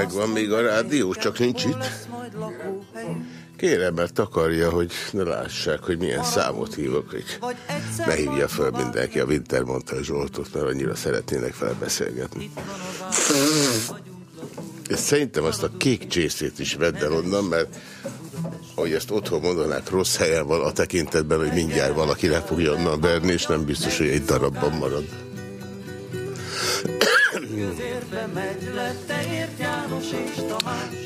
Megvan még a rádió, csak nincs itt. Kérem, mert takarja, hogy ne lássák, hogy milyen számot hívok, hogy ne hívja fel mindenki a Wintermontal Zsoltot, mert annyira szeretnének felbeszélgetni. És szerintem azt a kék csészét is vedd el onnan, mert ahogy ezt otthon mondanák, rossz helyen van a tekintetben, hogy mindjárt valaki le fogja onnan verni, és nem biztos, hogy egy darabban marad.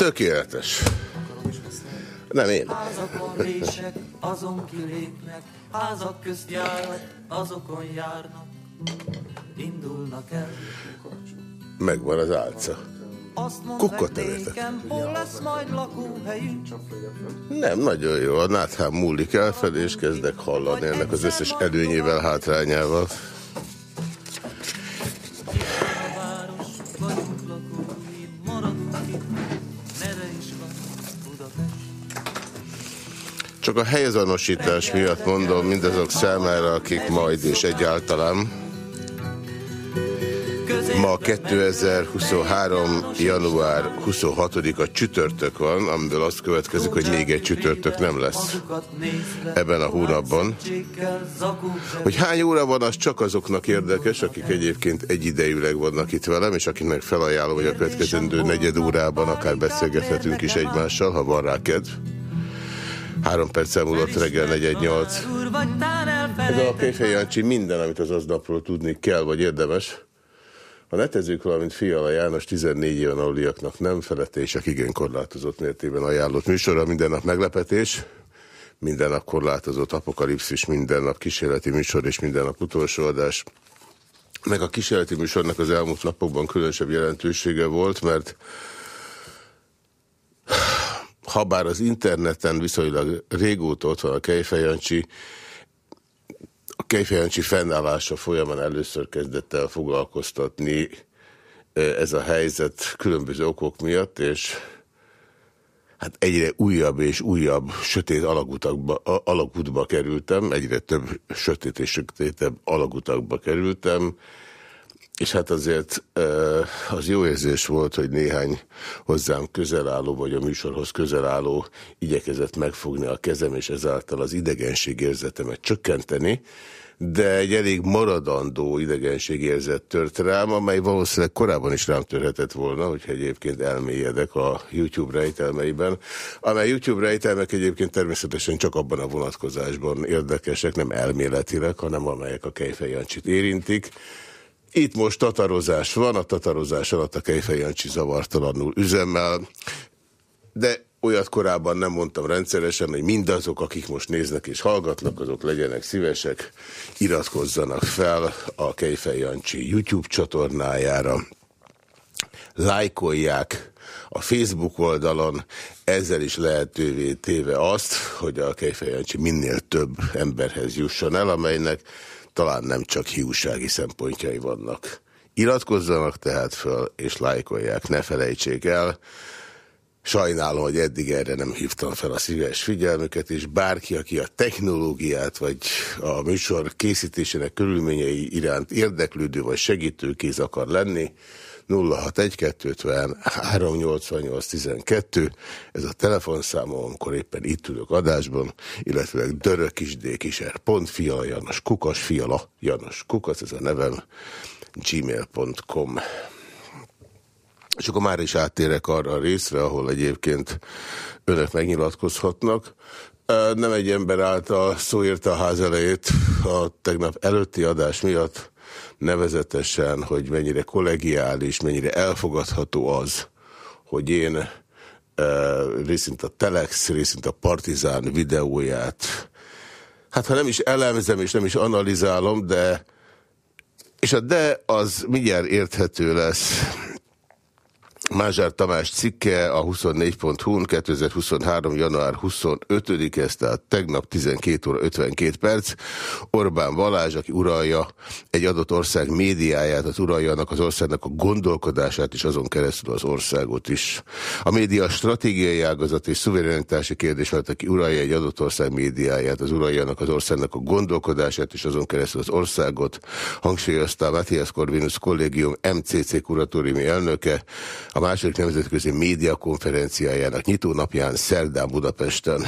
Tökéletes. Nem én. Házakon rések, azon kilépnek, házak közt járnak, azokon járnak, indulnak el. Megvan az álca. Kukkot nevétek. Nem, nagyon jó. A náthám múlik elfelé, és kezdek hallani ennek az összes előnyével, hátrányával. Csak a helyezanosítás miatt mondom mindazok számára, akik majd és egyáltalán Ma 2023. január 26-a csütörtök van, amiből azt következik, hogy még egy csütörtök nem lesz ebben a hónapban. Hogy hány óra van, az csak azoknak érdekes, akik egyébként egyidejűleg vannak itt velem, és akiknek felajánlom, hogy a következő negyed órában akár beszélgethetünk is egymással, ha van rá kedv. Három perc múlott reggel 418. Ez a Péfej Jancsi minden, amit az aznapról tudni kell, vagy érdemes. A netezők, valamint Fiala János 14 éven aluliaknak nem felette, és igen korlátozott mértében ajánlott műsorra minden nap meglepetés, minden nap korlátozott apokalipszis, minden nap kísérleti műsor és minden nap utolsó adás. Meg a kísérleti műsornak az elmúlt napokban különösebb jelentősége volt, mert habár az interneten viszonylag régóta ott van a Kejfejancsi, a Kejfejancsi fennállása folyamán először kezdett el foglalkoztatni ez a helyzet különböző okok miatt, és hát egyre újabb és újabb sötét alagutakba, alagútba kerültem, egyre több sötét és sötétebb alagutakba kerültem, és hát azért az jó érzés volt, hogy néhány hozzám közel álló, vagy a műsorhoz közel álló igyekezett megfogni a kezem, és ezáltal az idegenség érzetemet csökkenteni, de egy elég maradandó idegenségérzet tört rám, amely valószínűleg korábban is rám törhetett volna, hogyha egyébként elmélyedek a YouTube rejtelmeiben, amely YouTube rejtelmek egyébként természetesen csak abban a vonatkozásban érdekesek, nem elméletileg, hanem amelyek a Kejfej érintik. Itt most tatarozás van, a tatarozás alatt a Kejfej Jancsi zavartalanul üzemmel, de olyat korábban nem mondtam rendszeresen, hogy mindazok, akik most néznek és hallgatnak, azok legyenek szívesek, iratkozzanak fel a Kejfej Jancsi YouTube csatornájára, lájkolják a Facebook oldalon, ezzel is lehetővé téve azt, hogy a Kejfej Jancsi minél több emberhez jusson el, amelynek talán nem csak hiúsági szempontjai vannak. Iratkozzanak tehát föl, és lájkolják, ne felejtsék el. Sajnálom, hogy eddig erre nem hívtam fel a szíves figyelmüket, és bárki, aki a technológiát, vagy a műsor készítésének körülményei iránt érdeklődő, vagy segítőkéz akar lenni, 061 38812, ez a telefonszámom, amikor éppen itt ülök adásban, illetve dörökisdékiser.fiala Janos Kukas, fiala Janos Kukas, ez a nevem, gmail.com. És akkor már is áttérek arra a részre, ahol egyébként önök megnyilatkozhatnak. Nem egy ember által szó a ház elejét a tegnap előtti adás miatt, nevezetesen, hogy mennyire kollegiális, mennyire elfogadható az, hogy én részint a Telex, részint a Partizán videóját, hát ha nem is elemzem és nem is analizálom, de és a de az mindjárt érthető lesz Mázsár Tamás cikke a 24.hu-n 2023. január 25-ez, tehát tegnap 12 óra 52 perc. Orbán Balázs, aki uralja egy adott ország médiáját, az uralja annak az országnak a gondolkodását, és azon keresztül az országot is. A média stratégiai ágazat és szuverenitási kérdés mert aki uralja egy adott ország médiáját, az uralja annak az országnak a gondolkodását, és azon keresztül az országot. Hangsúlyozta Matthias Corvinus kollégium MCC kuratóriumi elnöke, a második nemzetközi média konferenciájának nyitónapján szerdán Budapesten.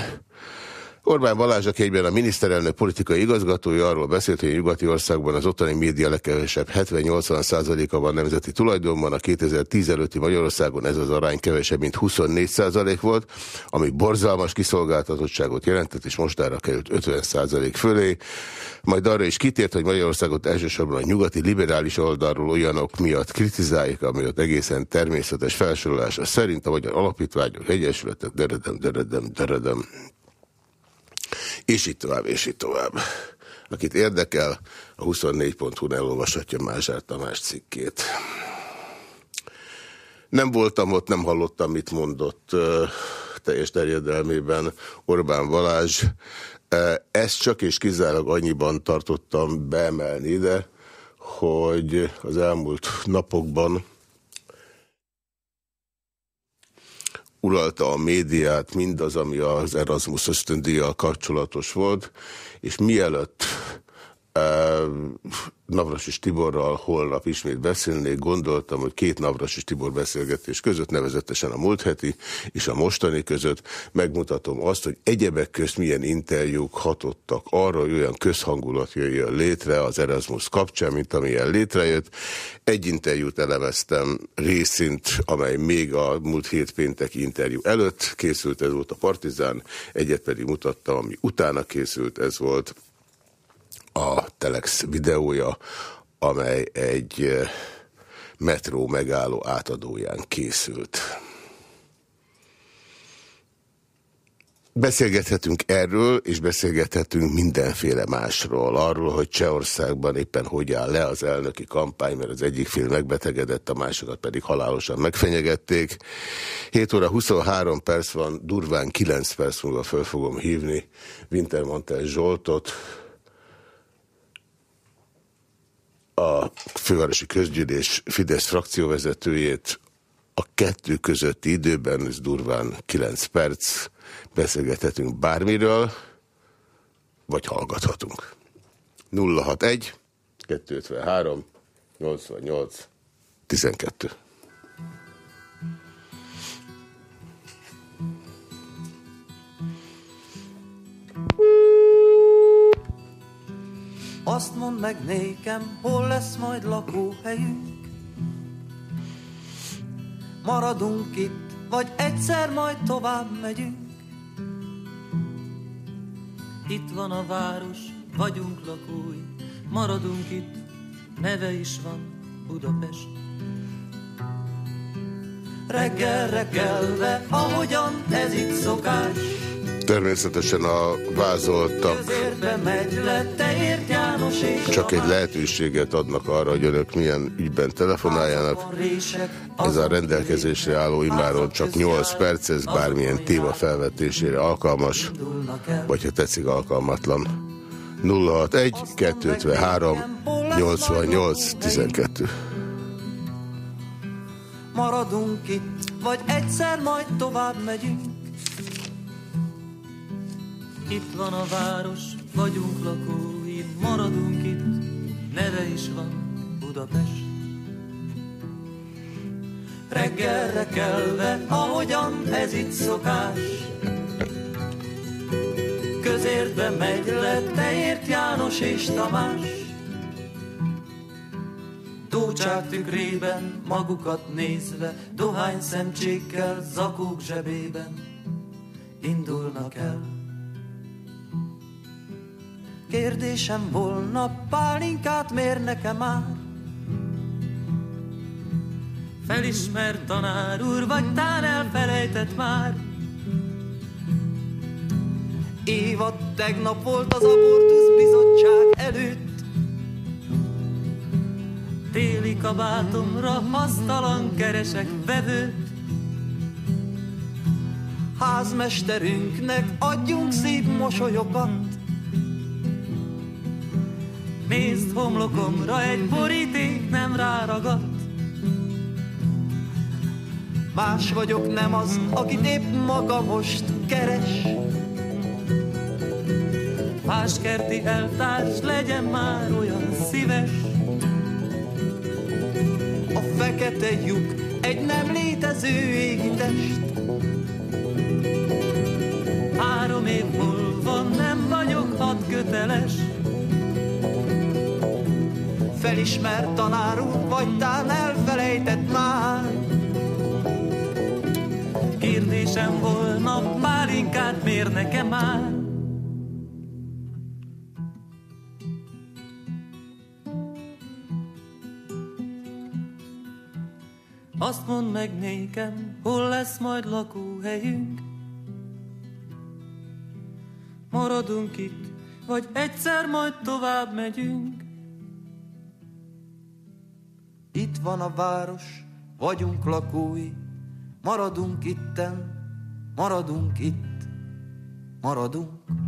Orbán Balázs, aki egyben a miniszterelnök politikai igazgatója arról beszélt, hogy a nyugati országban az ottani média legkevesebb 70-80 százaléka van nemzeti tulajdonban, a 2010 előtti Magyarországon ez az arány kevesebb, mint 24 százalék volt, ami borzalmas kiszolgáltatottságot jelentett, és mostára került 50 százalék fölé. Majd arra is kitért, hogy Magyarországot elsősorban a nyugati liberális oldalról olyanok miatt kritizálják, amiatt egészen természetes felsorolása szerint a magyar alapítványok, egyesületek, deredem, deredem, deredem. És így tovább, és így tovább. Akit érdekel, a 24.hu-n elolvashatja Mázsár Tamás cikkét. Nem voltam ott, nem hallottam, mit mondott teljes terjedelmében Orbán Balázs. Ezt csak és kizárólag annyiban tartottam beemelni ide, hogy az elmúlt napokban uralta a médiát mindaz, ami az Erasmus ösztöndíjjal kapcsolatos volt, és mielőtt Navrasis Tiborral holnap ismét beszélnék, gondoltam, hogy két Navrasis Tibor beszélgetés között, nevezetesen a múlt heti és a mostani között. Megmutatom azt, hogy egyebek közt milyen interjúk hatottak arra, hogy olyan közhangulat jöjjön létre az Erasmus kapcsán, mint amilyen létrejött. Egy interjút elemeztem részint, amely még a múlt hét péntek interjú előtt készült, ez volt a Partizán, egyet pedig mutattam, ami utána készült, ez volt a Telex videója, amely egy metró megálló átadóján készült. Beszélgethetünk erről, és beszélgethetünk mindenféle másról. Arról, hogy Csehországban éppen hogy áll le az elnöki kampány, mert az egyik fél megbetegedett, a másokat pedig halálosan megfenyegették. 7 óra 23 perc van, durván 9 perc múlva föl fogom hívni Wintermantel Zsoltot, a fővárosi közgyűlés Fidesz frakcióvezetőjét a kettő közötti időben, ez durván 9 perc, beszélgethetünk bármiről, vagy hallgathatunk. 061 253 88 12 Azt mondd meg nékem, hol lesz majd lakóhelyünk. Maradunk itt, vagy egyszer majd tovább megyünk. Itt van a város, vagyunk lakói, maradunk itt, neve is van Budapest. Reggelre kelve, ahogyan ez itt szokás, Természetesen a vázoltak csak egy lehetőséget adnak arra, hogy önök milyen ügyben telefonáljanak. Ez a rendelkezésre álló imáron csak 8 perc, ez bármilyen téma felvetésére alkalmas, vagy ha tetszik alkalmatlan. 061 253 88 12 Maradunk itt, vagy egyszer majd tovább megyünk itt van a város, vagyunk lakói, maradunk itt, neve is van Budapest. Reggelre kelve, ahogyan ez itt szokás, közértbe megy le, teért János és Tamás. Tócsák tükrében, magukat nézve, dohány szemcsékkel, zakók zsebében indulnak el. Kérdésem volna, pálinkát mér nekem már? Felismert tanár úr, vagy tán elfelejtett már? Évad tegnap volt az abortusz bizottság előtt. Téli kabátomra hasztalan keresek vevőt. Házmesterünknek adjunk szép mosolyokat, Nézd homlokomra, egy boríték nem ráragadt. Más vagyok, nem az, akit épp maga most keres. Más kerti eltárs, legyen már olyan szíves. A fekete lyuk egy nem létező égi test. Három év múlva nem vagyok hat köteles, felismert tanár úr, vagy tán elfelejtett már. Kérdésem volna, pálinkát mér nekem már. Azt mondd meg nékem, hol lesz majd lakóhelyünk. Maradunk itt, vagy egyszer majd tovább megyünk. Itt van a város, vagyunk lakói, maradunk itten, maradunk itt, maradunk.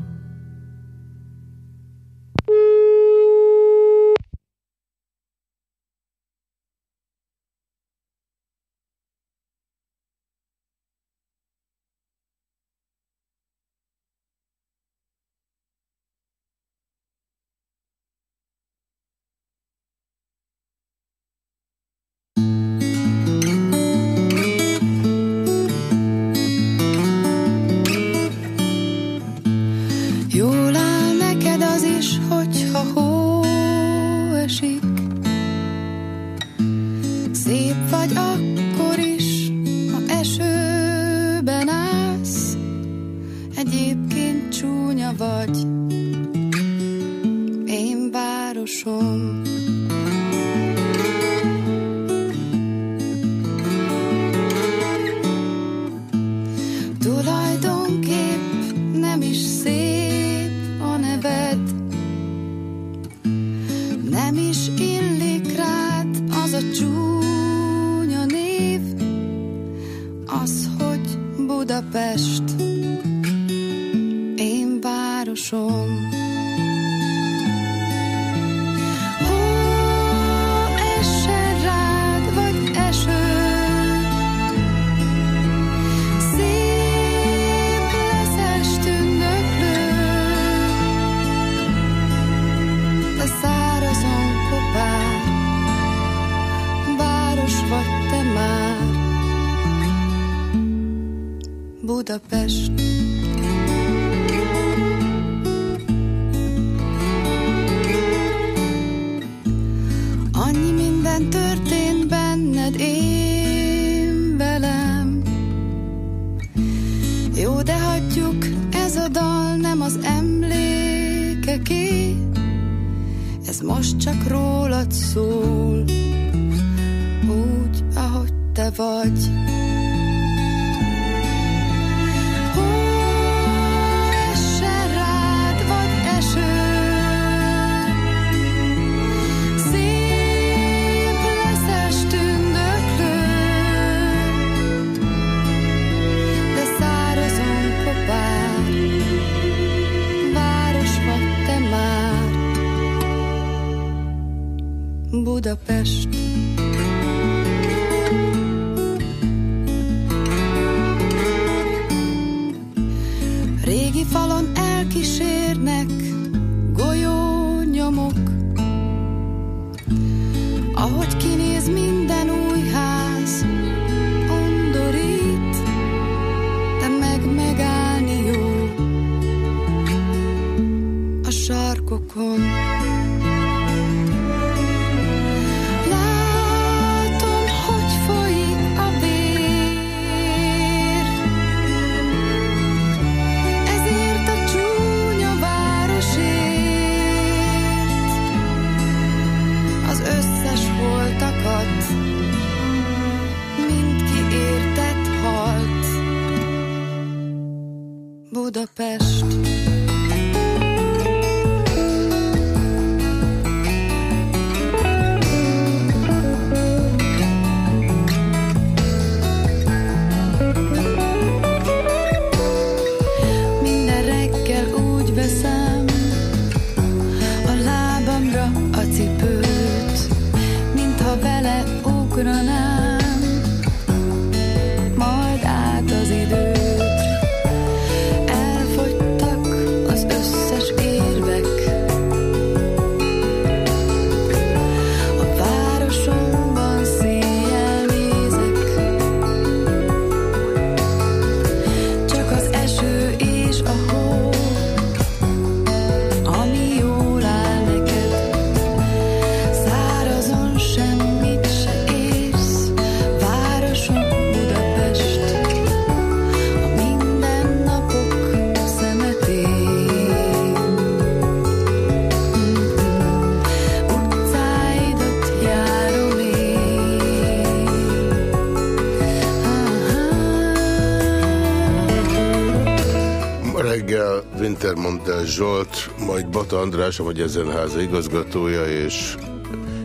Wintermantel Zsolt, majd Bata András, a Ezenháza igazgatója, és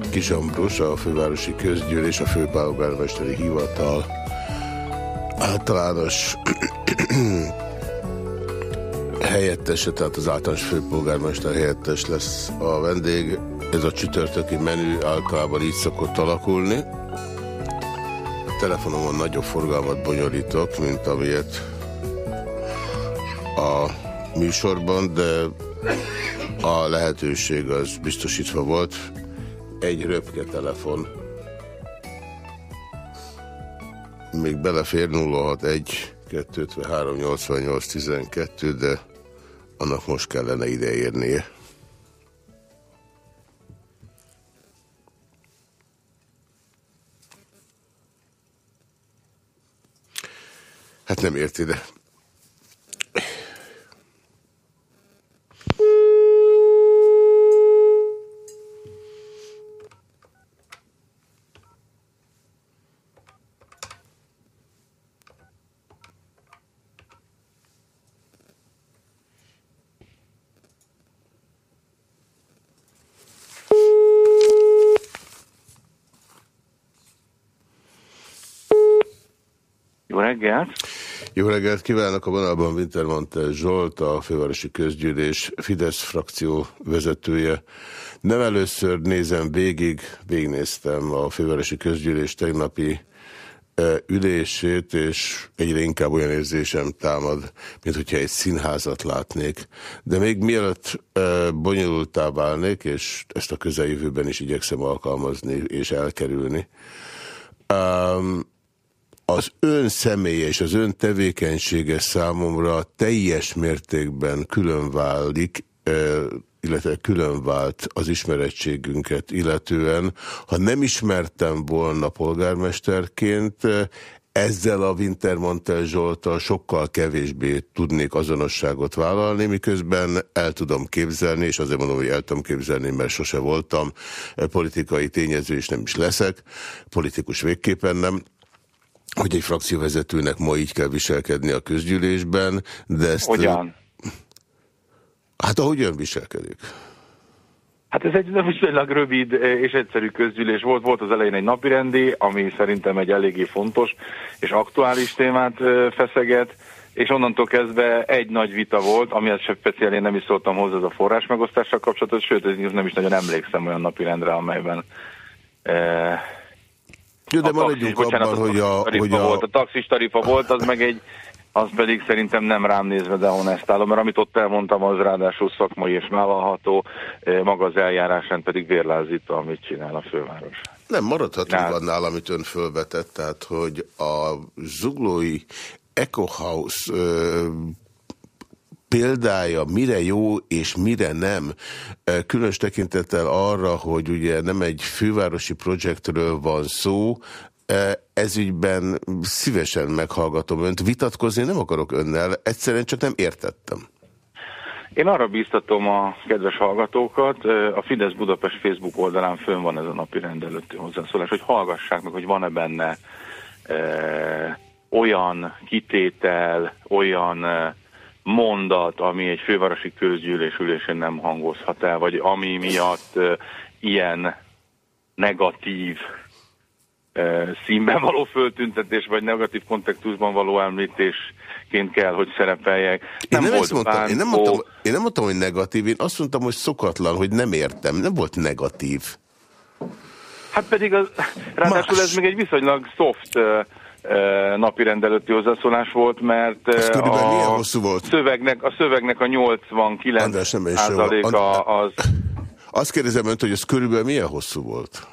Kis Ambrus, a fővárosi közgyűlés, a főpálgármesteri hivatal általános helyettese, tehát az általános főpolgármester helyettes lesz a vendég. Ez a csütörtöki menü általában így szokott alakulni. A telefonomon nagyobb forgalmat bonyolítok, mint amilyet a műsorban, de a lehetőség az biztosítva volt. Egy röpke telefon. Még belefér 061 253 88 12, de annak most kellene ideérnie. Hát nem ért ide. Reggelt! Jó reggelt kívánok! A vonalban Wintermantel Zsolt, a fővárosi közgyűlés Fidesz frakció vezetője. Nem először nézem végig, végignéztem a fővárosi közgyűlés tegnapi e, ülését, és egyre inkább olyan érzésem támad, mint hogyha egy színházat látnék. De még mielőtt e, bonyolultá válnék, és ezt a közeljövőben is igyekszem alkalmazni és elkerülni, az ön személye és az ön tevékenysége számomra teljes mértékben különválik, illetve különvált az ismerettségünket illetően. Ha nem ismertem volna polgármesterként, ezzel a Wintermantel Zsoltal sokkal kevésbé tudnék azonosságot vállalni, miközben el tudom képzelni, és azért mondom, hogy el tudom képzelni, mert sose voltam politikai tényező, és nem is leszek, politikus végképpen nem, hogy egy frakcióvezetőnek ma így kell viselkedni a közgyűlésben, de ezt... Hogyan? Hát ahogy ön viselkedik. Hát ez egy viszonylag rövid és egyszerű közgyűlés volt. Volt az elején egy napirendi, ami szerintem egy eléggé fontos és aktuális témát feszeget, és onnantól kezdve egy nagy vita volt, amihez se speciál én nem is szóltam hozzá az a forrás megosztással kapcsolatos, sőt, nem is nagyon emlékszem olyan napirendre, amelyben jó, de maradjunk taxis, abban, hogy a... Hogy a... Volt, a taxis tarifa volt, az meg egy, az pedig szerintem nem rám nézve dehonestálom, mert amit ott elmondtam, az ráadásul szakmai és vállalható, eh, maga az eljárásán pedig vérlázító, amit csinál a főváros. Nem, maradhatunk hát. annál, amit ön fölvetett, tehát, hogy a zuglói Eco House példája mire jó és mire nem, különös tekintettel arra, hogy ugye nem egy fővárosi projektről van szó, ezügyben szívesen meghallgatom önt. Vitatkozni nem akarok önnel, egyszerűen csak nem értettem. Én arra bíztatom a kedves hallgatókat, a Fidesz Budapest Facebook oldalán fönn van ez a napi rendelőtti hozzászólás, hogy hallgassák meg, hogy van-e benne e, olyan kitétel, olyan e, mondat, ami egy fővárosi közgyűlésülésén nem hangozhat el, vagy ami miatt ilyen negatív színben való föltüntetés, vagy negatív kontextusban való említésként kell, hogy szerepeljek. Nem, én nem, volt mondtam, én, nem mondtam, én nem mondtam, hogy negatív, én azt mondtam, hogy szokatlan, hogy nem értem, nem volt negatív. Hát pedig az, ráadásul Más. ez még egy viszonylag soft uh, napi rendelőtti hozzászólás volt, mert a hosszú volt? Szövegnek, a szövegnek a 89 százaléka az... Azt kérdezem önt, hogy ez körülbelül milyen hosszú volt?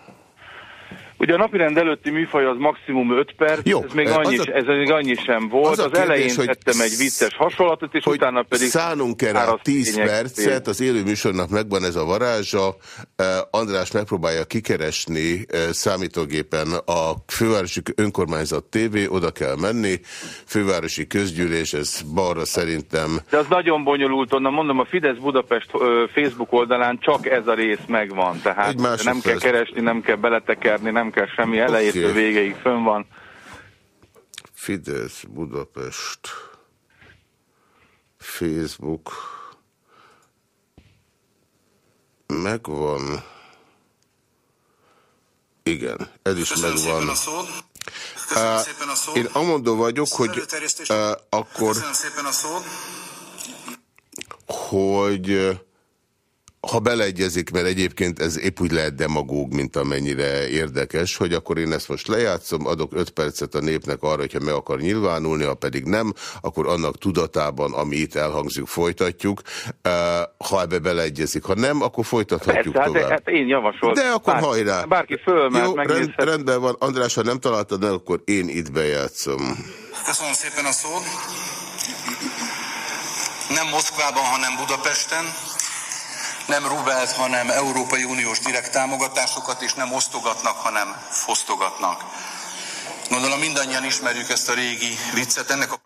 Ugye a napirend előtti műfaj az maximum 5 perc, Jó, ez, még annyi, a, ez még annyi sem volt. Az, az kérdés, elején tettem egy vicces hasonlatot, és utána pedig... Szánunk erre 10 percet, az élő műsornak megvan ez a varázsa. András megpróbálja kikeresni számítógépen a Fővárosi Önkormányzat TV, oda kell menni. Fővárosi Közgyűlés, ez balra szerintem... De az nagyon bonyolult, onnan mondom, a Fidesz Budapest Facebook oldalán csak ez a rész megvan, tehát nem kell keresni, nem kell beletekerni, nem nem kell semmi, elejétől okay. végeig fönn van. Fidesz, Budapest, Facebook, megvan, igen, ez is Köszönöm megvan. Szépen a szót. Köszönöm szépen a szót. Én amondó vagyok, hogy uh, akkor... Köszönöm szépen a szót. Hogy ha beleegyezik, mert egyébként ez épp úgy lehet demagóg, mint amennyire érdekes, hogy akkor én ezt most lejátszom, adok öt percet a népnek arra, hogyha meg akar nyilvánulni, ha pedig nem, akkor annak tudatában, ami itt elhangzik, folytatjuk. Ha ebbe beleegyezik, ha nem, akkor folytathatjuk Persze, tovább. Hát, hát én javasolom. De akkor bár, hajrá! Bárki fölmert, Jó, rend, rendben van. András, ha nem találtad meg, akkor én itt bejátszom. Köszönöm szépen a szót. Nem Moszkvában, hanem Budapesten nem rubelt, hanem Európai Uniós direkt támogatásokat, és nem osztogatnak, hanem fosztogatnak. Gondolom mindannyian ismerjük ezt a régi viccet. Ennek a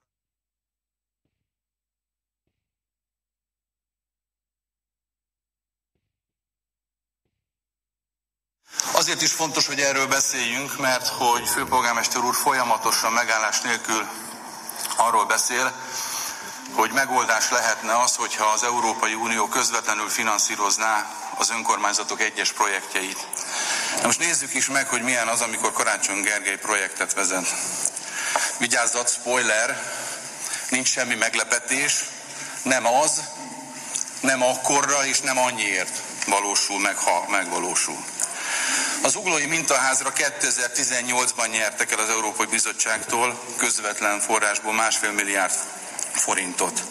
Azért is fontos, hogy erről beszéljünk, mert hogy főpolgármester úr folyamatosan megállás nélkül arról beszél, hogy megoldás lehetne az, hogyha az Európai Unió közvetlenül finanszírozná az önkormányzatok egyes projektjeit. Na most nézzük is meg, hogy milyen az, amikor Karácsony Gergely projektet vezet. Vigyázzat, spoiler, nincs semmi meglepetés, nem az, nem akkorra és nem annyiért valósul meg, ha megvalósul. Az uglói mintaházra 2018-ban nyertek el az Európai Bizottságtól közvetlen forrásból másfél milliárd forintot.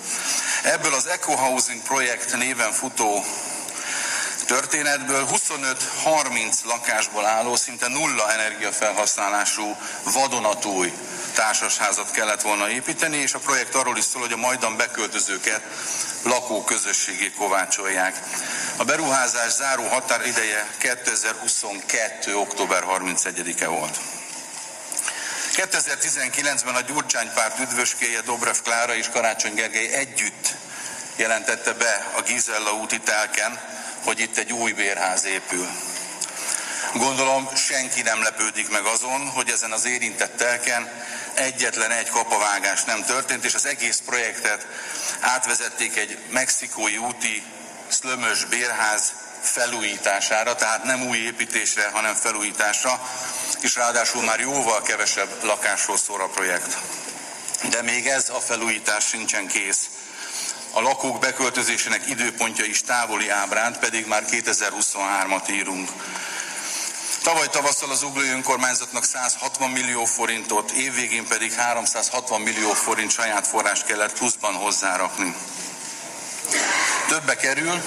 Ebből az Eco Housing projekt néven futó történetből 25-30 lakásból álló, szinte nulla energiafelhasználású vadonatúj társasházat kellett volna építeni, és a projekt arról is szól, hogy a majdan beköltözőket lakóközösségé kovácsolják. A beruházás záró határideje 2022. október 31-e volt. 2019-ben a Gyurcsány párt üdvöskéje Dobrev Klára és Karácsony Gergely együtt jelentette be a Gizella úti telken, hogy itt egy új bérház épül. Gondolom senki nem lepődik meg azon, hogy ezen az érintett telken egyetlen egy kapavágás nem történt, és az egész projektet átvezették egy mexikói úti szlömös bérház felújítására, tehát nem új építésre, hanem felújításra, és ráadásul már jóval kevesebb lakásról szól a projekt. De még ez a felújítás sincsen kész. A lakók beköltözésének időpontja is távoli ábránt, pedig már 2023-at írunk. Tavaly tavasszal az uglói önkormányzatnak 160 millió forintot, évvégén pedig 360 millió forint saját forrás kellett pluszban hozzárakni. Többe kerül,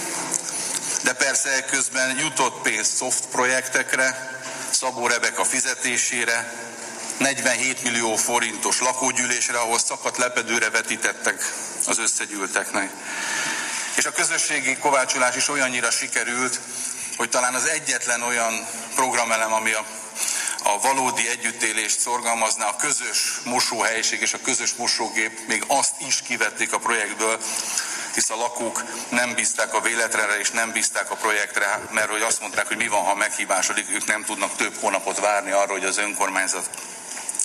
de persze közben jutott pénz soft projektekre, Szabó Rebeka fizetésére, 47 millió forintos lakógyűlésre, ahol szakadt lepedőre vetítettek az összegyűlteknek. És a közösségi kovácsolás is olyannyira sikerült, hogy talán az egyetlen olyan programelem, ami a, a valódi együttélést szorgalmazná, a közös mosóhelyiség és a közös mosógép, még azt is kivették a projektből, hisz a lakók nem bízták a véletlenre és nem bízták a projektre, mert hogy azt mondták, hogy mi van, ha meghibásodik, ők nem tudnak több hónapot várni arra, hogy az önkormányzat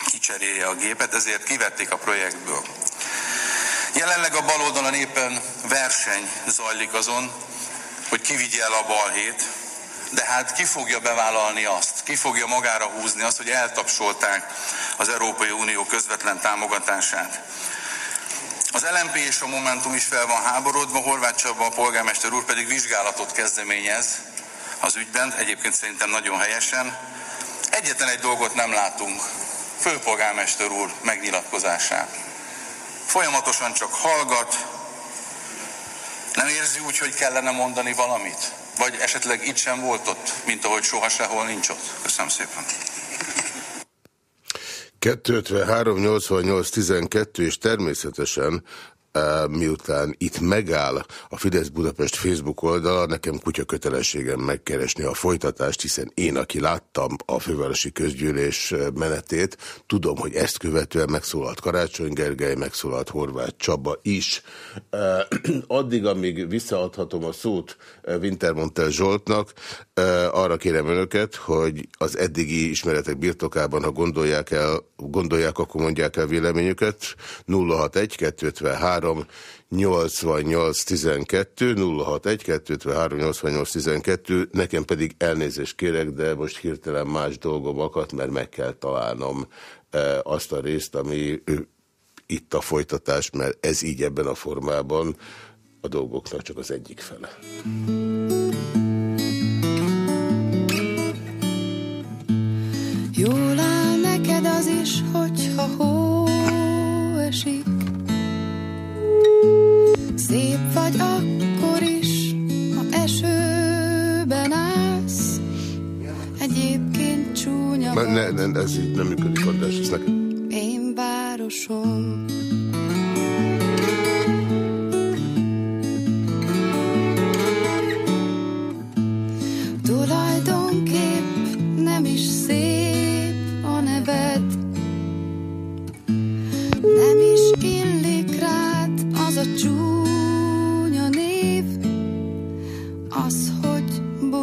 kicserélje a gépet, ezért kivették a projektből. Jelenleg a baloldalon éppen verseny zajlik azon, hogy ki vigye el a balhét, de hát ki fogja bevállalni azt, ki fogja magára húzni azt, hogy eltapsolták az Európai Unió közvetlen támogatását. Az LMP és a Momentum is fel van háborodva, Horváth Csaba, a polgármester úr pedig vizsgálatot kezdeményez az ügyben, egyébként szerintem nagyon helyesen. Egyetlen egy dolgot nem látunk, főpolgármester úr megnyilatkozását. Folyamatosan csak hallgat, nem érzi úgy, hogy kellene mondani valamit? Vagy esetleg itt sem volt ott, mint ahogy soha sehol nincs ott? Köszönöm szépen. 253, 88, 12, és természetesen miután itt megáll a Fidesz Budapest Facebook oldala, nekem kutya kötelességem megkeresni a folytatást, hiszen én, aki láttam a fővárosi közgyűlés menetét, tudom, hogy ezt követően megszólalt Karácsony Gergely, megszólalt Horváth Csaba is. Addig, amíg visszaadhatom a szót Wintermontel Zsoltnak, arra kérem önöket, hogy az eddigi ismeretek birtokában, ha gondolják el, gondolják, akkor mondják el véleményüket. 061 253 53 88 12 061 253 88 12 nekem pedig elnézést kérek, de most hirtelen más dolgom akadt, mert meg kell találnom e, azt a részt, ami itt a folytatás, mert ez így ebben a formában a dolgoknak csak az egyik fele. Jól áll neked az is, hogyha hó esik. Szép vagy akkor is, ha esőben állsz. Egyébként csúnya ne, ne, ez így nem működik, András, ez neked. Én városom.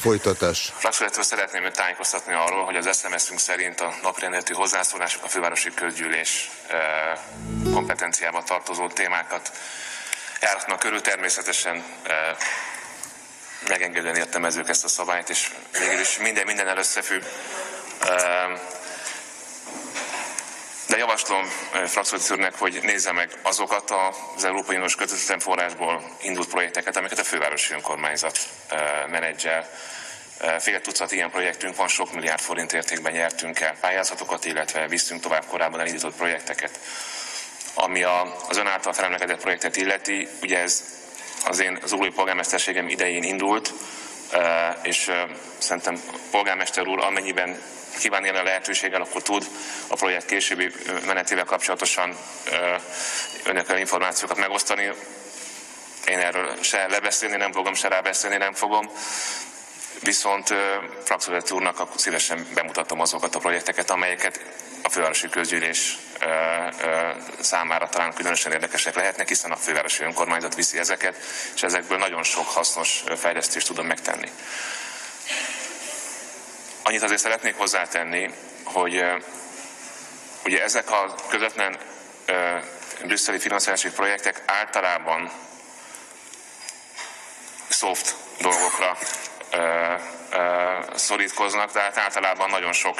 folytatás. Frakciótól szeretném tájékoztatni arról, hogy az SMS-ünk szerint a naprendeltű hozzászólások a fővárosi közgyűlés eh, kompetenciába tartozó témákat járatnak körül. Természetesen eh, megengedően értelmezzük ezt a szabályt, és mégis minden minden összefügg. Eh, de javaslom frakciótőrnek, hogy nézze meg azokat az Európai Uniós kötözöttem forrásból indult projekteket, amiket a fővárosi önkormányzat menedzsel Fél tucat ilyen projektünk van, sok milliárd forint értékben nyertünk el pályázatokat, illetve visszünk tovább korábban elindított projekteket. Ami a, az ön által felemlekedett projektet illeti, ugye ez az én az új polgármesterségem idején indult, és szerintem polgármester úr amennyiben kíván élni a lehetőséggel, akkor tud a projekt későbbi menetével kapcsolatosan önökkel információkat megosztani. Én erről se lebeszélni nem fogom, se rábeszélni nem fogom. Viszont frakcióvezető úrnak akkor szívesen bemutatom azokat a projekteket, amelyeket a fővárosi közgyűlés számára talán különösen érdekesek lehetnek, hiszen a fővárosi önkormányzat viszi ezeket, és ezekből nagyon sok hasznos fejlesztést tudom megtenni. Annyit azért szeretnék hozzátenni, hogy ugye ezek a közvetlen brüsszeli finanszírozási projektek általában soft dolgokra szorítkoznak, tehát általában nagyon sok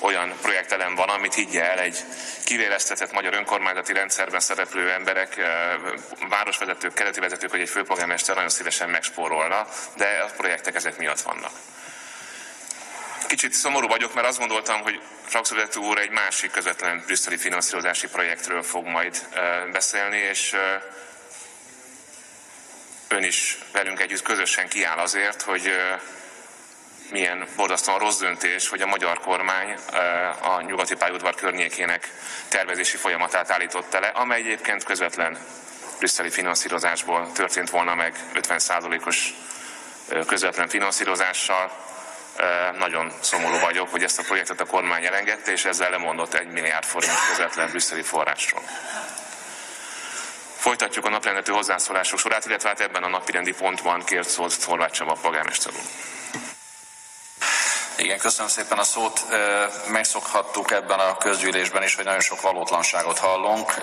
olyan projektelem van, amit higgye el egy kivéreztetett magyar önkormányzati rendszerben szereplő emberek, városvezetők, keleti vezetők, hogy egy főpolgármester nagyon szívesen megspórolna, de a projektek ezek miatt vannak. Kicsit szomorú vagyok, mert azt gondoltam, hogy frakcióvezető úr egy másik közvetlen brüsszeli finanszírozási projektről fog majd beszélni, és ön is velünk együtt közösen kiáll azért, hogy milyen borzasztóan rossz döntés, hogy a magyar kormány a nyugati pályaudvar környékének tervezési folyamatát állította le, amely egyébként közvetlen brüsszeli finanszírozásból történt volna meg 50%-os közvetlen finanszírozással. Nagyon szomorú vagyok, hogy ezt a projektet a kormány elengedte, és ezzel lemondott egy milliárd forint közvetlen brüsszeli forrásról. Folytatjuk a naprendető hozzászólások sorát, illetve hát ebben a napirendi pontban kért szót Horváth Csaba polgármester úr. Igen, köszönöm szépen a szót. Megszokhattuk ebben a közgyűlésben is, hogy nagyon sok valótlanságot hallunk.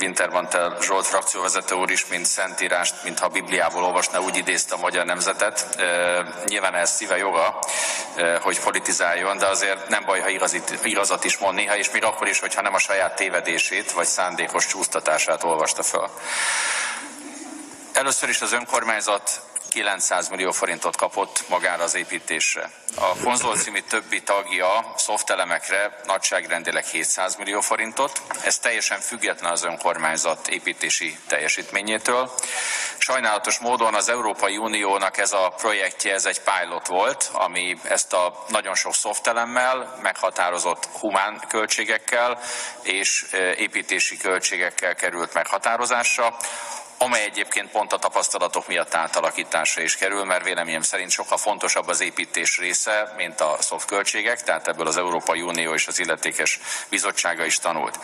Wintermantel Zsolt frakcióvezető úr is, mint szentírást, mintha Bibliából olvasna, úgy idézte a magyar nemzetet. Nyilván ez szíve joga, hogy politizáljon, de azért nem baj, ha igazit, igazat is mond néha, és még akkor is, hogyha nem a saját tévedését vagy szándékos csúsztatását olvasta fel. Először is az önkormányzat 900 millió forintot kapott magára az építésre. A konzorciumi többi tagja szoftelemekre nagyságrendileg 700 millió forintot. Ez teljesen független az önkormányzat építési teljesítményétől. Sajnálatos módon az Európai Uniónak ez a projektje, ez egy pilot volt, ami ezt a nagyon sok szoftelemmel, meghatározott humán költségekkel és építési költségekkel került meghatározásra amely egyébként pont a tapasztalatok miatt átalakításra is kerül, mert véleményem szerint sokkal fontosabb az építés része, mint a szoft költségek, tehát ebből az Európai Unió és az illetékes bizottsága is tanult.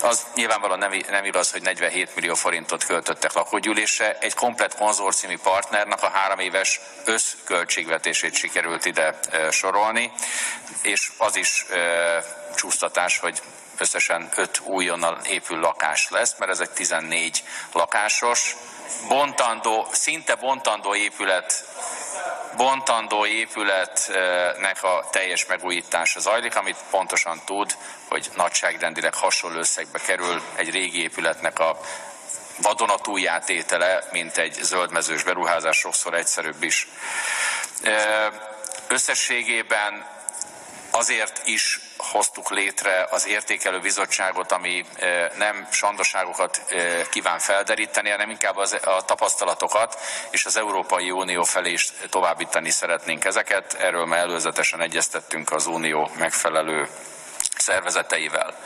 Az nyilvánvalóan nem, nem igaz, hogy 47 millió forintot költöttek lakógyűlésre, egy komplet konzorciumi partnernak a három éves összköltségvetését sikerült ide sorolni, és az is csúsztatás, hogy összesen 5 újonnan épül lakás lesz, mert ez egy 14 lakásos, bontandó, szinte bontandó épület bontandó épületnek a teljes megújítása zajlik, amit pontosan tud, hogy nagyságrendileg hasonló összegbe kerül egy régi épületnek a vadonatújjátétele, mint egy zöldmezős beruházás, sokszor egyszerűbb is. Összességében azért is hoztuk létre az értékelő bizottságot, ami nem sandaságokat kíván felderíteni, hanem inkább az, a tapasztalatokat és az Európai Unió felé is továbbítani szeretnénk ezeket. Erről már előzetesen egyeztettünk az Unió megfelelő szervezeteivel.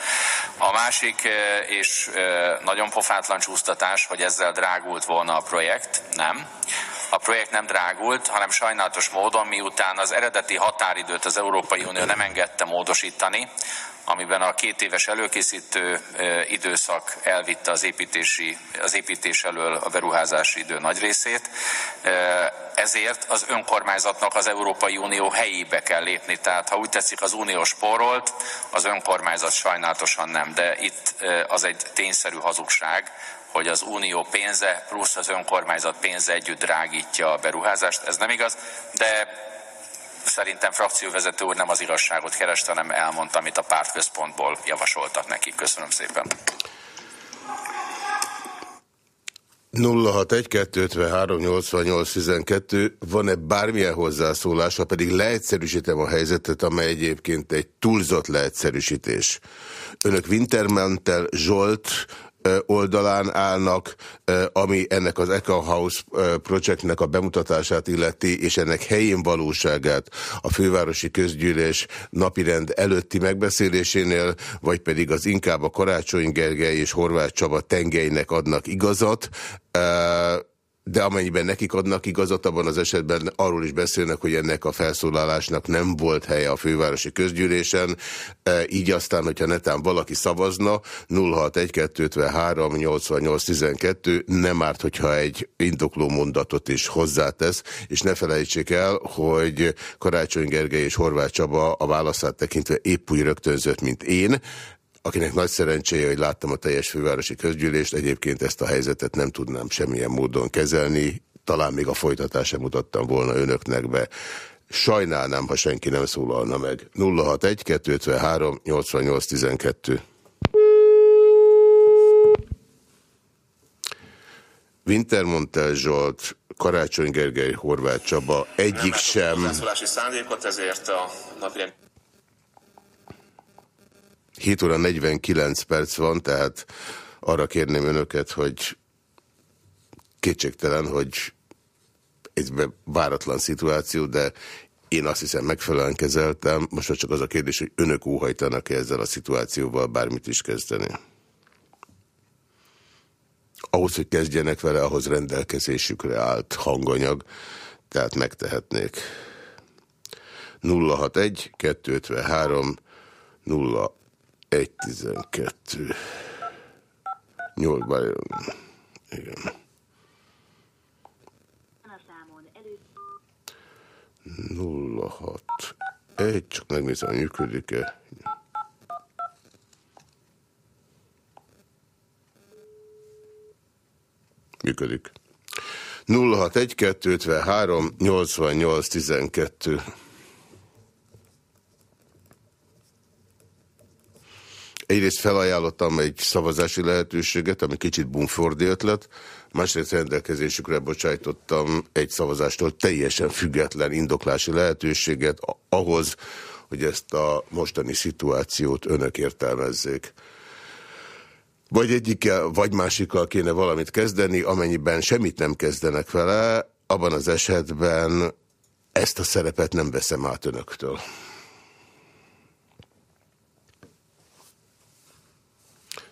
A másik és nagyon pofátlan csúsztatás, hogy ezzel drágult volna a projekt, nem. A projekt nem drágult, hanem sajnálatos módon, miután az eredeti határidőt az Európai Unió nem engedte módosítani, amiben a két éves előkészítő időszak elvitte az, építési, az építés elől a beruházási idő nagy részét. Ezért az önkormányzatnak az Európai Unió helyébe kell lépni. Tehát ha úgy tetszik, az unió spórolt, az önkormányzat sajnálatosan nem. De itt az egy tényszerű hazugság, hogy az unió pénze plusz az önkormányzat pénze együtt drágítja a beruházást. Ez nem igaz, de szerintem frakcióvezető úr nem az igazságot kereste, hanem elmondta, amit a pártközpontból javasoltak neki. Köszönöm szépen. 061-253-88-12 van-e bármilyen hozzászólása, pedig leegyszerűsítem a helyzetet, amely egyébként egy túlzott leegyszerűsítés. Önök Wintermantel Zsolt oldalán állnak, ami ennek az Eco House projektnek a bemutatását illeti, és ennek helyén valóságát a fővárosi közgyűlés napirend előtti megbeszélésénél, vagy pedig az inkább a Karácsony Gergely és Horváth Csaba tengelynek adnak igazat de amennyiben nekik adnak igazat, abban az esetben arról is beszélnek, hogy ennek a felszólalásnak nem volt helye a fővárosi közgyűlésen, e, így aztán, hogyha netán valaki szavazna, 061-253-88-12, nem árt, hogyha egy indokló mondatot is hozzátesz, és ne felejtsék el, hogy Karácsony Gergely és Horváth Csaba a válaszát tekintve épp úgy rögtönzött, mint én, akinek nagy szerencséje, hogy láttam a teljes fővárosi közgyűlést, egyébként ezt a helyzetet nem tudnám semmilyen módon kezelni, talán még a folytatása mutattam volna önöknek be. Sajnálnám, ha senki nem szólalna meg. 061 253 88 12 Wintermontel Zsolt, Karácsony Gergely, Horváth Csaba, egyik sem... szándékot, ezért a napirend 7 óra 49 perc van, tehát arra kérném önöket, hogy kétségtelen, hogy ez váratlan szituáció, de én azt hiszem megfelelően kezeltem. Most csak az a kérdés, hogy önök óhajtanak-e ezzel a szituációval bármit is kezdeni. Ahhoz, hogy kezdjenek vele, ahhoz rendelkezésükre állt hanganyag, tehát megtehetnék. 061 253 0 1.12. 8 bajom. Igen. Nulla hat. Egy, csak megnézem, működik-e. Működik. 061 253 88 12 Egyrészt felajánlottam egy szavazási lehetőséget, ami kicsit bumfordi ötlet, másrészt rendelkezésükre bocsájtottam egy szavazástól teljesen független indoklási lehetőséget ahhoz, hogy ezt a mostani szituációt önök értelmezzék. Vagy egyikkel, vagy másikkal kéne valamit kezdeni, amennyiben semmit nem kezdenek vele, abban az esetben ezt a szerepet nem veszem át önöktől.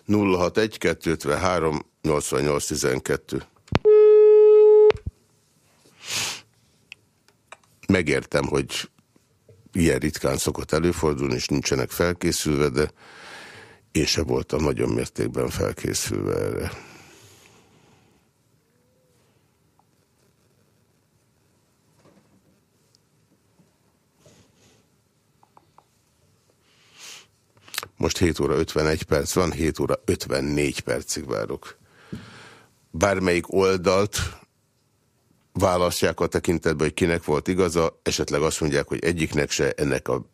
061 253 8812. Megértem, hogy ilyen ritkán szokott előfordulni, és nincsenek felkészülve, de én se voltam nagyon mértékben felkészülve erre. Most 7 óra 51 perc van, 7 óra 54 percig várok. Bármelyik oldalt választják a tekintetbe, hogy kinek volt igaza, esetleg azt mondják, hogy egyiknek se, ennek a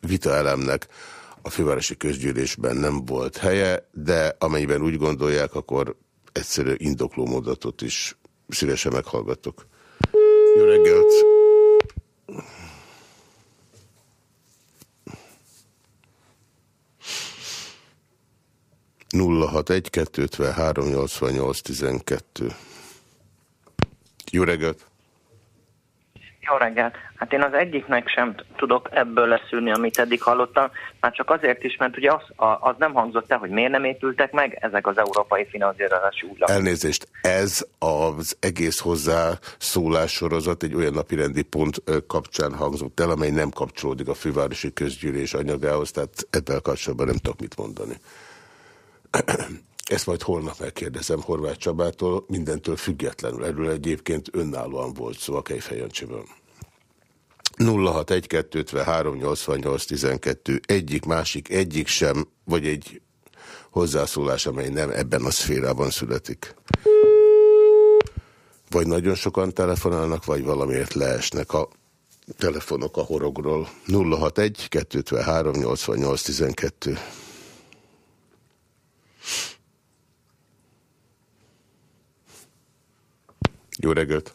vitaelemnek a fővárosi közgyűlésben nem volt helye, de amennyiben úgy gondolják, akkor egyszerű indokló mondatot is szívesen meghallgatok. Jó reggelt! 061 253 88 12. Jó reggelt! Jó reggelt! Hát én az egyiknek sem tudok ebből leszűrni, amit eddig hallottam, már csak azért is, mert ugye az, az nem hangzott el, hogy miért nem épültek meg ezek az európai finanszírozási útlak. Elnézést, ez az egész hozzászólássorozat egy olyan napirendi pont kapcsán hangzott el, amely nem kapcsolódik a fővárosi közgyűlés anyagához, tehát ebben kapcsolatban nem tudok mit mondani. Ezt majd holnap megkérdezem Horváth Csabától, mindentől függetlenül. Erről egyébként önállóan volt szó a Kejfejancsiből. 061 egyik, másik, egyik sem, vagy egy hozzászólás, amely nem ebben a szférában születik. Vagy nagyon sokan telefonálnak, vagy valamiért leesnek a telefonok a horogról. 061 253 88 12 Jó reggelt!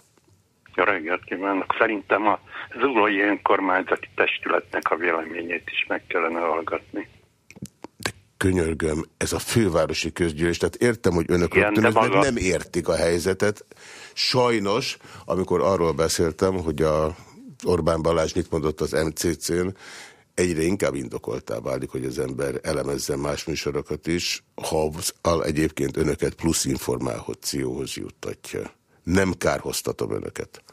Jó reggelt kívánok! Szerintem az Zulai Önkormányzati Testületnek a véleményét is meg kellene hallgatni. De könyörgöm, ez a fővárosi közgyűlés, tehát értem, hogy önök Igen, maga... nem értik a helyzetet. Sajnos, amikor arról beszéltem, hogy a Orbán Balázs mit mondott az MCC-n, egyre inkább indokoltá válik, hogy az ember elemezzen más műsorokat is, ha egyébként önöket plusz információhoz juttatja. Nem kárhoztatom önöket.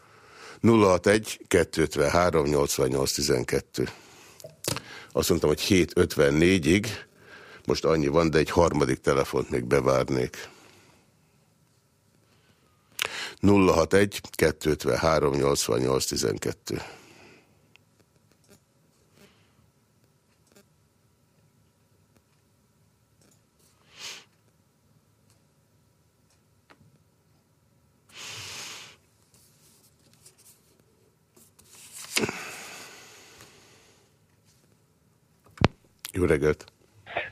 061 253 88 12. Azt mondtam, hogy 7.54-ig, most annyi van, de egy harmadik telefont még bevárnék. 061 253 88 12. Jó reggelt!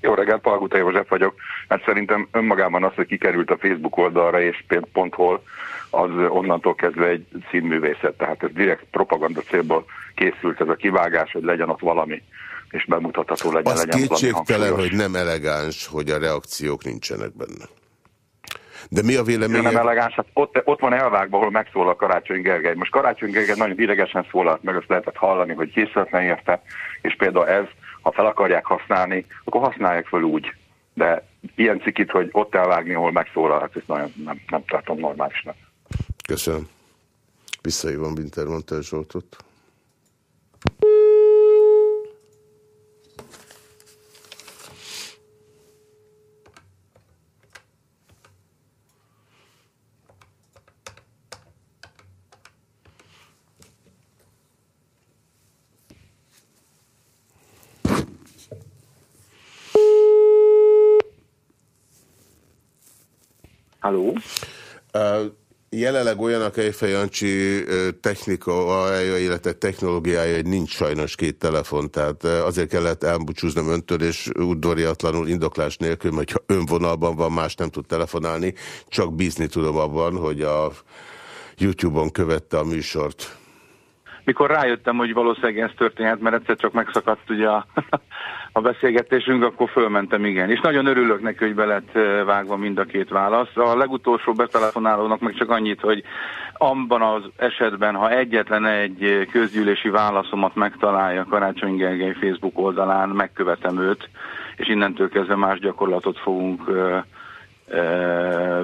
Jó reggelt, Palguta József vagyok. Hát szerintem önmagában az, hogy kikerült a Facebook oldalra és pont hol, az onnantól kezdve egy színművészet. Tehát ez direkt propaganda célból készült ez a kivágás, hogy legyen ott valami, és bemutatható legyen. Az legyen kétségtelen, hogy nem elegáns, hogy a reakciók nincsenek benne. De mi a vélemény? Nem elegáns, hát ott, ott van elvágva, ahol megszólal Karácsony Gergely. Most Karácsony Gergely nagyon idegesen szólalt meg, azt lehetett hallani, hogy készületlen érte, és például ez ha fel akarják használni, akkor használják fel úgy. De ilyen cikit, hogy ott elvágni, ahol megszólal, hát ezt nagyon nem, nem tartom normálisnak. Köszönöm. Visszahívom Winter Zsoltot. Halló? Uh, jelenleg olyan a Kejfejancsi technikája, illetve technológiája, hogy nincs sajnos két telefon, tehát azért kellett elbúcsúznom öntől, és udvariatlanul indoklás nélkül, hogyha önvonalban van, más nem tud telefonálni, csak bízni tudom abban, hogy a YouTube-on követte a műsort. Mikor rájöttem, hogy valószínűleg ez történhet, mert egyszer csak megszakadt ugye a, a beszélgetésünk, akkor fölmentem, igen. És nagyon örülök neki, hogy be lett vágva mind a két válasz. A legutolsó betelefonálónak meg csak annyit, hogy abban az esetben, ha egyetlen egy közgyűlési válaszomat megtalálja Karácsony Gergely Facebook oldalán, megkövetem őt, és innentől kezdve más gyakorlatot fogunk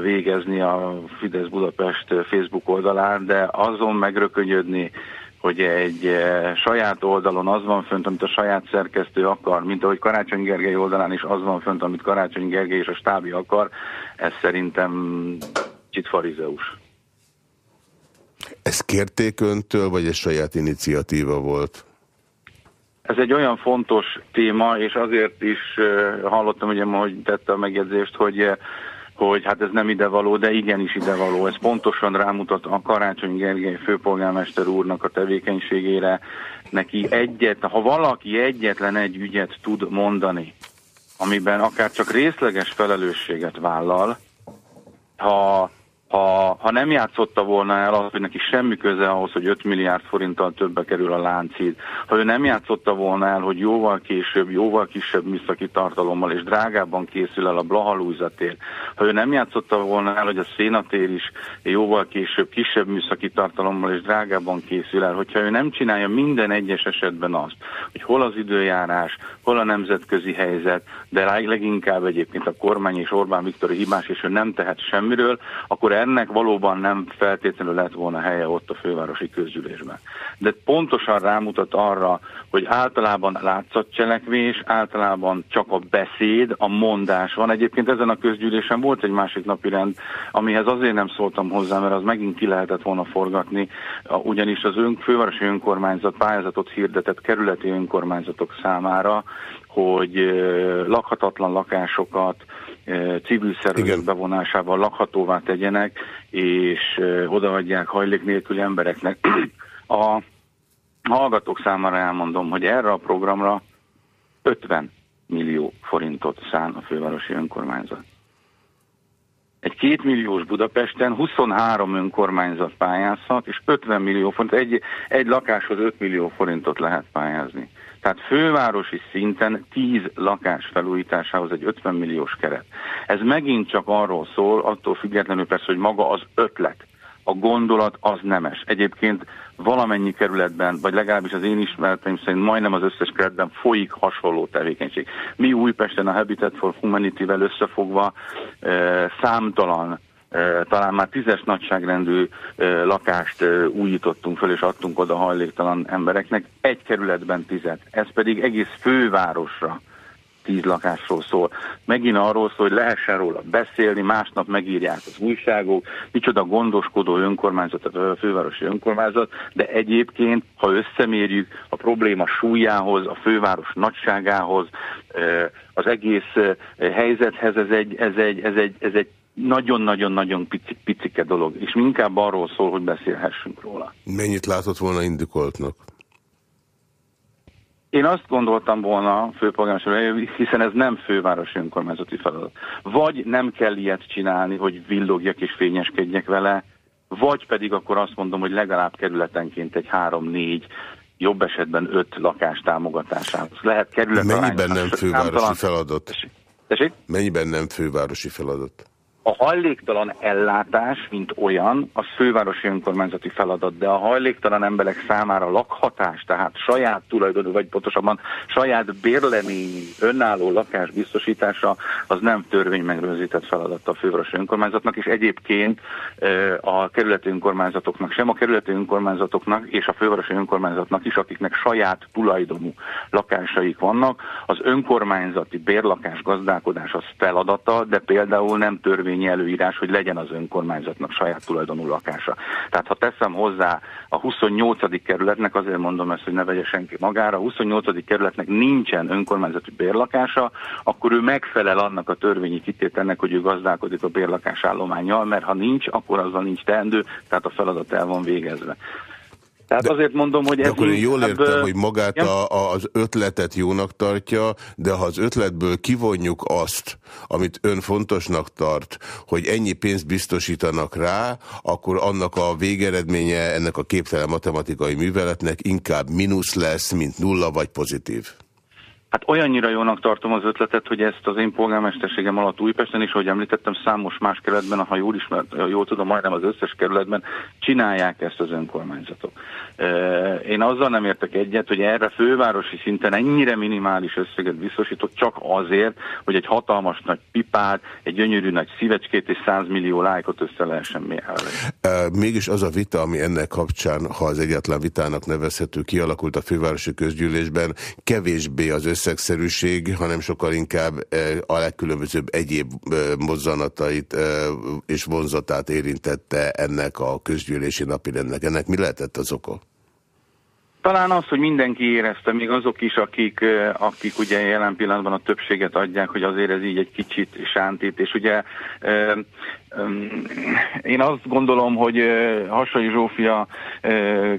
végezni a Fidesz Budapest Facebook oldalán, de azon megrökönyödni, hogy egy e, saját oldalon az van fönt, amit a saját szerkesztő akar, mint ahogy Karácsony Gergely oldalán is az van fönt, amit Karácsony Gergely és a stábi akar, ez szerintem kicsit farizeus. Ezt kérték öntől, vagy egy saját iniciatíva volt? Ez egy olyan fontos téma, és azért is hallottam, ugye, hogy tette a megjegyzést, hogy hogy hát ez nem idevaló, de igenis idevaló. Ez pontosan rámutat a Karácsony Gergely főpolgármester úrnak a tevékenységére. Neki egyet, ha valaki egyetlen egy ügyet tud mondani, amiben akár csak részleges felelősséget vállal, ha ha, ha nem játszotta volna el az, hogy neki semmi köze ahhoz, hogy 5 milliárd forinttal többe kerül a láncid, ha ő nem játszotta volna el, hogy jóval később, jóval kisebb műszaki tartalommal és drágábban készül el a Blahalújzatér, ha ő nem játszotta volna el, hogy a szénatér is jóval később kisebb műszaki tartalommal és drágábban készül el, hogyha ő nem csinálja minden egyes esetben azt, hogy hol az időjárás, hol a nemzetközi helyzet, de leginkább egyébként a kormány és Orbán Viktor hibás, és ő nem tehet semmiről, akkor ennek valóban nem feltétlenül lett volna helye ott a fővárosi közgyűlésben. De pontosan rámutat arra, hogy általában látszatcselekvés, általában csak a beszéd, a mondás van. Egyébként ezen a közgyűlésen volt egy másik napi rend, amihez azért nem szóltam hozzá, mert az megint ki lehetett volna forgatni, ugyanis az ön, fővárosi önkormányzat pályázatot hirdetett kerületi önkormányzatok számára, hogy lakhatatlan lakásokat civil szervezet bevonásával lakhatóvá tegyenek, és odaadják hajlék nélküli embereknek. A hallgatók számára elmondom, hogy erre a programra 50 millió forintot szán a fővárosi önkormányzat. Egy két milliós Budapesten 23 önkormányzat pályázhat, és 50 millió forint, egy, egy lakáshoz 5 millió forintot lehet pályázni. Tehát fővárosi szinten 10 lakás felújításához egy 50 milliós keret. Ez megint csak arról szól, attól függetlenül persze, hogy maga az ötlet, a gondolat az nemes. Egyébként valamennyi kerületben, vagy legalábbis az én ismereteim szerint majdnem az összes kerületben folyik hasonló tevékenység. Mi Újpesten a Habitat for Humanity-vel összefogva e, számtalan talán már tízes nagyságrendű lakást újítottunk föl, és adtunk oda hajléktalan embereknek, egy kerületben tizet. Ez pedig egész fővárosra tíz lakásról szól. Megint arról szól, hogy lehessen róla beszélni, másnap megírják az újságok, micsoda gondoskodó önkormányzat, a fővárosi önkormányzat, de egyébként, ha összemérjük a probléma súlyához, a főváros nagyságához, az egész helyzethez, ez egy, ez egy, ez egy, ez egy nagyon-nagyon-nagyon pici, picike dolog, és inkább arról szól, hogy beszélhessünk róla. Mennyit látott volna indokoltnak? Én azt gondoltam volna, főpolgármester, hiszen ez nem fővárosi önkormányzati feladat. Vagy nem kell ilyet csinálni, hogy villogjak és fényeskedjek vele, vagy pedig akkor azt mondom, hogy legalább kerületenként egy három-négy, jobb esetben öt lakás támogatásához. Lehet kerület Mennyiben nem fővárosi feladat? Tessék? Mennyiben nem fővárosi feladat? A hajléktalan ellátás, mint olyan, az fővárosi önkormányzati feladat, de a hajléktalan emberek számára lakhatás, tehát saját tulajdonú, vagy pontosabban saját bérleményi, önálló lakás biztosítása, az nem törvény megrőzített feladat a fővárosi önkormányzatnak, és egyébként a kerületi önkormányzatoknak, sem a kerületi önkormányzatoknak és a fővárosi önkormányzatnak is, akiknek saját tulajdonú lakásaik vannak, az önkormányzati bérlakás gazdálkodás az feladata, de például nem törvény törvényi előírás, hogy legyen az önkormányzatnak saját tulajdonú lakása. Tehát ha teszem hozzá a 28. kerületnek, azért mondom ezt, hogy ne vegye senki magára, a 28. kerületnek nincsen önkormányzati bérlakása, akkor ő megfelel annak a törvényi kitételnek, hogy ő gazdálkodik a bérlakás állományjal, mert ha nincs, akkor azzal nincs teendő, tehát a feladat el van végezve. Tehát de, azért mondom, hogy... ez akkor én jól értem, hogy magát a, a, az ötletet jónak tartja, de ha az ötletből kivonjuk azt, amit ön fontosnak tart, hogy ennyi pénzt biztosítanak rá, akkor annak a végeredménye ennek a képtelen matematikai műveletnek inkább mínusz lesz, mint nulla vagy pozitív. Hát olyannyira jónak tartom az ötletet, hogy ezt az én polgármesterségem alatt Újpesten is, ahogy említettem, számos más kerületben, ha jól, ismert, jól tudom, majdnem az összes kerületben csinálják ezt az önkormányzatok. Én azzal nem értek egyet, hogy erre fővárosi szinten ennyire minimális összeget biztosított csak azért, hogy egy hatalmas nagy pipát, egy gyönyörű nagy szívecskét és 100 millió lájkot össze lehessen mérni. Mégis az a vita, ami ennek kapcsán, ha az egyetlen vitának nevezhető, kialakult a fővárosi közgyűlésben, kevésbé az összegszerűség, hanem sokkal inkább a legkülönbözőbb egyéb mozzanatait és vonzatát érintette ennek a közgyűlési napirendnek. Ennek mi lehetett az oka? Talán az, hogy mindenki érezte, még azok is, akik, akik ugye jelen pillanatban a többséget adják, hogy azért ez így egy kicsit sántít, és ugye én azt gondolom, hogy Hasai Zsófia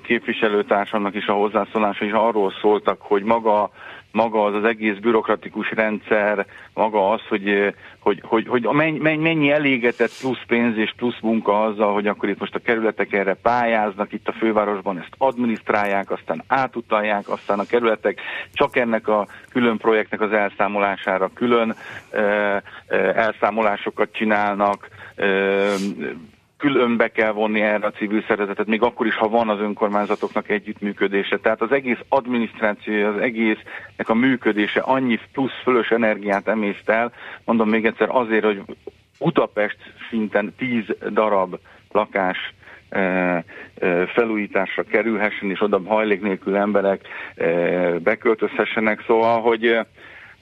képviselőtársamnak is a hozzászólása is arról szóltak, hogy maga maga az az egész bürokratikus rendszer, maga az, hogy, hogy, hogy, hogy mennyi, mennyi elégetett plusz pénz és plusz munka azzal, hogy akkor itt most a kerületek erre pályáznak, itt a fővárosban ezt adminisztrálják, aztán átutalják, aztán a kerületek csak ennek a külön projektnek az elszámolására külön e, e, elszámolásokat csinálnak, e, különbe kell vonni erre a civil szervezetet, még akkor is, ha van az önkormányzatoknak együttműködése. Tehát az egész adminisztráció, az egésznek a működése annyi plusz fölös energiát emészt el, mondom még egyszer azért, hogy Budapest szinten tíz darab lakás e, e, felújításra kerülhessen, és oda hajlék nélkül emberek e, beköltözhessenek. Szóval, hogy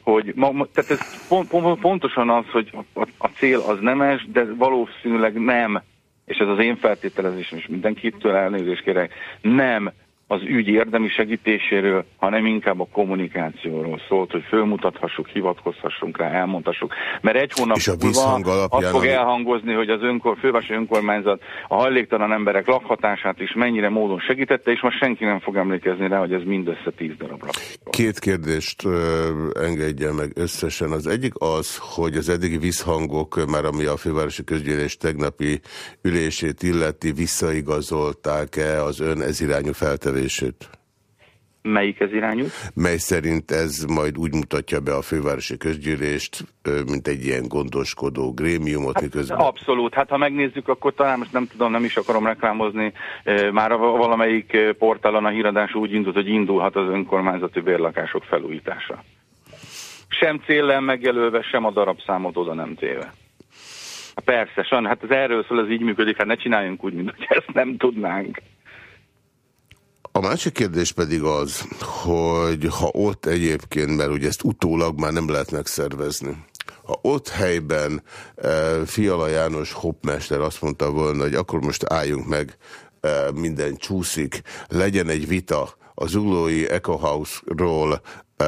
hogy ma, tehát ez pont, pont, pontosan az, hogy a, a cél az nemes, de valószínűleg nem és ez az én feltételezésem, és mindenkitől elnézést kérek, nem az ügy érdemi segítéséről, hanem inkább a kommunikációról szólt, hogy fölmutathassuk, hivatkozhassunk rá, elmondhassuk. Mert egy hónap és a múlva azt fog elhangozni, hogy az önkor, fővárosi önkormányzat a hajléktalan emberek lakhatását is mennyire módon segítette, és most senki nem fog emlékezni rá, hogy ez mindössze tíz darab lakható. Két kérdést ö, engedjen meg összesen. Az egyik az, hogy az eddigi visszhangok, már ami a fővárosi közgyűlés tegnapi ülését illeti, visszaigazolták-e az ön ezirányú feltevését? Melyik ez irányú? Mely szerint ez majd úgy mutatja be a fővárosi közgyűlést, mint egy ilyen gondoskodó grémiumot, hát, miközben... Abszolút, hát ha megnézzük, akkor talán most nem tudom, nem is akarom reklámozni, már valamelyik portálon a híradás úgy indult, hogy indulhat az önkormányzati bérlakások felújítása. Sem céllel megjelölve, sem a darabszámot oda nem téve. Persze, hát ez erről szól, ez így működik, hát ne csináljunk úgy, mint hogy ezt nem tudnánk. A másik kérdés pedig az, hogy ha ott egyébként, mert ugye ezt utólag már nem lehet megszervezni, ha ott helyben e, Fiala János hopmester azt mondta volna, hogy akkor most álljunk meg, e, minden csúszik, legyen egy vita az Uglói Eco House-ról, e,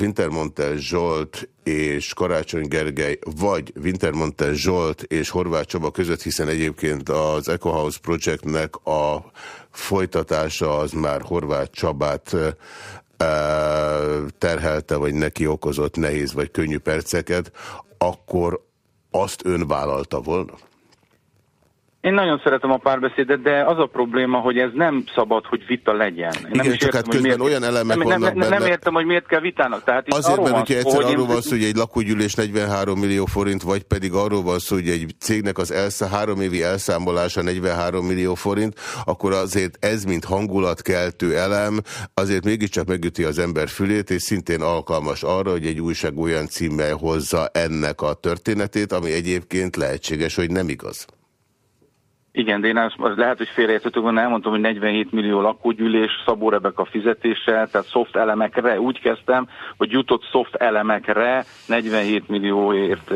Wintermontel Zsolt és Karácsony Gergely, vagy Wintermontel Zsolt és Horváth Csaba között, hiszen egyébként az Eco House Projectnek a folytatása az már Horváth Csabát terhelte, vagy neki okozott nehéz vagy könnyű perceket, akkor azt ön vállalta volna? Én nagyon szeretem a párbeszédet, de az a probléma, hogy ez nem szabad, hogy vita legyen. Én Igen, nem csak hát közben miért, olyan elemek nem, vannak nem, nem, nem értem, hogy miért kell vitának. Tehát Azért, mert hogyha egyszer hogy arról van szó, hogy egy lakógyűlés 43 millió forint, vagy pedig arról van szó, hogy egy cégnek az elszá, három évi elszámolása 43 millió forint, akkor azért ez, mint hangulatkeltő elem, azért mégiscsak megüti az ember fülét, és szintén alkalmas arra, hogy egy újság olyan címmel hozza ennek a történetét, ami egyébként lehetséges, hogy nem igaz. Igen, de én azt, az lehet, hogy félreértettük volna, elmondtam, hogy 47 millió lakógyűlés, Szabó Rebeka fizetése, tehát szoft elemekre, úgy kezdtem, hogy jutott szoft elemekre 47 millióért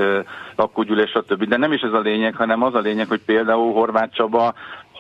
lakógyűlés, stb. De nem is ez a lényeg, hanem az a lényeg, hogy például Horváth Csaba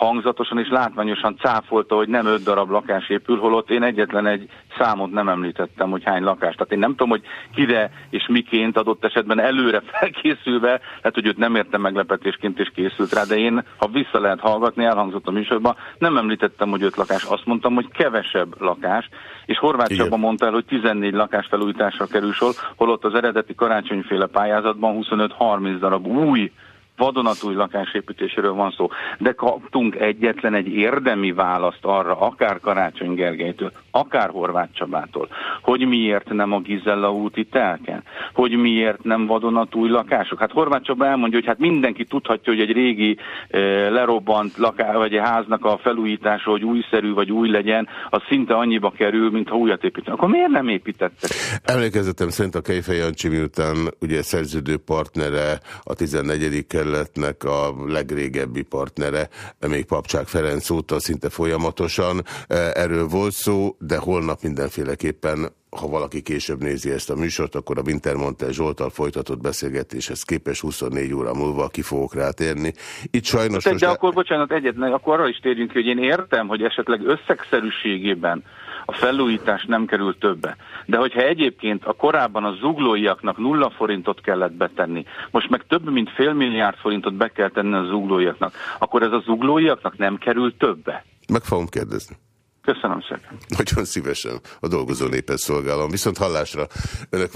hangzatosan és látványosan cáfolta, hogy nem öt darab lakás épül, holott én egyetlen egy számot nem említettem, hogy hány lakás. Tehát én nem tudom, hogy kire és miként adott esetben előre felkészülve, lehet, hogy őt nem értem meglepetésként és készült rá, de én, ha vissza lehet hallgatni, elhangzott a műsorban, nem említettem, hogy öt lakás, azt mondtam, hogy kevesebb lakás, és Horváth Csaba mondta el, hogy 14 lakás felújításra kerül sor, holott az eredeti karácsonyféle pályázatban 25-30 darab új vadonatúj lakásépítésről van szó, de kaptunk egyetlen egy érdemi választ arra, akár Karácsony Gergelytől, akár Horváth Csabától, hogy miért nem a Gizella úti telken, hogy miért nem vadonatúj lakások. Hát Horváth Csaba elmondja, hogy hát mindenki tudhatja, hogy egy régi e, lerobbant laká, vagy egy háznak a felújítása, hogy újszerű vagy új legyen, az szinte annyiba kerül, mint ha újat építenek. Akkor miért nem építettek? Emlékezetem szerint a Kejfej Jancsi miután ugye szerződő partnere a 14. kerületnek a legrégebbi partnere, még Papcsák Ferenc óta szinte folyamatosan e, erről volt szó, de holnap mindenféleképpen ha valaki később nézi ezt a műsort, akkor a Wintermontel Zsoltal folytatott beszélgetéshez képes 24 óra múlva ki fogok rátérni. Itt sajnos... De, de akkor, bocsánat, egyet, akkor arra is térjünk hogy én értem, hogy esetleg összegszerűségében a felújítás nem kerül többe. De hogyha egyébként a korábban a zuglóiaknak nulla forintot kellett betenni, most meg több mint fél milliárd forintot be kell tenni a zuglóiaknak, akkor ez a zuglóiaknak nem kerül többe? Meg fogom kérdezni. Köszönöm szépen. Nagyon szívesen a dolgozó népet szolgálom. Viszont hallásra önök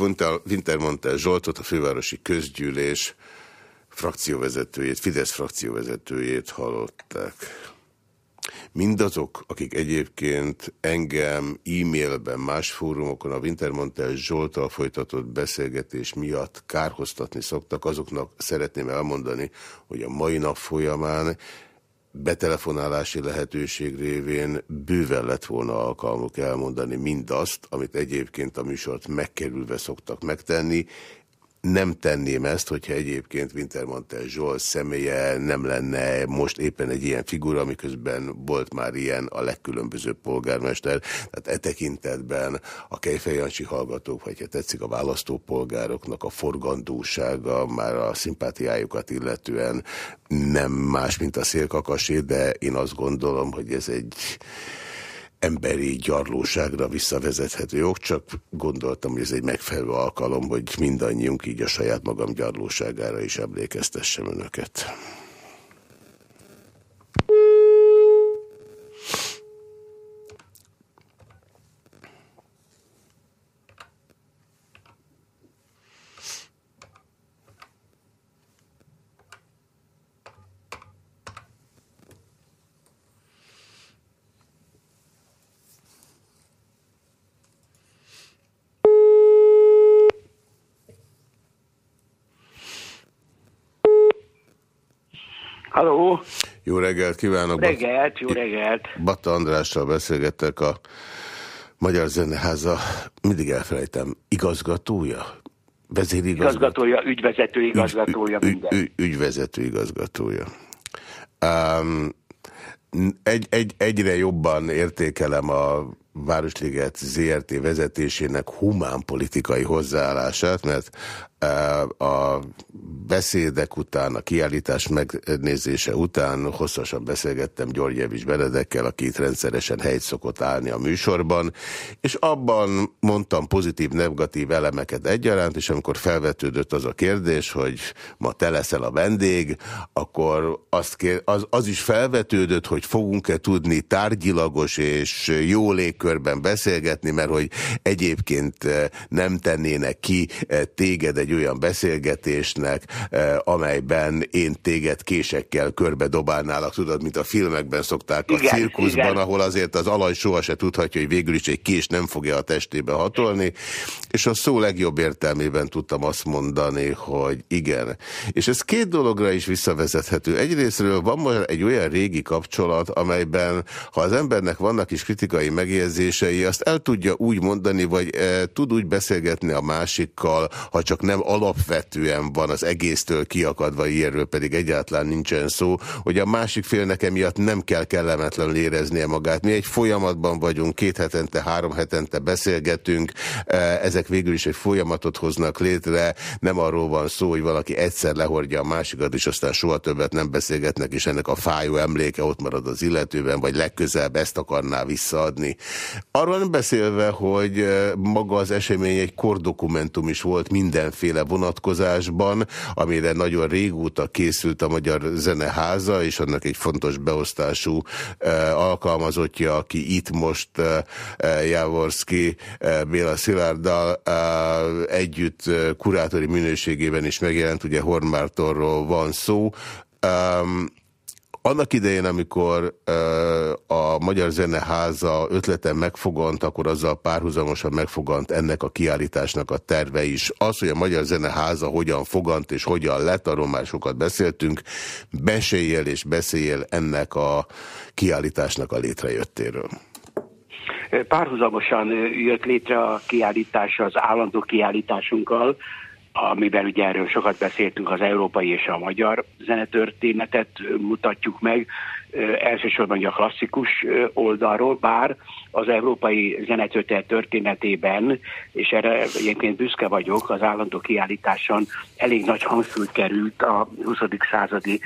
Wintermontel Zsoltot, a fővárosi közgyűlés frakcióvezetőjét, Fidesz frakcióvezetőjét hallották. Mindazok, akik egyébként engem e-mailben, más fórumokon a Wintermontel Zsoltal folytatott beszélgetés miatt kárhoztatni szoktak, azoknak szeretném elmondani, hogy a mai nap folyamán betelefonálási lehetőség révén bőven lett volna alkalmuk elmondani mindazt, amit egyébként a műsort megkerülve szoktak megtenni, nem tenném ezt, hogyha egyébként Wintermantel Zsolt személye nem lenne most éppen egy ilyen figura, miközben volt már ilyen a legkülönbözőbb polgármester. Tehát e tekintetben a kejfejancsi hallgatók, vagy ha tetszik a választópolgároknak a forgandósága, már a szimpátiájukat illetően nem más, mint a szélkakasé, de én azt gondolom, hogy ez egy emberi gyarlóságra visszavezethető jog, csak gondoltam, hogy ez egy megfelelő alkalom, hogy mindannyiunk így a saját magam gyarlóságára is emlékeztessem önöket. Jó reggelt kívánok! Reggelt, jó reggelt! Bata Andrással beszélgettek a Magyar Zeneháza, mindig elfelejtem, igazgatója? Vezérigazgatója? Igazgatója, ügyvezető igazgatója, ügy, minden. Ügy, ügyvezető igazgatója. Um, egy, egy, egyre jobban értékelem a Városliget ZRT vezetésének humán politikai hozzáállását, mert a beszédek után, a kiállítás megnézése után hosszasan beszélgettem Györgyevics Benedekkel, aki itt rendszeresen helyt szokott állni a műsorban, és abban mondtam pozitív-negatív elemeket egyaránt, és amikor felvetődött az a kérdés, hogy ma te leszel a vendég, akkor azt kér, az, az is felvetődött, hogy fogunk-e tudni tárgyilagos és jó légkörben beszélgetni, mert hogy egyébként nem tennének ki téged egy olyan beszélgetésnek, eh, amelyben én téged késekkel körbe dobálnálak, tudod, mint a filmekben szokták a igen, cirkuszban, igen. ahol azért az alany soha se tudhatja, hogy végül is egy kés nem fogja a testébe hatolni, és a szó legjobb értelmében tudtam azt mondani, hogy igen. És ez két dologra is visszavezethető. Egyrésztről van most egy olyan régi kapcsolat, amelyben, ha az embernek vannak is kritikai megjegyzései, azt el tudja úgy mondani, vagy e, tud úgy beszélgetni a másikkal, ha csak nem alapvetően van az egésztől kiakadva, ilyenről pedig egyáltalán nincsen szó, hogy a másik félnek emiatt nem kell kellemetlenül éreznie magát. Mi egy folyamatban vagyunk, két hetente, három hetente beszélgetünk, e, ezek végül is egy folyamatot hoznak létre, nem arról van szó, hogy valaki egyszer lehordja a másikat, és aztán soha többet nem beszélgetnek, és ennek a fájó emléke ott marad az illetőben, vagy legközelebb ezt akarná visszaadni. Arról nem beszélve, hogy e, maga az esemény egy kordokumentum is volt mindenféle vonatkozásban, amire nagyon régóta készült a Magyar Zeneháza, és annak egy fontos beosztású alkalmazottja, aki itt most Javorszki Béla Szilárddal együtt kurátori minőségében is megjelent, ugye Hormártorról van szó. Annak idején, amikor a Magyar Zeneháza ötleten megfogant, akkor azzal párhuzamosan megfogant ennek a kiállításnak a terve is. Az, hogy a Magyar Zeneháza hogyan fogant és hogyan lett, arról már sokat beszéltünk. Beséljél és beszéljél ennek a kiállításnak a létrejöttéről. Párhuzamosan jött létre a kiállítás az állandó kiállításunkkal, amiben ugye erről sokat beszéltünk, az európai és a magyar zenetörténetet mutatjuk meg, elsősorban a klasszikus oldalról, bár az európai zenetörténet történetében, és erre egyébként büszke vagyok, az állandó kiállításon elég nagy hangsúly került a 20. századi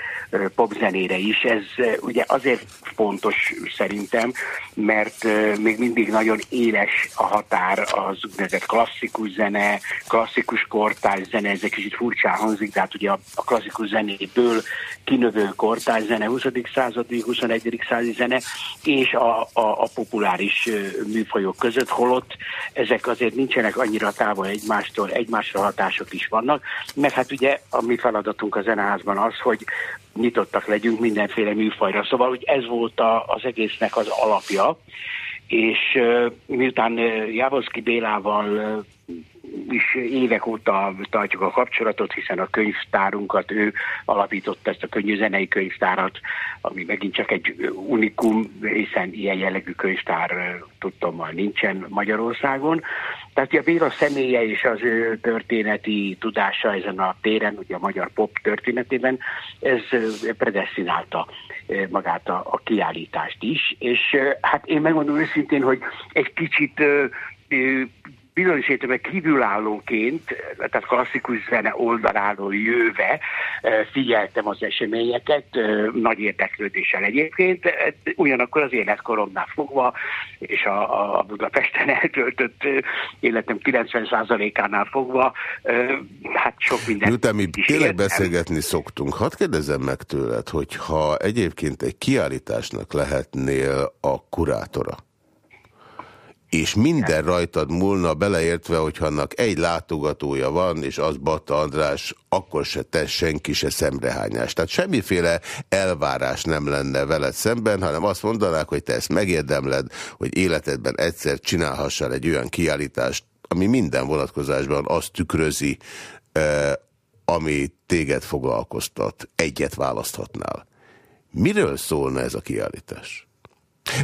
popzenére is. Ez ugye azért fontos szerintem, mert még mindig nagyon éles a határ az úgynevezett klasszikus zene, klasszikus kortárs zene, ez egy kicsit furcsán hangzik, de hát ugye a, klasszikus zenéből kinövő kortárs zene, 20. századi, 21. századi zene, és a, a, a populáris műfajok között, holott ezek azért nincsenek annyira távol egymástól, egymásra hatások is vannak, mert hát ugye a mi feladatunk a zeneházban az, hogy nyitottak legyünk mindenféle műfajra. Szóval hogy ez volt a, az egésznek az alapja, és miután Jávoszki Bélával is évek óta tartjuk a kapcsolatot, hiszen a könyvtárunkat ő alapította ezt a könnyű zenei könyvtárat, ami megint csak egy unikum, hiszen ilyen jellegű könyvtár tudtommal nincsen Magyarországon. Tehát a Béla személye és az ő történeti tudása ezen a téren, ugye a magyar pop történetében, ez predestinálta magát a, a kiállítást is, és hát én megmondom őszintén, hogy egy kicsit bizonyos értelemben kívülállóként, tehát klasszikus zene oldaláról jöve figyeltem az eseményeket, nagy érdeklődéssel egyébként, ugyanakkor az életkoromnál fogva, és a, a Budapesten eltöltött életem 90%-ánál fogva, hát sok minden. Miután mi tényleg értem. beszélgetni szoktunk, hadd kérdezem meg tőled, hogyha egyébként egy kiállításnak lehetnél a kurátora, és minden rajtad múlna, beleértve, hogyha annak egy látogatója van, és az Batta András, akkor se tesz senki se szemrehányást. Tehát semmiféle elvárás nem lenne veled szemben, hanem azt mondanák, hogy te ezt megérdemled, hogy életedben egyszer csinálhassál egy olyan kiállítást, ami minden vonatkozásban azt tükrözi, ami téged foglalkoztat. Egyet választhatnál. Miről szólna ez a kiállítás?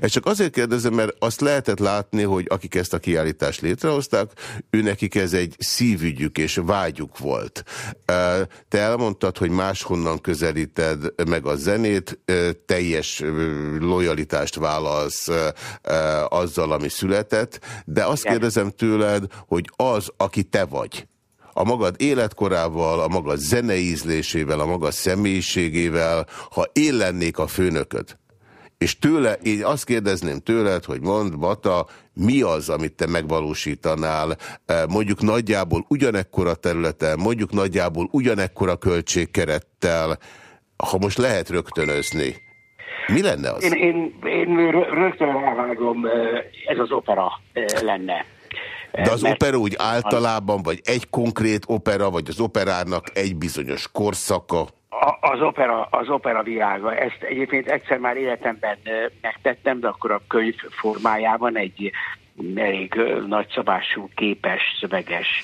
Ezt csak azért kérdezem, mert azt lehetett látni, hogy akik ezt a kiállítást létrehozták, őnekik ez egy szívügyük és vágyuk volt. Te elmondtad, hogy máshonnan közelíted meg a zenét, teljes lojalitást válasz azzal, ami született, de azt kérdezem tőled, hogy az, aki te vagy, a magad életkorával, a magad zeneízlésével, a magad személyiségével, ha én lennék a főnököd, és tőle, én azt kérdezném tőled, hogy mondd, Bata, mi az, amit te megvalósítanál, eh, mondjuk nagyjából ugyanekkora területen, mondjuk nagyjából ugyanekkora költségkerettel, ha most lehet rögtönözni. Mi lenne az? Én, én, én rögtön elvágom, eh, ez az opera eh, lenne. De az Mert opera úgy általában, vagy egy konkrét opera, vagy az operának egy bizonyos korszaka? Az opera, az opera világa. Ezt egyébként egyszer már életemben megtettem, de akkor a könyv formájában egy elég nagyszabású, képes, szöveges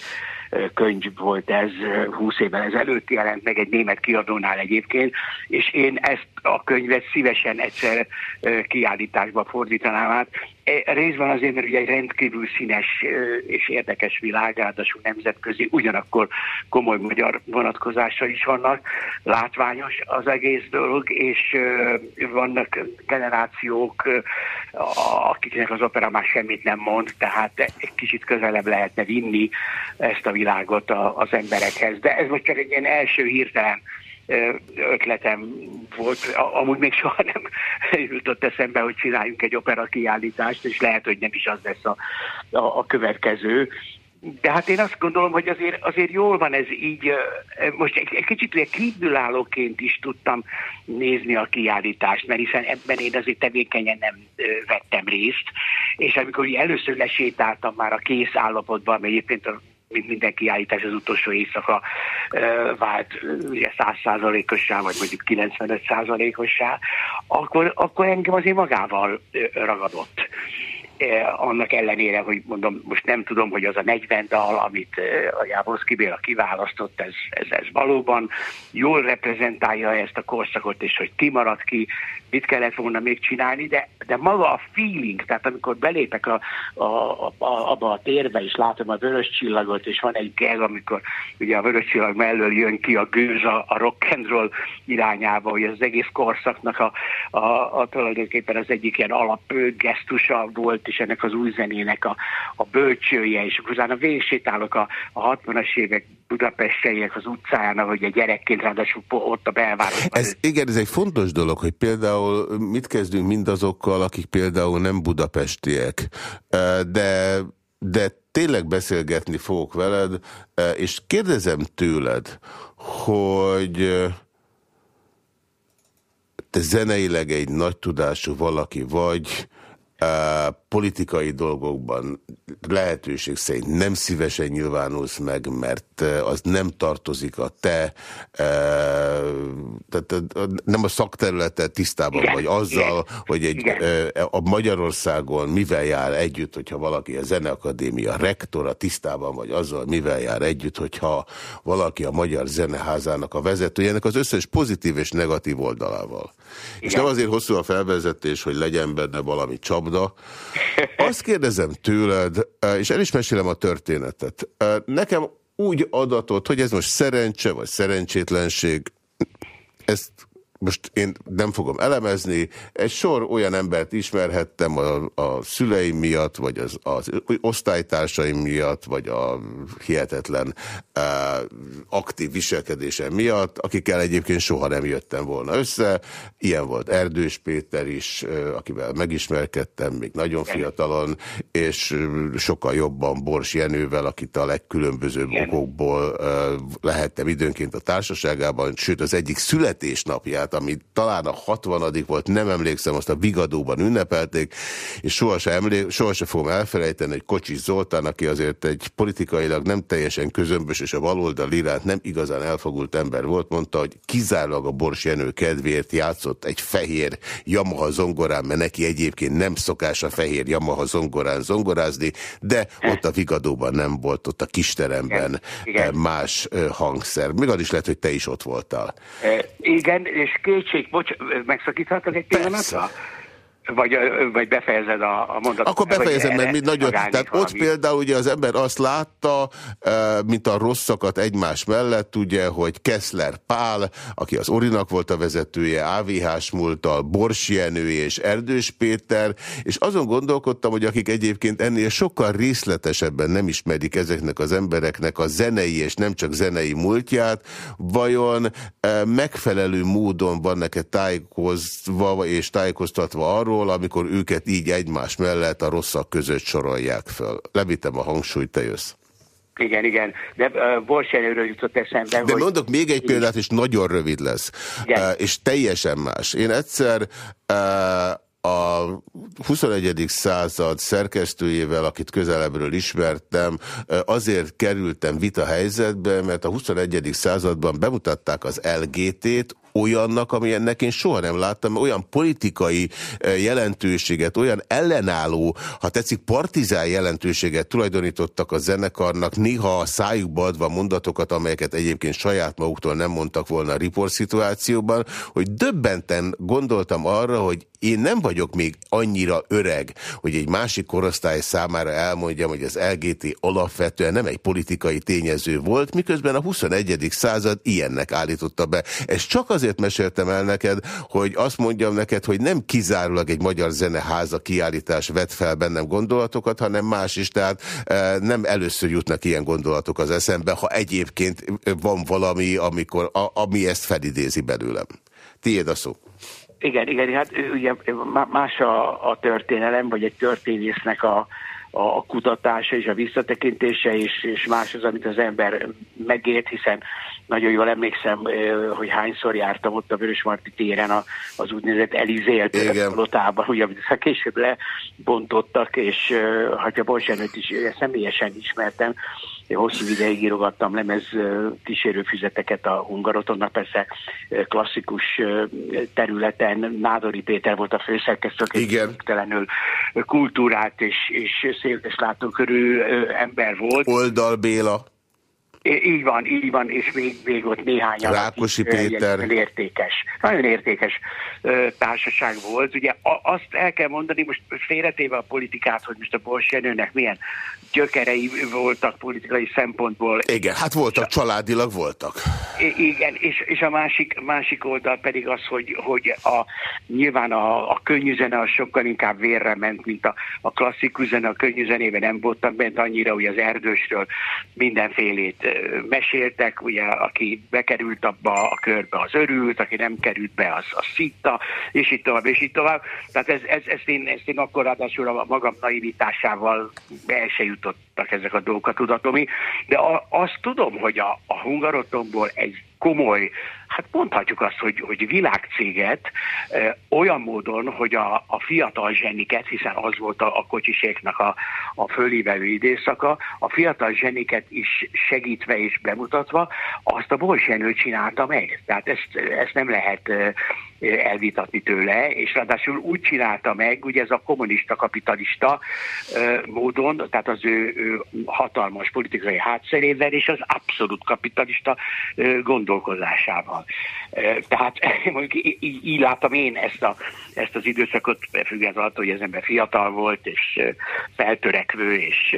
könyv volt ez, 20 évvel ezelőtt jelent meg egy német kiadónál egyébként, és én ezt a könyvet szívesen egyszer kiállításba fordítanám át. E, részben azért, mert ugye egy rendkívül színes és érdekes világ, ráadásul nemzetközi, ugyanakkor komoly magyar vonatkozása is vannak, látványos az egész dolog, és vannak generációk, akiknek az opera már semmit nem mond, tehát egy kicsit közelebb lehetne vinni ezt a világot az emberekhez. De ez most csak egy ilyen első hirtelen ötletem volt, amúgy még soha nem jutott eszembe, hogy csináljunk egy opera kiállítást, és lehet, hogy nem is az lesz a, a, a következő, de hát én azt gondolom, hogy azért, azért jól van ez így, most egy, egy kicsit ugye kívülállóként is tudtam nézni a kiállítást, mert hiszen ebben én azért tevékenyen nem vettem részt, és amikor először lesétáltam már a kész állapotban, mert egyébként a mint minden kiállítás az utolsó éjszaka vált ugye 100%-ossá, vagy mondjuk 95%-ossá, akkor, akkor engem azért magával ragadott. Eh, annak ellenére, hogy mondom, most nem tudom, hogy az a 40 dal, amit eh, a Jávorszki Béla kiválasztott, ez, ez, ez valóban jól reprezentálja ezt a korszakot, és hogy ki maradt ki, mit kellett volna még csinálni, de, de maga a feeling, tehát amikor belépek a, a, a, abba a térbe, és látom a vörös csillagot, és van egy gag, amikor ugye a vörös csillag mellől jön ki a gőz a, a rock and roll irányába, hogy az egész korszaknak a, a, a tulajdonképpen az egyik ilyen alapgesztusa volt, és ennek az új zenének a, a bölcsője, és utána végigsétálok a, a 60-as évek budapestjeiek az utcáján, ahogy egy gyerekként ráadásul ott a belvárosban. Ez, igen, ez egy fontos dolog, hogy például mit kezdünk mindazokkal, akik például nem budapestiek, de, de tényleg beszélgetni fogok veled, és kérdezem tőled, hogy te zeneileg egy nagy tudású valaki vagy, politikai dolgokban lehetőség szerint nem szívesen nyilvánulsz meg, mert az nem tartozik a te, tehát nem a szakterületet tisztában igen, vagy azzal, igen, hogy egy, a Magyarországon mivel jár együtt, hogyha valaki a Zeneakadémia rektora tisztában vagy azzal, mivel jár együtt, hogyha valaki a Magyar Zeneházának a vezetőjének az összes pozitív és negatív oldalával. Igen. És nem azért hosszú a felvezetés, hogy legyen benne valami csapda. Azt kérdezem tőled, és el is mesélem a történetet. Nekem úgy adatot, hogy ez most szerencse vagy szerencsétlenség, ezt most én nem fogom elemezni, egy sor olyan embert ismerhettem a, a szüleim miatt, vagy az, az osztálytársaim miatt, vagy a hihetetlen uh, aktív viselkedésem miatt, akikkel egyébként soha nem jöttem volna össze. Ilyen volt Erdős Péter is, akivel megismerkedtem még nagyon fiatalon, és sokkal jobban Bors Jenővel, akit a legkülönbözőbb okokból uh, lehettem időnként a társaságában, sőt az egyik születésnapját tehát ami talán a 60 volt, nem emlékszem, azt a Vigadóban ünnepelték, és sohasem, emlé sohasem fogom elfelejteni, hogy Kocsis Zoltán, aki azért egy politikailag nem teljesen közömbös, és a baloldal iránt nem igazán elfogult ember volt, mondta, hogy kizárólag a Bors Jenő kedvéért játszott egy fehér Yamaha zongorán, mert neki egyébként nem szokás a fehér Yamaha zongorán zongorázni, de ott a Vigadóban nem volt, ott a kisteremben Igen. Más hangszer. Még az is lehet, hogy te is ott voltál. Igen, és kétség, bocs, megszakíthatok egy pillanatra? Vagy, vagy befejezed a, a mondatot? Akkor befejezem, mert mi nagyon... Tehát valami. ott például ugye az ember azt látta, mint a rosszakat egymás mellett, ugye, hogy Kessler Pál, aki az Orinak volt a vezetője, AVH-s múltal, Bors Jenő és Erdős Péter, és azon gondolkodtam, hogy akik egyébként ennél sokkal részletesebben nem ismerik ezeknek az embereknek a zenei és nem csak zenei múltját, vajon megfelelő módon van neked tájékozva és tájékoztatva arról, arról, amikor őket így egymás mellett a rosszak között sorolják föl. Levittem a hangsúlyt, te jössz. Igen, igen, de uh, Borselőről jutott eszembe. De hogy... mondok még egy példát, és nagyon rövid lesz, uh, és teljesen más. Én egyszer uh, a 21. század szerkesztőjével, akit közelebbről ismertem, azért kerültem vita helyzetbe, mert a 21. században bemutatták az LGT-t, olyannak, amilyennek én soha nem láttam, olyan politikai eh, jelentőséget, olyan ellenálló, ha tetszik, partizán jelentőséget tulajdonítottak a zenekarnak, néha a szájukba adva mondatokat, amelyeket egyébként saját maguktól nem mondtak volna a riport szituációban, hogy döbbenten gondoltam arra, hogy én nem vagyok még annyira öreg, hogy egy másik korosztály számára elmondjam, hogy az LGT alapvetően nem egy politikai tényező volt, miközben a 21. század ilyennek állította be. Ez csak azért meséltem el neked, hogy azt mondjam neked, hogy nem kizárólag egy magyar zeneháza kiállítás vet fel bennem gondolatokat, hanem más is, tehát e, nem először jutnak ilyen gondolatok az eszembe, ha egyébként van valami, amikor, ami ezt felidézi belőlem. Tiéd a szó. Igen, igen, hát ugye más a, a történelem, vagy egy történésznek a, a kutatása és a visszatekintése, és, és más az, amit az ember megélt, hiszen nagyon jól emlékszem, hogy hányszor jártam ott a Vörösmarty téren az úgynevezett Elizélt lotában, ugye, amit később lebontottak, és ha Borsenőt is személyesen ismertem, én hosszú ideig írogattam lemez kísérőfüzeteket a Hungarotonnak, persze klasszikus területen. Nádori Péter volt a főszerkesztő, aki telenül kultúrát és, és széltes látókörű ember volt. Oldal Béla. Így van, így van, és még, még ott néhány Rákosi Péter. Értékes, nagyon értékes társaság volt. Ugye azt el kell mondani, most félretéve a politikát, hogy most a Bolsenőnek milyen gyökerei voltak politikai szempontból. Igen, hát voltak, családilag voltak. Igen, és, és a másik, másik oldal pedig az, hogy, hogy a, nyilván a, a könnyű zene az sokkal inkább vérre ment, mint a, a klasszikus zene. A könnyű zenében nem voltak bent annyira, hogy az erdősről mindenfélét meséltek, ugye, aki bekerült abba a körbe, az örült, aki nem került be, az, az szitta, és itt tovább, és itt tovább. Tehát ez, ez, ezt, én, ezt én akkor ráadásul a magam naivitásával el se jutottak ezek a dolgokat tudatomi, de a, azt tudom, hogy a, a hungarotomból egy komoly, hát mondhatjuk azt, hogy, hogy világcéget olyan módon, hogy a, a fiatal zseniket, hiszen az volt a, a kocsiséknak a, a fölívelő időszaka, a fiatal zseniket is segítve és bemutatva, azt a Bolsenő csinálta meg. Tehát ezt, ezt nem lehet elvitatni tőle, és ráadásul úgy csinálta meg, ugye ez a kommunista kapitalista e, módon, tehát az ő, ő hatalmas politikai hátszerével, és az abszolút kapitalista e, gondolkozásával. Tehát mondjuk így, így látom én ezt, a, ezt az időszakot, függetlenül attól, hogy az ember fiatal volt, és feltörekvő, és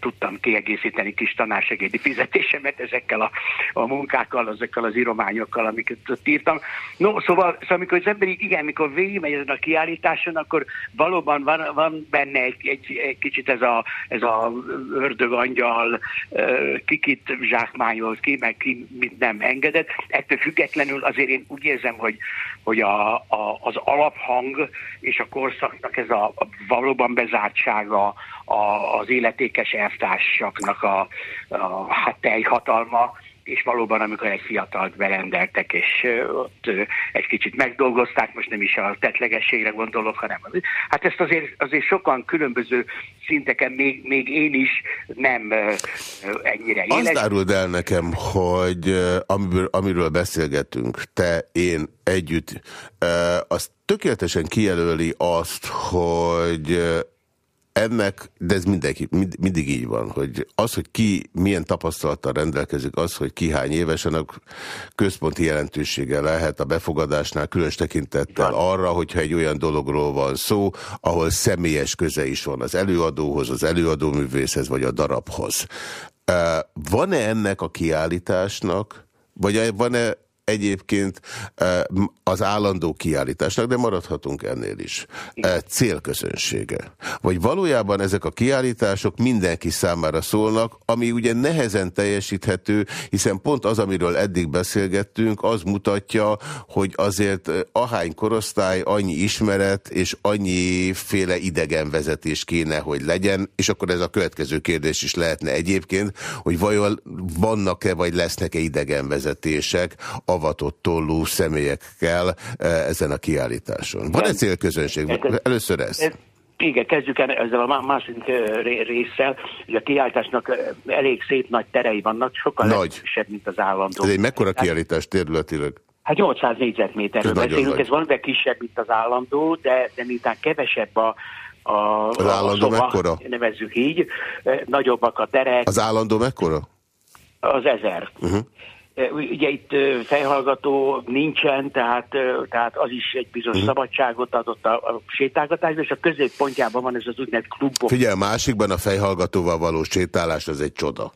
tudtam kiegészíteni kis tanársegédi fizetésemet ezekkel a, a munkákkal, ezekkel az írományokkal, amiket ott írtam. No, szóval, szóval amikor az ember igen, mikor végigmegy ezen a kiállításon, akkor valóban van, van benne egy, egy, egy kicsit ez a, ez a ördögangyal, kikit zsákmányolt ki, meg ki mit nem engedett. Ettől függetlenül azért én úgy érzem, hogy, hogy a, a, az alaphang és a korszaknak ez a, a valóban bezártsága, a, az életékes elvtársaknak a, a hát teljhatalma, és valóban, amikor egy fiatalt berendeltek, és ott egy kicsit megdolgozták, most nem is a tetlegességre gondolok, hanem hát ezt azért, azért sokan különböző szinteken, még, még én is nem ennyire éles. Azt áruld el nekem, hogy amiről, amiről beszélgetünk, te, én együtt, az tökéletesen kijelöli azt, hogy ennek, de ez mindenki, mind, mindig így van, hogy az, hogy ki milyen tapasztalattal rendelkezik, az, hogy ki hány éves, annak központi jelentősége lehet a befogadásnál, különös tekintettel arra, hogyha egy olyan dologról van szó, ahol személyes köze is van az előadóhoz, az előadóművészhez, vagy a darabhoz. Van-e ennek a kiállításnak, vagy van-e egyébként eh, az állandó kiállításnak, de maradhatunk ennél is. Eh, célközönsége. Vagy valójában ezek a kiállítások mindenki számára szólnak, ami ugye nehezen teljesíthető, hiszen pont az, amiről eddig beszélgettünk, az mutatja, hogy azért eh, ahány korosztály, annyi ismeret és annyi féle idegenvezetés kéne, hogy legyen, és akkor ez a következő kérdés is lehetne egyébként, hogy vajon vannak-e vagy lesznek-e idegenvezetések a avatott tollú személyekkel eh, ezen a kiállításon. Van-e célközönség? Először ez. Igen, kezdjük el ezzel a második eh, résszel. Ugye a kiállításnak eh, elég szép nagy terei vannak, sokkal nagy. mint az állandó. Ez egy mekkora kiállítás területileg? Hát 800 négyzetméterről beszélünk, ez valamivel kisebb, mint az állandó, de, de miután kevesebb a, a, az állandó a szoba, mekkora? nevezzük így, nagyobbak a terek. Az állandó mekkora? Az ezer. Uh -huh. Ugye itt fejhallgató nincsen, tehát, tehát az is egy bizonyos uh-huh. szabadságot adott a, a sétálgatásban, és a középpontjában van ez az úgynevezett klubok. Figyelj, másikban a fejhallgatóval való sétálás az egy csoda.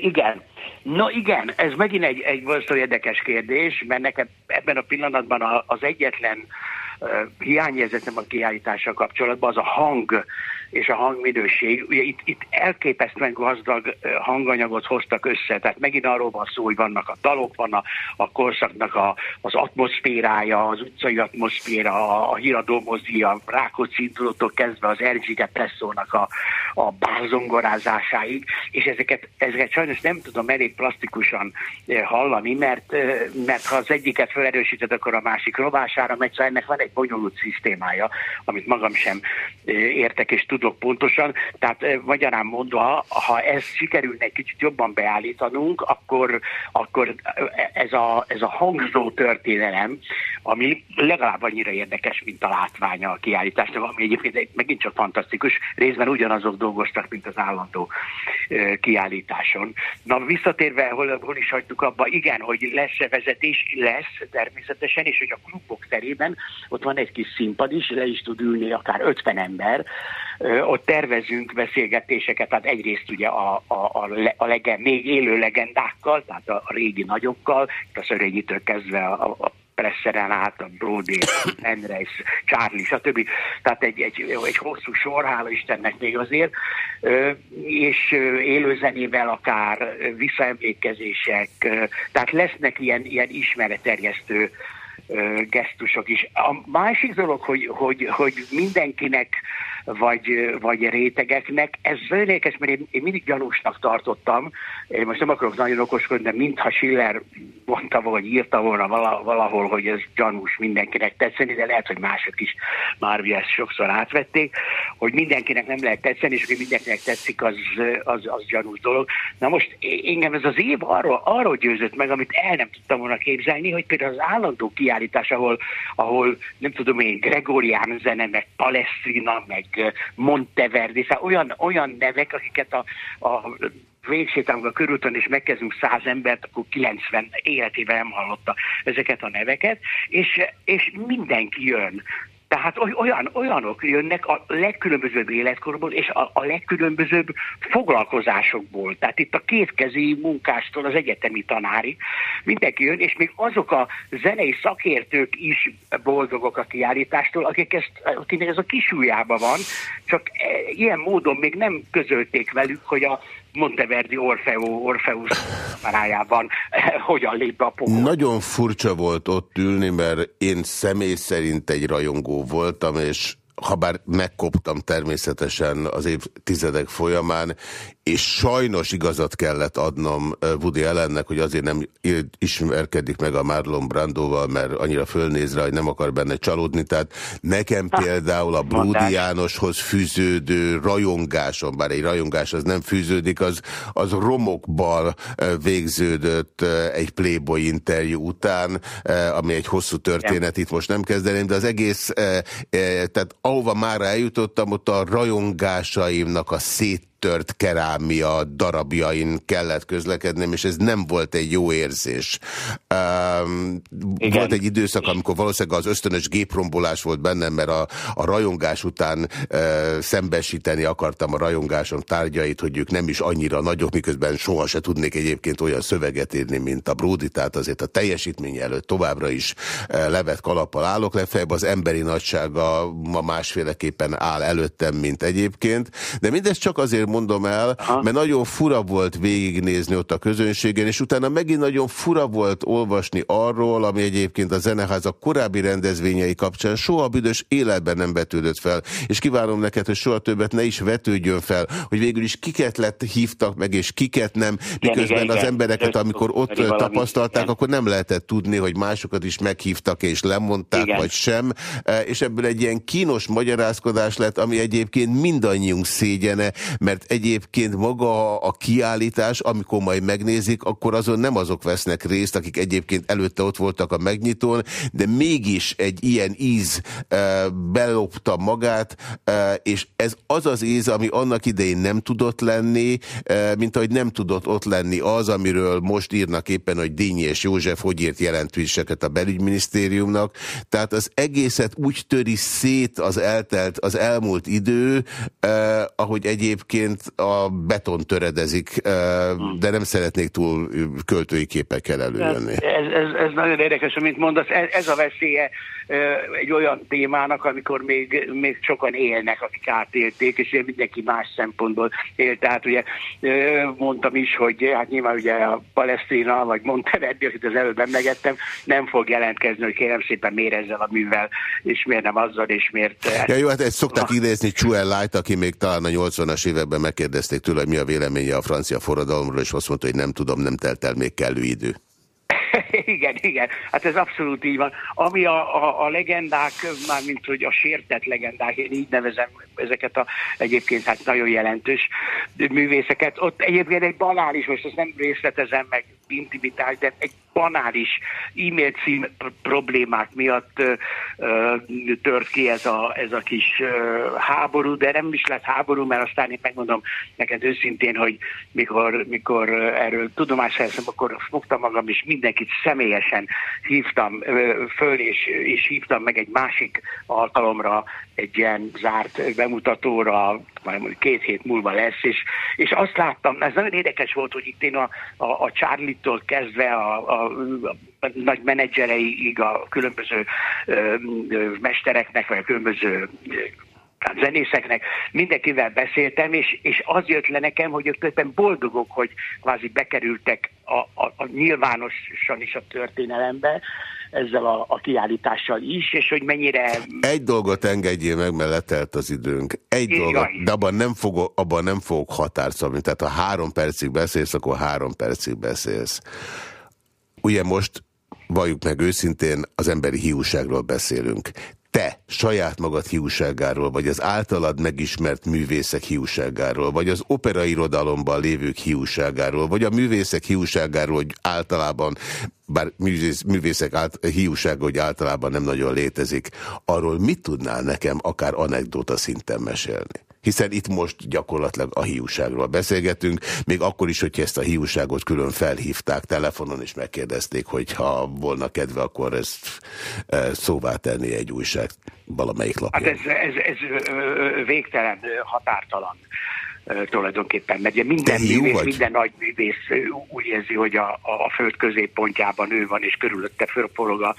Igen. No igen, ez megint egy, egy valószínűleg érdekes kérdés, mert nekem ebben a pillanatban az egyetlen hiányérzetem a kiállítással kapcsolatban az a hang és a hangminőség. Ugye itt, itt elképesztően gazdag hanganyagot hoztak össze, tehát megint arról van szó, hogy vannak a dalok, van a, a korszaknak a, az atmoszférája, az utcai atmoszféra, a, a híradó mozi, a Rákóczi kezdve az Erzsike Presszónak a, a bárzongorázásáig, és ezeket, ezeket sajnos nem tudom elég plastikusan hallani, mert, mert ha az egyiket felerősíted, akkor a másik rovására megy, szóval ennek van egy bonyolult szisztémája, amit magam sem értek és tudok pontosan. Tehát magyarán mondva, ha ez sikerülne egy kicsit jobban beállítanunk, akkor, akkor ez, a, ez a hangzó történelem, ami legalább annyira érdekes, mint a látványa a kiállításnak, ami egyébként megint csak fantasztikus, részben ugyanazok dolgoztak, mint az állandó kiállításon. Na visszatérve, hol, hol is hagytuk abba, igen, hogy lesz-e vezetés, lesz természetesen, és hogy a klubok terében ott van egy kis színpad is, le is tud ülni akár 50 ember, ott tervezünk beszélgetéseket, tehát egyrészt ugye a, a, a, a lege, még élő legendákkal, tehát a, régi nagyokkal, a Szörényitől kezdve a, a Presseren át, a Brody, Enreis, Charlie, stb. Tehát egy, egy, egy hosszú sor, hála Istennek még azért, és élőzenével akár visszaemlékezések, tehát lesznek ilyen, ilyen ismereterjesztő gesztusok is. A másik dolog, hogy, hogy, hogy mindenkinek vagy, vagy rétegeknek. Ez érdekes, mert én, én mindig gyanúsnak tartottam, én most nem akarok nagyon okoskodni, de mintha Schiller mondta, vagy írta volna valahol, hogy ez gyanús mindenkinek tetszeni, de lehet, hogy mások is már ezt sokszor átvették, hogy mindenkinek nem lehet tetszeni, és hogy mindenkinek tetszik, az, az, az gyanús dolog. Na most engem ez az év arról, arról győzött meg, amit el nem tudtam volna képzelni, hogy például az állandó kiállítás, ahol, ahol nem tudom én, Gregorián zene, meg Palestrina, meg Monteverdi, szóval olyan, olyan nevek, akiket a, a végsétálunk a körúton, és megkezdünk száz embert, akkor 90 életében nem hallotta ezeket a neveket, és, és mindenki jön. Tehát olyan, olyanok jönnek a legkülönbözőbb életkorból és a, a legkülönbözőbb foglalkozásokból. Tehát itt a kétkezi munkástól az egyetemi tanári mindenki jön, és még azok a zenei szakértők is boldogok a kiállítástól, akik ezt, akinek ez a kisújában van, csak e, ilyen módon még nem közölték velük, hogy a Monteverdi Orfeo, Orfeus parájában hogyan lép be a pokol. Nagyon furcsa volt ott ülni, mert én személy szerint egy rajongó voltam, és habár megkoptam természetesen az évtizedek folyamán, és sajnos igazat kellett adnom Woody Allennek, hogy azért nem ismerkedik meg a Marlon Brandoval, mert annyira fölnéz rá, hogy nem akar benne csalódni. Tehát nekem ha, például a Brody Jánoshoz fűződő rajongásom, bár egy rajongás az nem fűződik, az, az romokban végződött egy Playboy interjú után, ami egy hosszú történet, itt most nem kezdeném, de az egész, tehát ahova már eljutottam, ott a rajongásaimnak a szét tört kerámia darabjain kellett közlekednem, és ez nem volt egy jó érzés. Um, volt egy időszak, amikor valószínűleg az ösztönös géprombolás volt bennem, mert a, a rajongás után uh, szembesíteni akartam a rajongásom tárgyait, hogy ők nem is annyira nagyok, miközben soha se tudnék egyébként olyan szöveget írni, mint a Brody, tehát azért a teljesítmény előtt továbbra is uh, levet kalappal állok, legfeljebb az emberi nagysága ma másféleképpen áll előttem, mint egyébként, de mindez csak azért mondom el, Aha. mert nagyon fura volt végignézni ott a közönségen, és utána megint nagyon fura volt olvasni arról, ami egyébként a zeneház a korábbi rendezvényei kapcsán soha büdös életben nem vetődött fel. És kívánom neked, hogy soha többet ne is vetődjön fel, hogy végül is kiket lett hívtak meg, és kiket nem, miközben igen, igen, az embereket, amikor ott tapasztalták, igen. akkor nem lehetett tudni, hogy másokat is meghívtak és lemondták, igen. vagy sem. E, és ebből egy ilyen kínos magyarázkodás lett, ami egyébként mindannyiunk szégyene, mert mert egyébként maga a kiállítás, amikor majd megnézik, akkor azon nem azok vesznek részt, akik egyébként előtte ott voltak a megnyitón, de mégis egy ilyen íz e, belopta magát, e, és ez az az íz, ami annak idején nem tudott lenni, e, mint ahogy nem tudott ott lenni az, amiről most írnak éppen, hogy Dényi és József hogy írt jelentőseket a belügyminisztériumnak. Tehát az egészet úgy töri szét az eltelt, az elmúlt idő, eh, ahogy egyébként egyébként a beton töredezik, de nem szeretnék túl költői képekkel előjönni. Ez, ez, ez nagyon érdekes, amit mondasz. Ez, ez a veszélye egy olyan témának, amikor még, még sokan élnek, akik átélték, és mindenki más szempontból él. Tehát ugye mondtam is, hogy hát nyilván ugye a Palesztina, vagy Montenegro, akit az előbb emlegettem, nem fog jelentkezni, hogy kérem szépen miért ezzel a művel, és miért nem azzal, és miért... Ja, jó, hát ezt szokták idézni Chuel Light, aki még talán a 80-as években megkérdezték tőle, mi a véleménye a francia forradalomról, és azt mondta, hogy nem tudom, nem telt el még kellő idő. igen, igen, hát ez abszolút így van. Ami a, a, a legendák, mármint hogy a sértett legendák, én így nevezem ezeket a egyébként hát nagyon jelentős művészeket, ott egyébként egy banális, most ezt nem részletezem meg intimitás, de egy banális e-mail cím problémák miatt ö, ö, tört ki ez a, ez a kis ö, háború, de nem is lett háború, mert aztán én megmondom neked őszintén, hogy mikor, mikor erről tudomást szerzem, akkor fogtam magam, és mindenkit személyesen hívtam föl, és, és hívtam meg egy másik alkalomra, egy ilyen zárt bemutatóra, majd két hét múlva lesz, és, és azt láttam, ez nagyon érdekes volt, hogy itt én a, a, a Charlie-tól kezdve a, a, a nagy menedzsereig, a különböző ö, ö, mestereknek, vagy a különböző hát zenészeknek, mindenkivel beszéltem, és, és az jött le nekem, hogy ők közben boldogok, hogy kvázi bekerültek a, a, a nyilvánosan is a történelembe, ezzel a, a kiállítással is, és hogy mennyire... Egy dolgot engedjél meg, mert letelt az időnk. Egy Igen. dolgot, de abban nem, fogok, abban nem fogok határt szabni. Tehát ha három percig beszélsz, akkor három percig beszélsz. Ugye most valljuk meg őszintén, az emberi hiúságról beszélünk te saját magad hiúságáról, vagy az általad megismert művészek hiúságáról, vagy az operairodalomban lévők hiúságáról, vagy a művészek hiúságáról, hogy általában, bár művész, művészek át, hiúsága, hogy általában nem nagyon létezik, arról mit tudnál nekem akár anekdóta szinten mesélni? Hiszen itt most gyakorlatilag a hiúságról beszélgetünk, még akkor is, hogyha ezt a hiúságot külön felhívták telefonon, és megkérdezték, hogy ha volna kedve, akkor ezt e, szóvá tenni egy újság valamelyik lapján. Hát ez, ez, ez végtelen, határtalan tulajdonképpen, mert minden művész, vagy? minden nagy művész úgy érzi, hogy a, a föld középpontjában ő van, és körülötte fölforog a,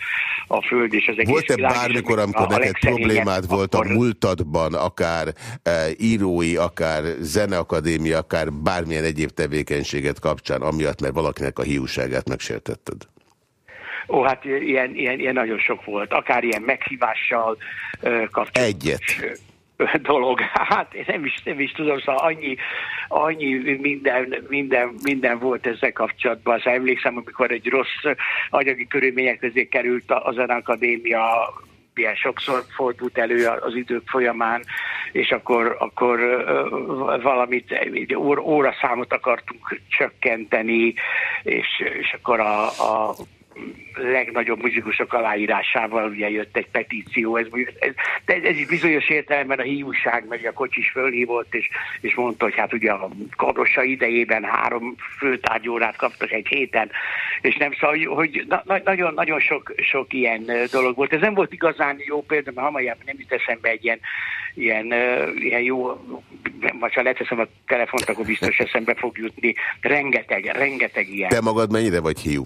a föld, és az egész Volt-e bármikor, amikor a, neked problémád volt akkor... a múltadban, akár e, írói, akár zeneakadémia, akár bármilyen egyéb tevékenységet kapcsán, amiatt, mert valakinek a hiúságát megsértetted? Ó, hát ilyen, ilyen, ilyen nagyon sok volt. Akár ilyen meghívással kapcsolatban. Egyet dolog. Hát én nem is, nem is tudom, szóval annyi, annyi minden, minden, minden volt ezzel kapcsolatban. Szóval emlékszem, amikor egy rossz anyagi körülmények közé került a Akadémia ilyen sokszor fordult elő az idők folyamán, és akkor, akkor valamit, egy óraszámot akartunk csökkenteni, és, és akkor a, a legnagyobb muzsikusok aláírásával ugye jött egy petíció, ez, ez, ez, ez is bizonyos értelemben a hiúság, meg a kocsis fölhívott, és, és mondta, hogy hát ugye a karossa idejében három főtárgyórát kaptak egy héten, és nem szóval, hogy nagyon-nagyon na, sok, sok ilyen dolog volt. Ez nem volt igazán jó példa, mert hamarjában nem jut eszembe egy ilyen, ilyen, ilyen jó, vagy ha leteszem a telefont, akkor biztos eszembe fog jutni. Rengeteg, rengeteg ilyen. Te magad mennyire vagy hiú?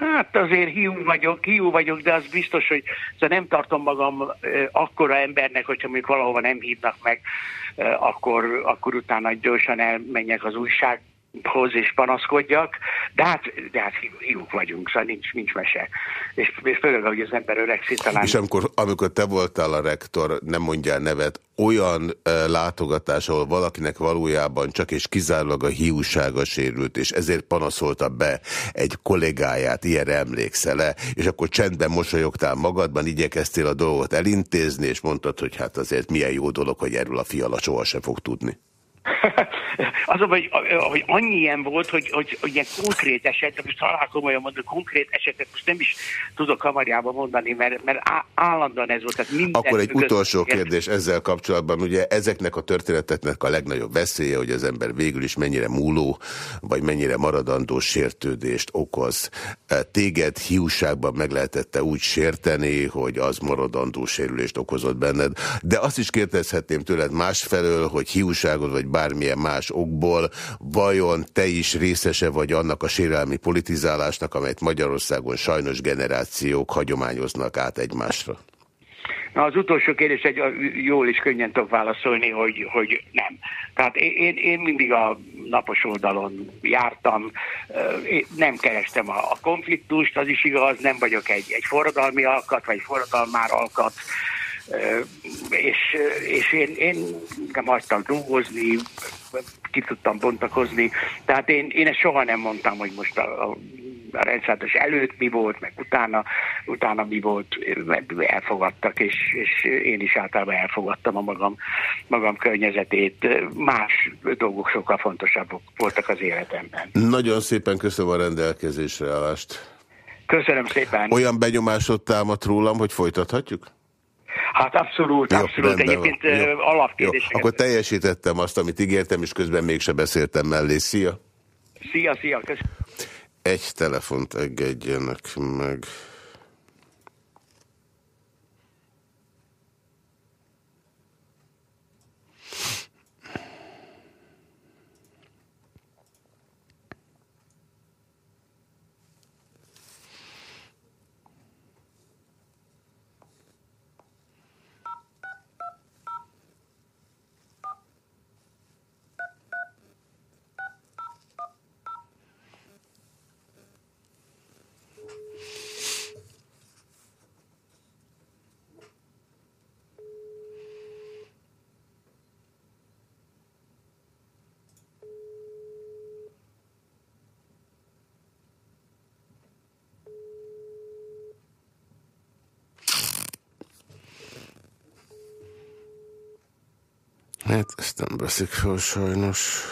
Hát azért hiú vagyok, hiú vagyok, de az biztos, hogy szóval nem tartom magam akkora embernek, hogyha mondjuk valahova nem hívnak meg, akkor, akkor utána gyorsan elmenjek az újság hoz és panaszkodjak, de hát, de hát hiúk vagyunk, szóval nincs, nincs mese. És, és főleg, hogy az ember öregszik talán... És amikor, amikor te voltál a rektor, nem mondjál nevet, olyan e, látogatás, ahol valakinek valójában csak és kizárólag a hiúsága sérült, és ezért panaszolta be egy kollégáját, ilyenre emlékszel-e, és akkor csendben mosolyogtál magadban, igyekeztél a dolgot elintézni, és mondtad, hogy hát azért milyen jó dolog, hogy erről a fiala soha se fog tudni. Az, hogy, hogy annyi ilyen volt, hogy, hogy, hogy ilyen konkrét eset, most talán komolyan mondani, konkrét esetet most nem is tudok kamarjában mondani, mert, mert állandóan ez volt. Tehát minden Akkor egy utolsó kérdés ezzel kapcsolatban. Ugye ezeknek a történeteknek a legnagyobb veszélye, hogy az ember végül is mennyire múló, vagy mennyire maradandó sértődést okoz. Téged hiúságban meg lehetette úgy sérteni, hogy az maradandó sérülést okozott benned. De azt is kérdezhetném tőled másfelől, hogy hiúságod vagy bármilyen más okból, vajon te is részese vagy annak a sérelmi politizálásnak, amelyet Magyarországon sajnos generációk hagyományoznak át egymásra? Na, az utolsó kérdés egy jól is könnyen tudok válaszolni, hogy, hogy nem. Tehát én, én mindig a napos oldalon jártam, nem kerestem a, a konfliktust, az is igaz, nem vagyok egy, egy forradalmi alkat, vagy forradalmár alkat, és, és én, én nem hagytam dolgozni, ki tudtam bontakozni. Tehát én, én ezt soha nem mondtam, hogy most a, a a rendszeres előtt mi volt, meg utána, utána mi volt, elfogadtak, és, és én is általában elfogadtam a magam, magam környezetét. Más dolgok sokkal fontosabbak voltak az életemben. Nagyon szépen köszönöm a rendelkezésre állást. Köszönöm szépen. Olyan benyomásod támadt rólam, hogy folytathatjuk? Hát abszolút, Jó, abszolút. Egyébként alapkérdéseket. Akkor teljesítettem azt, amit ígértem, és közben mégse beszéltem mellé. Szia! Szia, szia! Köszönöm. Egy telefont engedjenek meg. Hát ezt nem veszik fel sajnos.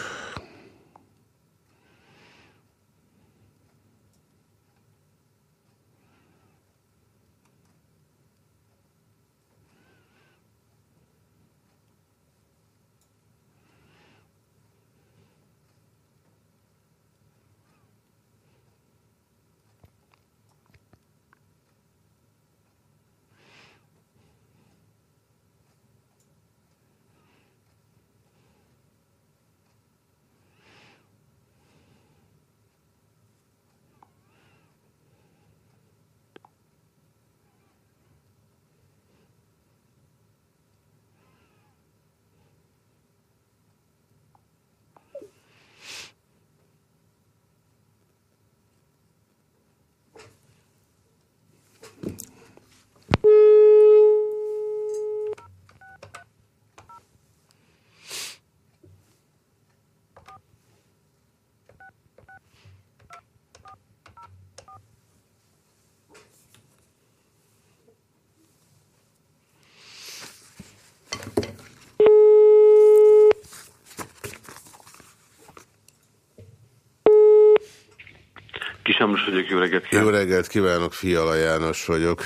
János vagyok, jó reggelt kívánok. Jó reggelt kívánok, Fiala János vagyok.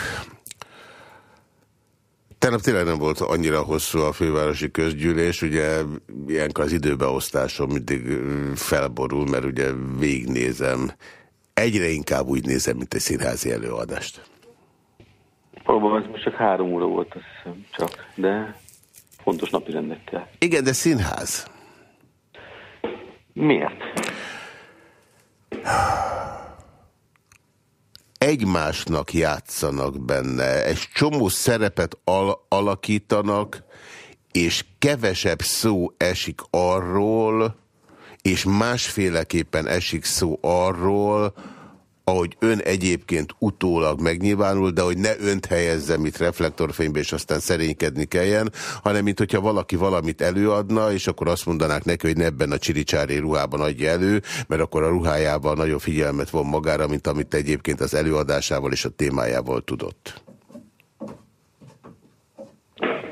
Tegnap tényleg nem volt annyira hosszú a fővárosi közgyűlés, ugye ilyenkor az időbeosztásom mindig felborul, mert ugye végignézem, egyre inkább úgy nézem, mint egy színházi előadást. Valóban ez most csak három óra volt, azt hiszem, csak, de fontos napi rendekkel. Igen, de színház. Miért? Egymásnak játszanak benne, egy csomó szerepet al alakítanak, és kevesebb szó esik arról, és másféleképpen esik szó arról, ahogy ön egyébként utólag megnyilvánul, de hogy ne önt helyezzem itt reflektorfénybe, és aztán szerénykedni kelljen, hanem mint hogyha valaki valamit előadna, és akkor azt mondanák neki, hogy ne ebben a csiricsári ruhában adja elő, mert akkor a ruhájával nagyon figyelmet von magára, mint amit egyébként az előadásával és a témájával tudott.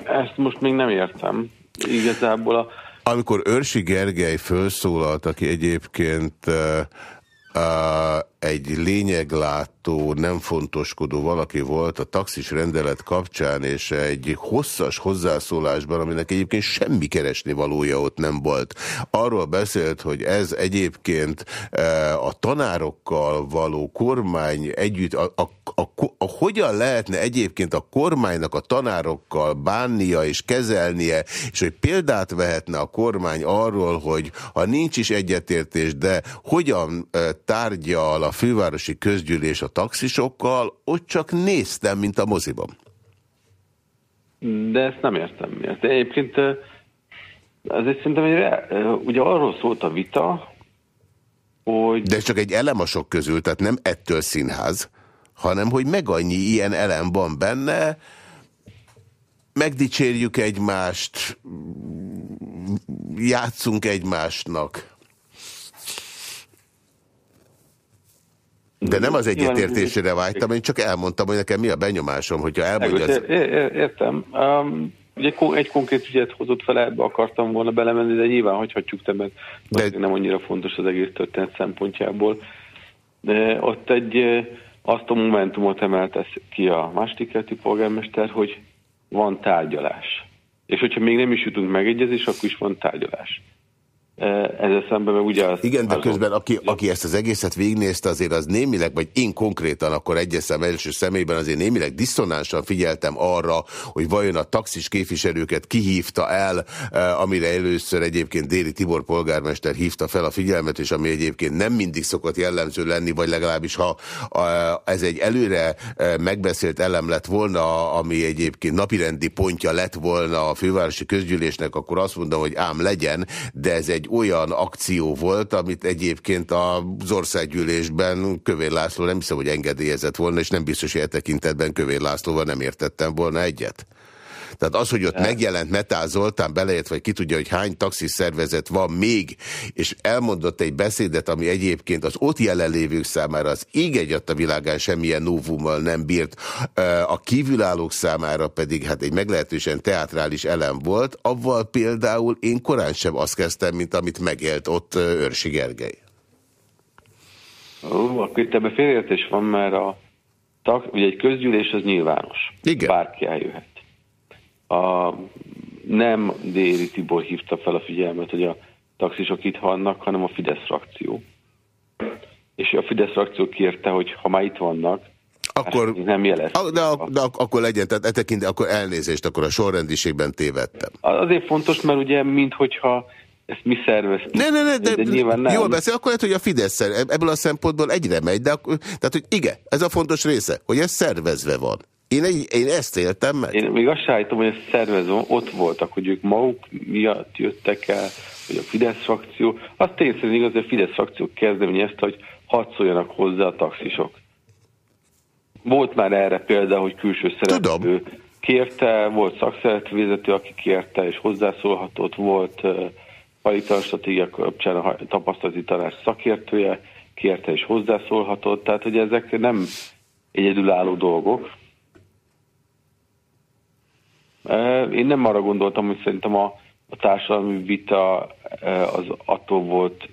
Ezt most még nem értem. Igazából a Amikor Örsi Gergely felszólalt, aki egyébként uh, egy lényeglátó, nem fontoskodó valaki volt a taxis rendelet kapcsán, és egy hosszas hozzászólásban, aminek egyébként semmi keresni valója ott nem volt. Arról beszélt, hogy ez egyébként a tanárokkal való kormány együtt, a, a, a, a, hogyan lehetne egyébként a kormánynak a tanárokkal bánnia és kezelnie, és hogy példát vehetne a kormány arról, hogy ha nincs is egyetértés, de hogyan tárgyal a fővárosi közgyűlés a taxisokkal, ott csak néztem, mint a moziban. De ezt nem értem miért. De egyébként egy szerintem egy, ugye arról szólt a vita, hogy... De ez csak egy elem a sok közül, tehát nem ettől színház, hanem hogy meg annyi ilyen elem van benne, megdicsérjük egymást, játszunk egymásnak. De nem az egyetértésére vágytam, én csak elmondtam, hogy nekem mi a benyomásom, hogyha elmondja... Az... Értem. Um, ugye egy konkrét ügyet hozott fel, ebbe akartam volna belemenni, de nyilván hagyhatjuk te, mert de... nem annyira fontos az egész történet szempontjából. De ott egy, azt a momentumot emelte ki a másik polgármester, hogy van tárgyalás. És hogyha még nem is jutunk megegyezés, akkor is van tárgyalás. Ezzel szemben meg ugye... Az, Igen, de közben aki, aki ezt az egészet végignézte, azért az némileg, vagy én konkrétan akkor egyes szem első személyben azért némileg diszonánsan figyeltem arra, hogy vajon a taxis képviselőket kihívta el, amire először egyébként Déri Tibor polgármester hívta fel a figyelmet, és ami egyébként nem mindig szokott jellemző lenni, vagy legalábbis ha ez egy előre megbeszélt elem lett volna, ami egyébként napirendi pontja lett volna a fővárosi közgyűlésnek, akkor azt mondom, hogy ám legyen, de ez egy egy olyan akció volt, amit egyébként az országgyűlésben Kövér László nem hiszem, hogy engedélyezett volna, és nem biztos, hogy e tekintetben Kövér Lászlóval nem értettem volna egyet. Tehát az, hogy ott megjelent Metál Zoltán beleért, vagy ki tudja, hogy hány taxis szervezet van még, és elmondott egy beszédet, ami egyébként az ott jelenlévők számára az ég egy a világán semmilyen novummal nem bírt, a kívülállók számára pedig hát egy meglehetősen teátrális elem volt, avval például én korán sem azt kezdtem, mint amit megélt ott Őrsi Gergely. Ó, akkor itt ebben félértés van, mert a tag, ugye egy közgyűlés az nyilvános. Igen. Bárki eljöhet a, nem Déri Tibor hívta fel a figyelmet, hogy a taxisok itt vannak, hanem a Fidesz frakció. És a Fidesz frakció kérte, hogy ha már itt vannak, akkor, nem jelez. De, de, akkor legyen, tehát e tekint, akkor elnézést, akkor a sorrendiségben tévedtem. Azért fontos, mert ugye, minthogyha ezt mi szerveztük. Ne, ne, ne, de, de nyilván nem. Jól beszél, akkor lehet, hogy a Fidesz ebből a szempontból egyre megy, de tehát, hogy igen, ez a fontos része, hogy ez szervezve van. Én, én ezt éltem meg. Én még azt állítom, hogy ezt szervező ott voltak, hogy ők maguk miatt jöttek el, hogy a Fidesz frakció. Azt tényszerűen igaz, hogy a Fidesz frakció kezdeményezte, hogy hadd szóljanak hozzá a taxisok. Volt már erre példa, hogy külső szereplő kérte, volt szakszeretvezető, aki kérte, és hozzászólhatott, volt uh, stratégia kapcsán a tapasztalati tanács szakértője, kérte és hozzászólhatott, tehát hogy ezek nem egyedülálló dolgok, én nem arra gondoltam, hogy szerintem a, a társadalmi vita az attól volt,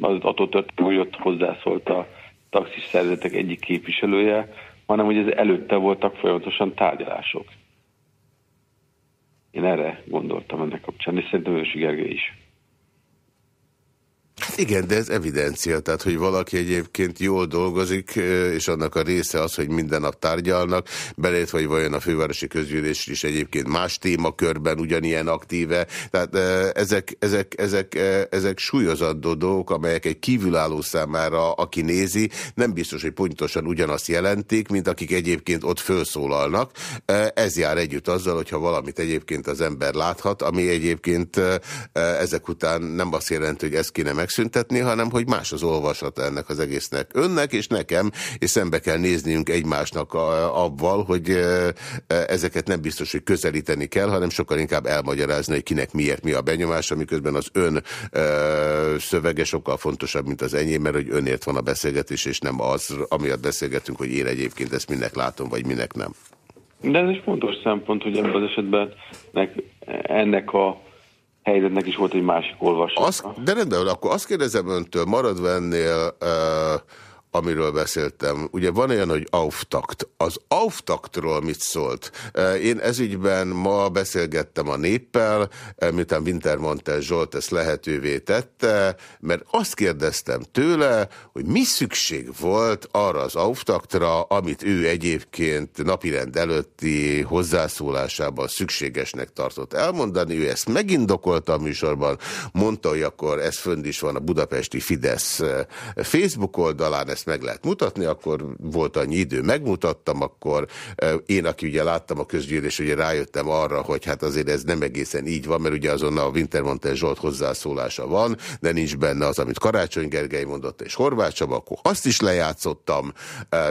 az attól történt, hogy ott hozzászólt a taxis szervezetek egyik képviselője, hanem hogy ez előtte voltak folyamatosan tárgyalások. Én erre gondoltam ennek kapcsán, és szerintem Ősi Gergely is. Igen, de ez evidencia, tehát hogy valaki egyébként jól dolgozik, és annak a része az, hogy minden nap tárgyalnak, belét vagy vajon a fővárosi közgyűlés is egyébként más témakörben ugyanilyen aktíve, tehát ezek, ezek, ezek, ezek súlyozandó dolgok, amelyek egy kívülálló számára, aki nézi, nem biztos, hogy pontosan ugyanazt jelentik, mint akik egyébként ott felszólalnak. Ez jár együtt azzal, hogyha valamit egyébként az ember láthat, ami egyébként ezek után nem azt jelenti, hogy ezt kéne meg megszüntetni, hanem hogy más az olvasata ennek az egésznek. Önnek és nekem, és szembe kell nézniünk egymásnak a, hogy ezeket nem biztos, hogy közelíteni kell, hanem sokkal inkább elmagyarázni, hogy kinek miért mi a benyomás, miközben az ön e, szövege sokkal fontosabb, mint az enyém, mert hogy önért van a beszélgetés, és nem az, amiatt beszélgetünk, hogy én egyébként ezt minek látom, vagy minek nem. De ez egy fontos szempont, hogy ebben az esetben ennek a helyzetnek is volt egy másik olvasata. de rendben, akkor azt kérdezem öntől, maradva ennél uh, amiről beszéltem. Ugye van olyan, hogy auftakt. Az auftaktról mit szólt? E, én ezügyben ma beszélgettem a néppel, e, miután Wintermantel Zsolt ezt lehetővé tette, mert azt kérdeztem tőle, hogy mi szükség volt arra az auftaktra, amit ő egyébként napirend előtti hozzászólásában szükségesnek tartott elmondani. Ő ezt megindokolta a műsorban, mondta, hogy akkor ez fönt is van a budapesti Fidesz e, Facebook oldalán, ezt meg lehet mutatni, akkor volt annyi idő, megmutattam, akkor én, aki ugye láttam a közgyűlés, ugye rájöttem arra, hogy hát azért ez nem egészen így van, mert ugye azon a Wintermantel Zsolt hozzászólása van, de nincs benne az, amit Karácsony Gergely mondott, és Horváth Csaba, akkor azt is lejátszottam,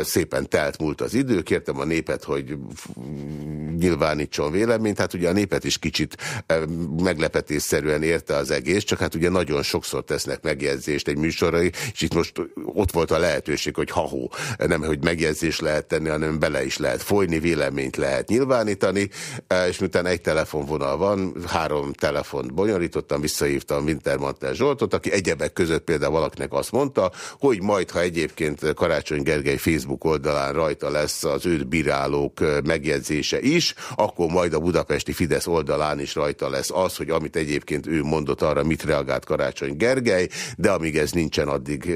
szépen telt múlt az idő, kértem a népet, hogy nyilvánítson véleményt, hát ugye a népet is kicsit meglepetésszerűen érte az egész, csak hát ugye nagyon sokszor tesznek megjegyzést egy műsorra, és itt most ott volt a lehetőség, hogy ha-hó, nem hogy megjegyzés lehet tenni, hanem bele is lehet folyni, véleményt lehet nyilvánítani, és miután egy telefonvonal van, három telefont bonyolítottam, visszahívtam Wintermantel Zsoltot, aki egyebek között például valakinek azt mondta, hogy majd, ha egyébként Karácsony Gergely Facebook oldalán rajta lesz az őt bírálók megjegyzése is, akkor majd a budapesti Fidesz oldalán is rajta lesz az, hogy amit egyébként ő mondott arra, mit reagált Karácsony Gergely, de amíg ez nincsen, addig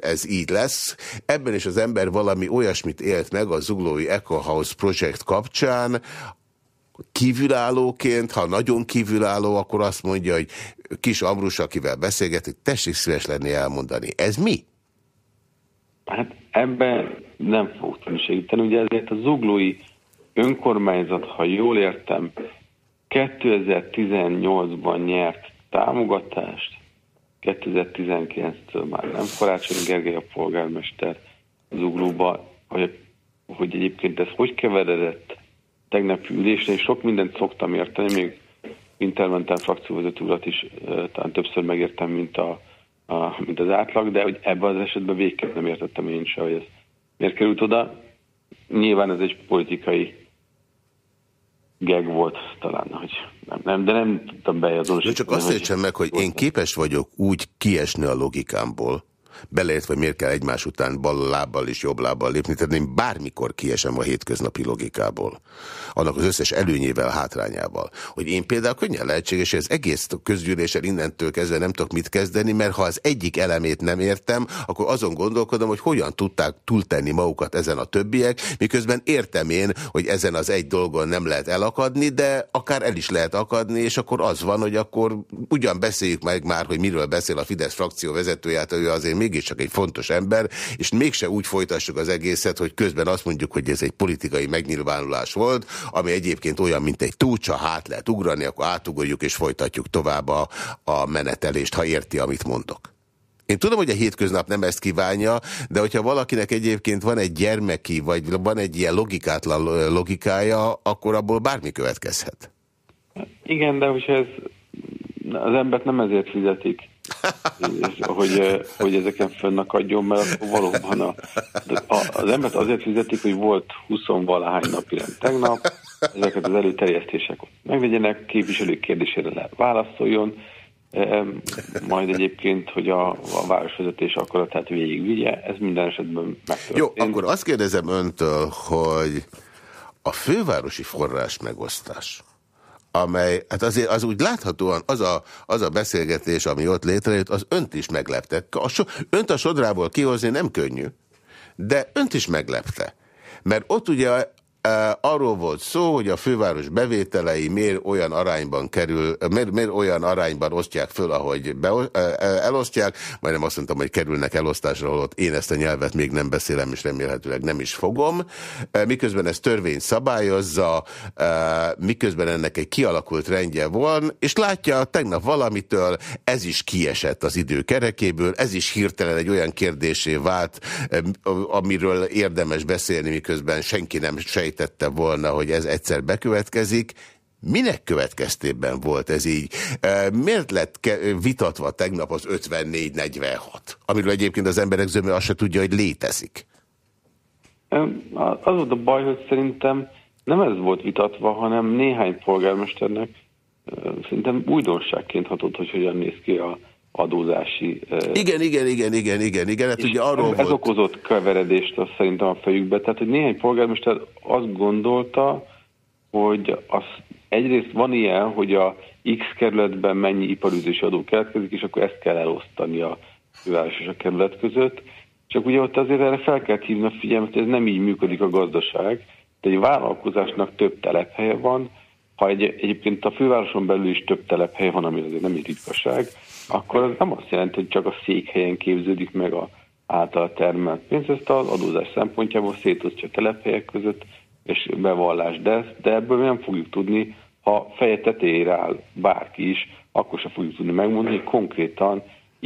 ez így lesz. Ebben is az ember valami olyasmit élt meg a Zuglói Eco House projekt kapcsán, kívülállóként, ha nagyon kívülálló, akkor azt mondja, hogy kis Ambrus, akivel beszélgetik, tessék szíves lenni elmondani. Ez mi? Hát ebben nem fog tudni segíteni. Ugye ezért a zuglói önkormányzat, ha jól értem, 2018-ban nyert támogatást, 2019-től már nem Karácsony Gergely a polgármester Zuglóba, hogy, hogy egyébként ez hogy keveredett tegnapi ülésre, és sok mindent szoktam érteni, még Intermentem frakcióvezető urat is talán többször megértem, mint, a, a, mint az átlag, de hogy ebben az esetben végképp nem értettem én se, hogy ez miért került oda. Nyilván ez egy politikai geg volt talán, hogy nem, nem de nem tudtam beazonosítani. Csak azt értsem meg, hogy én képes vagyok úgy kiesni a logikámból, beleértve, miért kell egymás után bal lábbal és jobb lábbal lépni, tehát én bármikor kiesem a hétköznapi logikából. Annak az összes előnyével, hátrányával. Hogy én például könnyen lehetséges, hogy az egész közgyűléssel innentől kezdve nem tudok mit kezdeni, mert ha az egyik elemét nem értem, akkor azon gondolkodom, hogy hogyan tudták túltenni magukat ezen a többiek, miközben értem én, hogy ezen az egy dolgon nem lehet elakadni, de akár el is lehet akadni, és akkor az van, hogy akkor ugyan beszéljük meg már, hogy miről beszél a Fidesz frakció vezetője, hát ő azért mégiscsak egy fontos ember, és mégse úgy folytassuk az egészet, hogy közben azt mondjuk, hogy ez egy politikai megnyilvánulás volt, ami egyébként olyan, mint egy túlcsa, hát lehet ugrani, akkor átugorjuk és folytatjuk tovább a, a menetelést, ha érti, amit mondok. Én tudom, hogy a hétköznap nem ezt kívánja, de hogyha valakinek egyébként van egy gyermeki, vagy van egy ilyen logikátlan logikája, akkor abból bármi következhet. Igen, de hogyha ez, az embert nem ezért fizetik, hogy, hogy ezeken fönnakadjon, mert akkor valóban a, az embert azért fizetik, hogy volt 20 valahány napi rend tegnap, ezeket az előterjesztések megvegyenek, képviselők kérdésére lehet válaszoljon, majd egyébként, hogy a, a városvezetés akaratát végigvigye, ez minden esetben megtörtént. Jó, akkor azt kérdezem öntől, hogy a fővárosi forrás megosztás, amely, hát azért az úgy láthatóan az a, az a beszélgetés, ami ott létrejött, az önt is meglepte. A so, önt a sodrából kihozni nem könnyű, de önt is meglepte. Mert ott ugye arról volt szó, hogy a főváros bevételei miért olyan arányban kerül, miért, miért olyan arányban osztják föl, ahogy be, elosztják, majdnem azt mondtam, hogy kerülnek elosztásra, holott én ezt a nyelvet még nem beszélem, és remélhetőleg nem is fogom. Miközben ez törvény szabályozza, miközben ennek egy kialakult rendje van, és látja, tegnap valamitől ez is kiesett az idő kerekéből, ez is hirtelen egy olyan kérdésé vált, amiről érdemes beszélni, miközben senki nem sejt sejtette volna, hogy ez egyszer bekövetkezik. Minek következtében volt ez így? Miért lett vitatva tegnap az 54-46? Amiről egyébként az emberek zöme azt se tudja, hogy létezik. Az volt a baj, hogy szerintem nem ez volt vitatva, hanem néhány polgármesternek szerintem újdonságként hatott, hogy hogyan néz ki a adózási... Igen, igen, igen, igen, igen, igen. Hát ugye arról ez volt... okozott keveredést azt szerintem a fejükbe. Tehát, hogy néhány polgármester azt gondolta, hogy az egyrészt van ilyen, hogy a X kerületben mennyi iparűzési adó keletkezik, és akkor ezt kell elosztani a főváros és a kerület között. Csak ugye ott azért erre fel kell hívni a figyelmet, hogy ez nem így működik a gazdaság. De egy vállalkozásnak több telephelye van, ha egy, egyébként a fővároson belül is több telephely van, ami azért nem egy ritkaság, akkor az nem azt jelenti, hogy csak a székhelyen képződik meg a által termelt pénz, ezt az adózás szempontjából szétosztja telephelyek között, és bevallás, de, de ebből nem fogjuk tudni, ha feje tetejére áll bárki is, akkor se fogjuk tudni megmondani, hogy konkrétan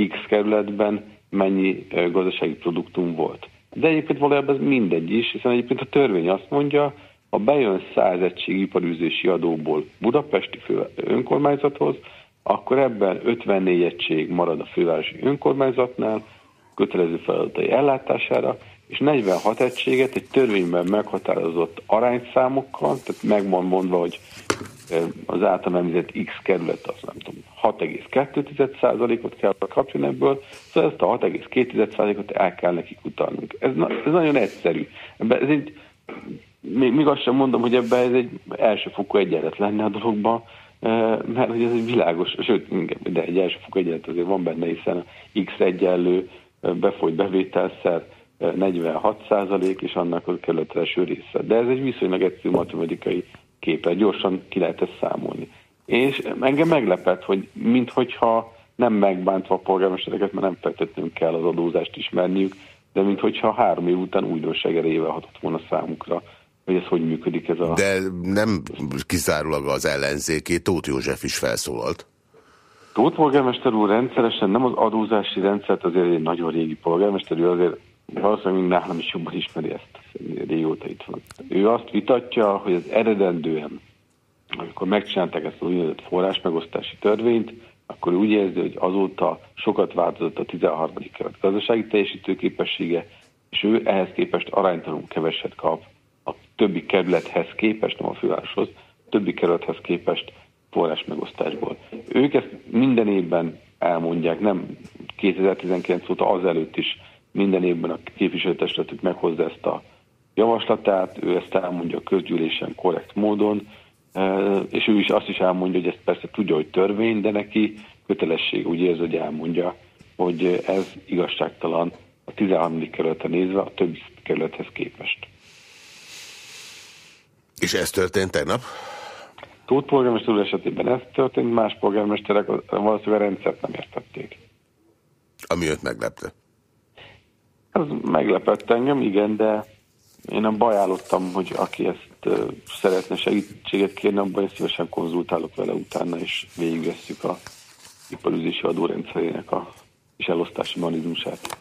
X kerületben mennyi gazdasági produktum volt. De egyébként valójában ez mindegy is, hiszen egyébként a törvény azt mondja, ha bejön 100 egység iparűzési adóból Budapesti fő önkormányzathoz, akkor ebben 54 egység marad a fővárosi önkormányzatnál, kötelező feladatai ellátására, és 46 egységet egy törvényben meghatározott arányszámokkal, tehát meg mondva, hogy az által említett X kerület, az nem tudom, 6,2%-ot kell kapjon ebből, szóval ezt a 6,2%-ot el kell nekik utalnunk. Ez, ez nagyon egyszerű. Ez egy még, még azt sem mondom, hogy ebben ez egy elsőfokú egyenlet lenne a dologban, mert hogy ez egy világos, sőt, de egy elsőfokú egyenlet azért van benne, hiszen X egyenlő befolyt bevételszer 46 százalék, és annak a kerület első része. De ez egy viszonylag egyszerű matematikai képe, gyorsan ki lehet ezt számolni. És engem meglepett, hogy minthogyha nem megbántva a polgármestereket, mert nem feltétlenül kell az adózást ismerniük, de minthogyha három év után újdonság erejével hatott volna számukra hogy ez hogy működik ez a... De nem kizárólag az ellenzéké, Tóth József is felszólalt. Tóth polgármester úr rendszeresen nem az adózási rendszert, azért egy nagyon régi polgármester, ő azért valószínűleg nálam is jobban ismeri ezt, régóta itt van. Ő azt vitatja, hogy az eredendően, amikor megcsinálták ezt az úgynevezett forrásmegosztási törvényt, akkor úgy érzi, hogy azóta sokat változott a 13. kelet gazdasági teljesítőképessége, és ő ehhez képest aránytalanul keveset kap többi kerülethez képest, nem a fővároshoz, többi kerülethez képest forrás megosztásból. Ők ezt minden évben elmondják, nem 2019 óta azelőtt is minden évben a képviselőtestületük meghozza ezt a javaslatát, ő ezt elmondja a közgyűlésen korrekt módon, e, és ő is azt is elmondja, hogy ezt persze tudja, hogy törvény, de neki kötelesség úgy érzi, hogy elmondja, hogy ez igazságtalan a 13. kerülete nézve a többi kerülethez képest. És ez történt tegnap? Tóth polgármester esetében ez történt, más polgármesterek valószínűleg a rendszert nem értették. Ami őt meglepte? Ez meglepett engem, igen, de én abban ajánlottam, hogy aki ezt szeretne segítséget kérni, abban én szívesen konzultálok vele utána, és végigvesszük a iparüzési adórendszerének a és elosztási mechanizmusát.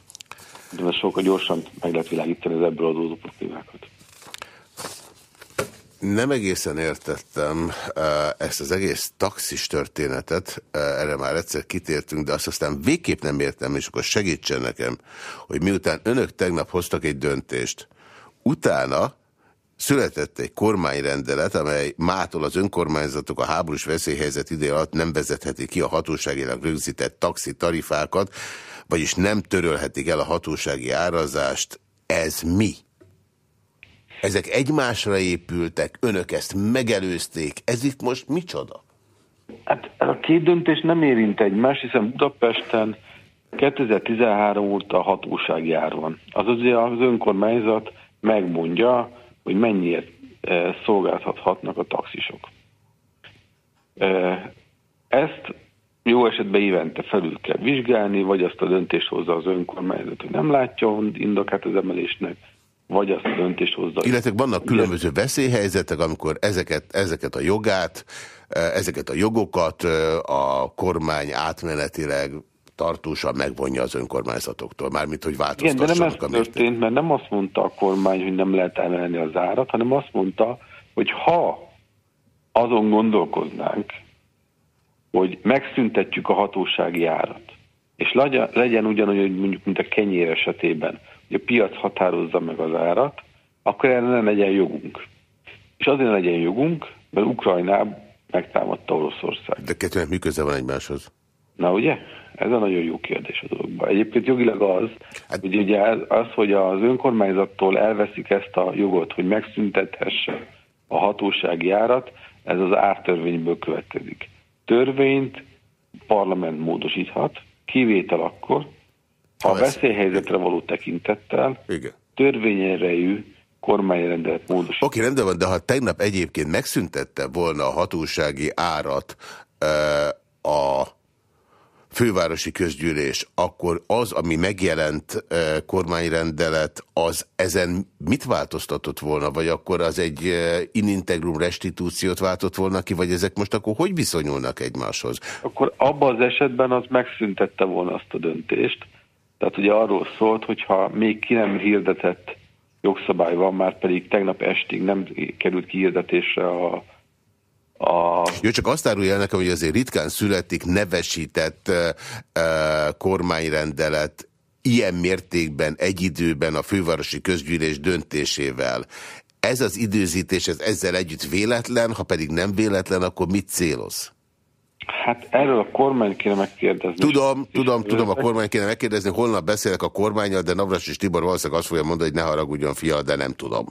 De sokkal gyorsan meg lehet világítani az ebből adódó problémákat. Nem egészen értettem ezt az egész taxis történetet, erre már egyszer kitértünk, de azt aztán végképp nem értem, és akkor segítsen nekem, hogy miután önök tegnap hoztak egy döntést, utána született egy kormányrendelet, amely mától az önkormányzatok a háborús veszélyhelyzet ide alatt nem vezetheti ki a hatóságilag rögzített taxi tarifákat, vagyis nem törölhetik el a hatósági árazást. Ez mi? Ezek egymásra épültek, önök ezt megelőzték. Ez itt most micsoda? Hát a két döntés nem érint egymást, hiszen Budapesten 2013 óta hatóság jár van. Azaz az önkormányzat megmondja, hogy mennyiért e, szolgáltathatnak a taxisok. E, ezt jó esetben évente felül kell vizsgálni, vagy azt a döntést hozza az önkormányzat, hogy nem látja indokát az emelésnek, vagy azt a döntést hozza. Illetve vannak különböző veszélyhelyzetek, amikor ezeket, ezeket a jogát, eh, ezeket a jogokat eh, a kormány átmenetileg tartósan megvonja az önkormányzatoktól, mármint, hogy változtassanak Igen, de nem ez történt, mert nem azt mondta a kormány, hogy nem lehet emelni az árat, hanem azt mondta, hogy ha azon gondolkoznánk, hogy megszüntetjük a hatósági árat, és legyen, legyen ugyanúgy, mondjuk, mint a kenyér esetében, hogy a piac határozza meg az árat, akkor erre nem legyen jogunk. És azért legyen jogunk, mert Ukrajnában megtámadta Oroszország. De kettőnek mi köze van egymáshoz? Na ugye? Ez a nagyon jó kérdés a dologban. Egyébként jogilag az, hát... hogy ugye az, hogy az önkormányzattól elveszik ezt a jogot, hogy megszüntethesse a hatósági árat, ez az ártörvényből következik. Törvényt parlament módosíthat, kivétel akkor, a veszélyhelyzetre való tekintettel Igen. törvényerejű kormányrendelet módosít. Oké, rendben van, de ha tegnap egyébként megszüntette volna a hatósági árat a fővárosi közgyűlés, akkor az, ami megjelent kormányrendelet, az ezen mit változtatott volna? Vagy akkor az egy inintegrum restitúciót váltott volna ki, vagy ezek most akkor hogy viszonyulnak egymáshoz? Akkor abban az esetben az megszüntette volna azt a döntést. Tehát ugye arról szólt, hogyha még ki nem hirdetett jogszabály van, már pedig tegnap estig nem került kihirdetésre a a... Jó, csak azt árulja nekem, hogy azért ritkán születik nevesített uh, kormányrendelet ilyen mértékben, egy időben a fővárosi közgyűlés döntésével. Ez az időzítés, ez ezzel együtt véletlen, ha pedig nem véletlen, akkor mit céloz? Hát erről a kormány kéne megkérdezni. Tudom, tudom, tudom, a kormány kéne megkérdezni. Holnap beszélek a kormányjal, de Navras és Tibor valószínűleg azt fogja mondani, hogy ne haragudjon fia, de nem tudom.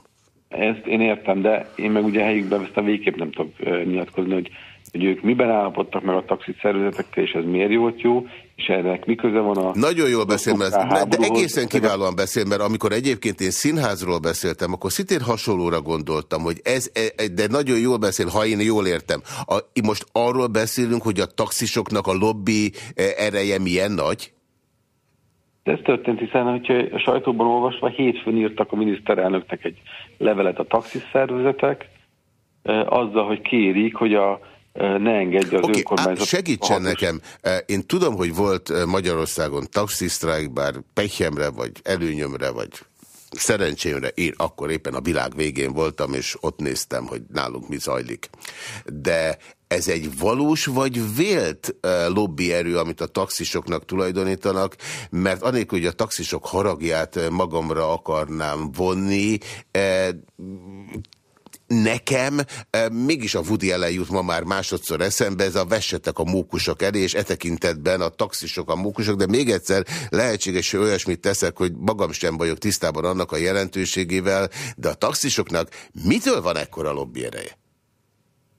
Ezt én értem, de én meg ugye helyükben ezt a végképp nem tudok nyilatkozni, hogy, hogy ők miben állapodtak meg a taxit szervezetekkel, és ez miért jó, jó, és ennek mi köze van a... Nagyon jól beszél, mert, de, egészen kiválóan beszél, mert amikor egyébként én színházról beszéltem, akkor szintén hasonlóra gondoltam, hogy ez, e, e, de nagyon jól beszél, ha én jól értem. A, most arról beszélünk, hogy a taxisoknak a lobby e, ereje milyen nagy? De ez történt, hiszen hogyha a sajtóban olvasva hétfőn írtak a miniszterelnöknek egy levelet a taxiszervezetek, azzal, hogy kérik, hogy a ne engedje az okay, önkormányzat. Segítsen nekem. Én tudom, hogy volt Magyarországon taxisztrájk, bár pehjemre, vagy előnyömre, vagy szerencsémre én akkor éppen a világ végén voltam, és ott néztem, hogy nálunk mi zajlik. De ez egy valós vagy vélt lobbyerő, amit a taxisoknak tulajdonítanak, mert anélkül, hogy a taxisok haragját magamra akarnám vonni, nekem e, mégis a Woody Allen jut ma már másodszor eszembe, ez a vessetek a mókusok elé, és e tekintetben a taxisok a mókusok, de még egyszer lehetséges, hogy olyasmit teszek, hogy magam sem vagyok tisztában annak a jelentőségével, de a taxisoknak mitől van ekkora lobby ereje?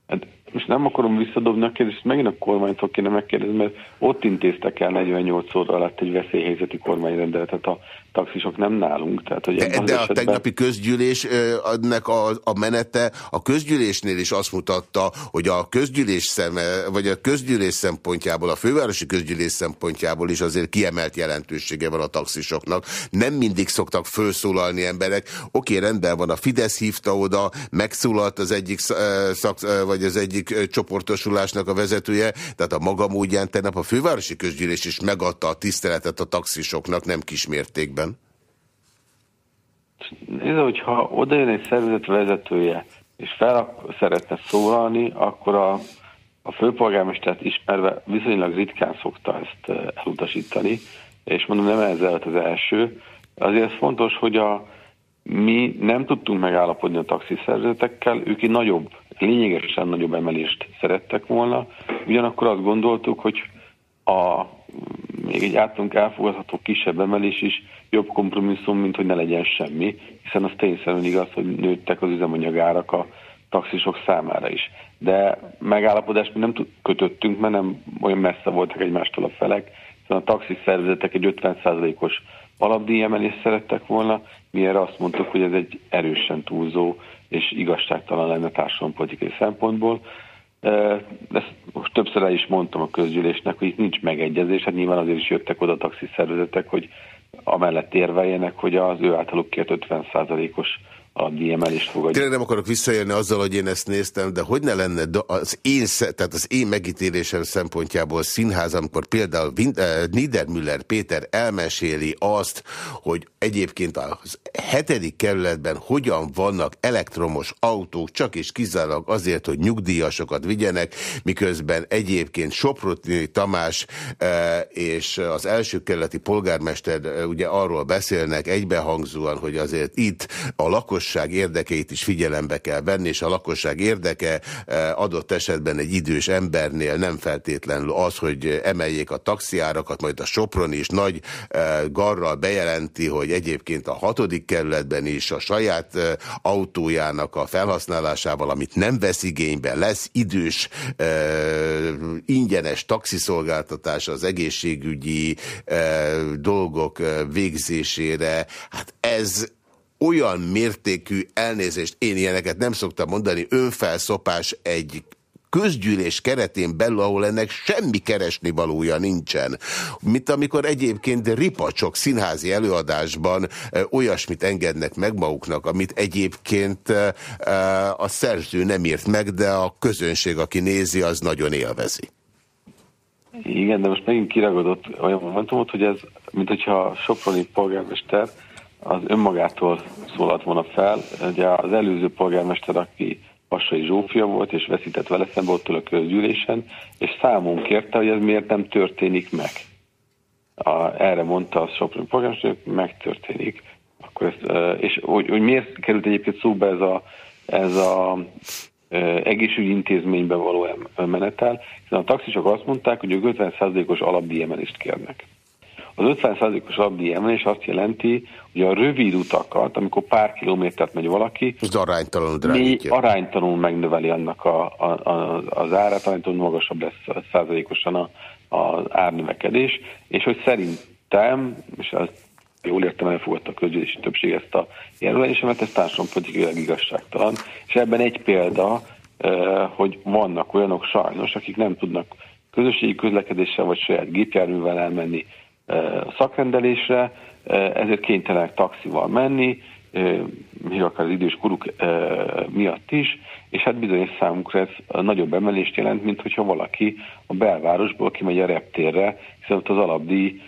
Hát most nem akarom visszadobni a kérdést, megint a kormánytól kéne megkérdezni, mert ott intéztek el 48 óra alatt egy veszélyhelyzeti kormányrendeletet a taxisok, nem nálunk. Tehát, hogy de, de esetben... a tegnapi közgyűlésnek a, a menete a közgyűlésnél is azt mutatta, hogy a közgyűlés szeme, vagy a közgyűlés szempontjából, a fővárosi közgyűlés szempontjából is azért kiemelt jelentősége van a taxisoknak. Nem mindig szoktak felszólalni emberek. Oké, rendben van, a Fidesz hívta oda, megszólalt az egyik szak, vagy az egyik egyik csoportosulásnak a vezetője, tehát a maga módján tegnap a fővárosi közgyűlés is megadta a tiszteletet a taxisoknak, nem kismértékben. Nézd, hogyha oda jön egy szervezet vezetője, és fel szeretne szólalni, akkor a, a főpolgármestert ismerve viszonylag ritkán szokta ezt elutasítani, és mondom, nem ez az első. Azért fontos, hogy a, mi nem tudtunk megállapodni a taxiszervezetekkel, ők egy nagyobb, lényegesen nagyobb emelést szerettek volna, ugyanakkor azt gondoltuk, hogy a még egy általunk elfogadható kisebb emelés is jobb kompromisszum, mint hogy ne legyen semmi, hiszen az tényszerűen igaz, hogy nőttek az üzemanyagárak a taxisok számára is. De megállapodást mi nem kötöttünk, mert nem olyan messze voltak egymástól a felek, hiszen a taxiszervezetek egy 50%-os alapdíjemelést szerettek volna, mi erre azt mondtuk, hogy ez egy erősen túlzó és igazságtalan lenne társadalompolitikai szempontból. Ezt most többször el is mondtam a közgyűlésnek, hogy itt nincs megegyezés, hát nyilván azért is jöttek oda taxi szervezetek, hogy amellett érveljenek, hogy az ő általuk kért 50%-os a díjemelést fogadja. Tényleg nem akarok visszaélni azzal, hogy én ezt néztem, de hogy ne lenne az én, tehát az én megítélésem szempontjából színház, amikor például eh, Niedermüller Péter elmeséli azt, hogy egyébként az hetedik kerületben hogyan vannak elektromos autók, csak és kizárólag azért, hogy nyugdíjasokat vigyenek, miközben egyébként Soprotni Tamás e, és az első kerületi polgármester e, ugye arról beszélnek egybehangzóan, hogy azért itt a lakosság érdekeit is figyelembe kell venni, és a lakosság érdeke e, adott esetben egy idős embernél nem feltétlenül az, hogy emeljék a taxiárakat, majd a Sopron is nagy garral bejelenti, hogy egyébként a hatodik kerületben is a saját autójának a felhasználásával, amit nem vesz igénybe, lesz idős ingyenes taxiszolgáltatás az egészségügyi dolgok végzésére. Hát ez olyan mértékű elnézést, én ilyeneket nem szoktam mondani, önfelszopás egy közgyűlés keretén belül, ahol ennek semmi keresni valója nincsen. Mint amikor egyébként ripacsok színházi előadásban olyasmit engednek meg maguknak, amit egyébként a szerző nem írt meg, de a közönség, aki nézi, az nagyon élvezi. Igen, de most megint kiragadott olyan momentumot, hogy ez, mint hogyha Soproni polgármester az önmagától szólalt volna fel. Ugye az előző polgármester, aki Passai Zsófia volt, és veszített vele szembe ott a közgyűlésen, és számon kérte, hogy ez miért nem történik meg. A, erre mondta a Sopron polgármester, hogy megtörténik. Akkor ezt, és hogy, hogy miért került egyébként szóba ez a, ez a egészségügyi intézményben való menetel, hiszen a taxisok azt mondták, hogy ők 50%-os alapdíjemelést kérnek. Az 50%-os abdi emelés azt jelenti, hogy a rövid utakat, amikor pár kilométert megy valaki, az aránytalanul drágítja. aránytalanul megnöveli annak a, a, a, az árát, aránytalanul magasabb lesz százalékosan a, az árnövekedés, és hogy szerintem, és az jól értem, elfogadta a közgyűlési többség ezt a jelölésemet, ez társadalompolitikailag igazságtalan. És ebben egy példa, hogy vannak olyanok sajnos, akik nem tudnak közösségi közlekedéssel vagy saját gépjárművel elmenni szakrendelésre, ezért kénytelenek taxival menni, még akár az idős koruk miatt is, és hát bizonyos számukra ez nagyobb emelést jelent, mint hogyha valaki a belvárosból kimegy a reptérre, hiszen ott az alapdíj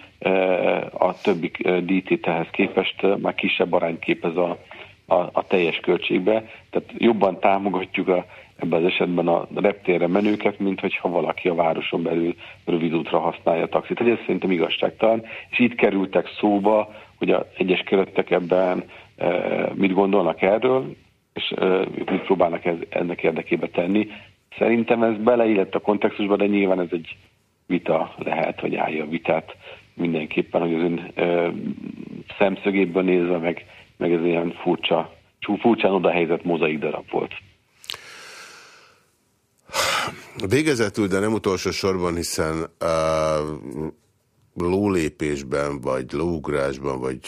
a többi díjtételhez képest már kisebb arányt képez a, a, a teljes költségbe, tehát jobban támogatjuk a ebben az esetben a reptérre menőket, mint hogyha valaki a városon belül rövid útra használja a taxit. Ez szerintem igazságtalan, és itt kerültek szóba, hogy a egyes keretek ebben e, mit gondolnak erről, és e, mit próbálnak ez, ennek érdekébe tenni. Szerintem ez beleillett a kontextusba, de nyilván ez egy vita lehet, hogy állja a vitát mindenképpen, hogy az ön e, szemszögéből nézve, meg, meg ez ilyen furcsa, furcsán oda helyzet mozaik darab volt. Végezetül, de nem utolsó sorban, hiszen uh, lólépésben, vagy lóugrásban, vagy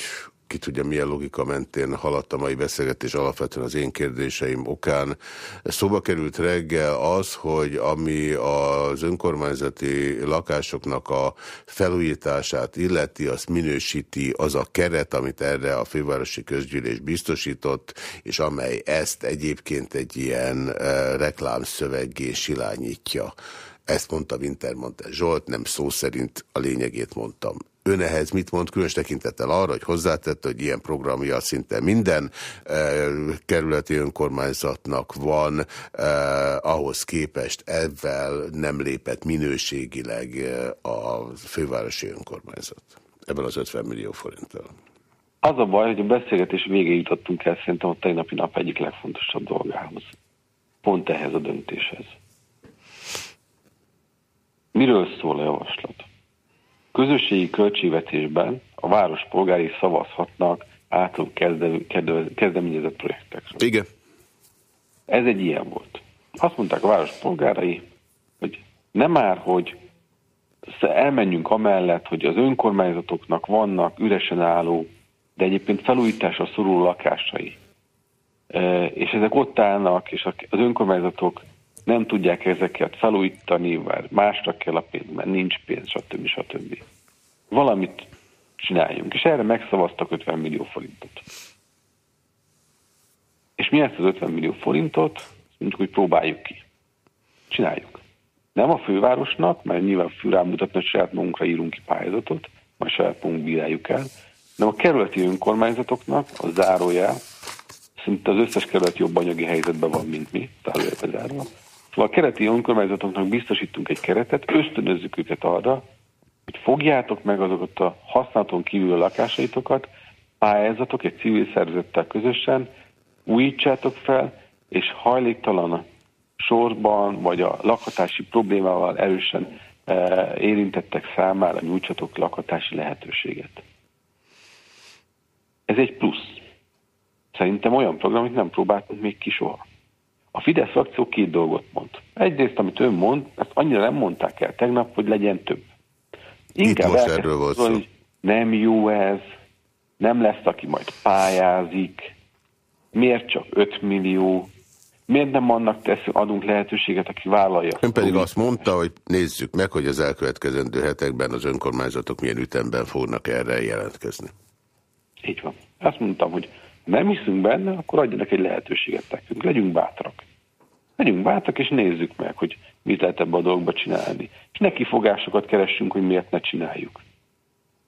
ki tudja milyen logika mentén haladt a mai beszélgetés alapvetően az én kérdéseim okán. Szóba került reggel az, hogy ami az önkormányzati lakásoknak a felújítását illeti, azt minősíti az a keret, amit erre a fővárosi közgyűlés biztosított, és amely ezt egyébként egy ilyen e, reklámszöveggé silányítja. Ezt mondta Wintermantel Zsolt, nem szó szerint a lényegét mondtam ön ehhez mit mond, különös tekintettel arra, hogy hozzátette, hogy ilyen programja szinte minden eh, kerületi önkormányzatnak van, eh, ahhoz képest ezzel nem lépett minőségileg eh, a fővárosi önkormányzat ebben az 50 millió forinttal. Az a baj, hogy a beszélgetés végéig jutottunk el szerintem a tegnapi nap egyik legfontosabb dolgához. Pont ehhez a döntéshez. Miről szól a javaslat? Közösségi költségvetésben a város polgári szavazhatnak általunk kezdeményezett projektekről. Igen. Ez egy ilyen volt. Azt mondták a város polgárai, hogy nem már, hogy elmenjünk amellett, hogy az önkormányzatoknak vannak üresen álló, de egyébként felújításra szoruló lakásai. E, és ezek ott állnak, és az önkormányzatok nem tudják ezeket felújítani, mert másra kell a pénz, mert nincs pénz, stb. stb. Valamit csináljunk. És erre megszavaztak 50 millió forintot. És mi ezt az 50 millió forintot, mondjuk, hogy próbáljuk ki. Csináljuk. Nem a fővárosnak, mert nyilván fő rámutatna, hogy saját magunkra írunk ki pályázatot, majd saját magunk bíráljuk el, hanem a kerületi önkormányzatoknak a zárójel, szinte az összes kerület jobb anyagi helyzetben van, mint mi, zárójelbe zárva. Szóval a kereti önkormányzatoknak biztosítunk egy keretet, ösztönözzük őket arra, hogy fogjátok meg azokat a használaton kívül a lakásaitokat, pályázatok egy civil szervezettel közösen, újítsátok fel, és hajléktalan sorban, vagy a lakhatási problémával erősen e, érintettek számára nyújtsatok lakhatási lehetőséget. Ez egy plusz. Szerintem olyan program, amit nem próbáltunk még ki soha. A Fidesz frakció két dolgot mond. Egyrészt, amit ön mond, ezt annyira nem mondták el tegnap, hogy legyen több. Inkább Itt most erről volt szó. Hogy nem jó ez, nem lesz, aki majd pályázik, miért csak 5 millió, miért nem annak tesz, adunk lehetőséget, aki vállalja. Ön pedig azt mondta, hogy nézzük meg, hogy az elkövetkezendő hetekben az önkormányzatok milyen ütemben fognak erre jelentkezni. Így van. Azt mondtam, hogy nem hiszünk benne, akkor adjanak egy lehetőséget nekünk. Legyünk bátrak. Legyünk bátrak, és nézzük meg, hogy mit lehet ebbe a dolgba csinálni. És neki fogásokat keressünk, hogy miért ne csináljuk.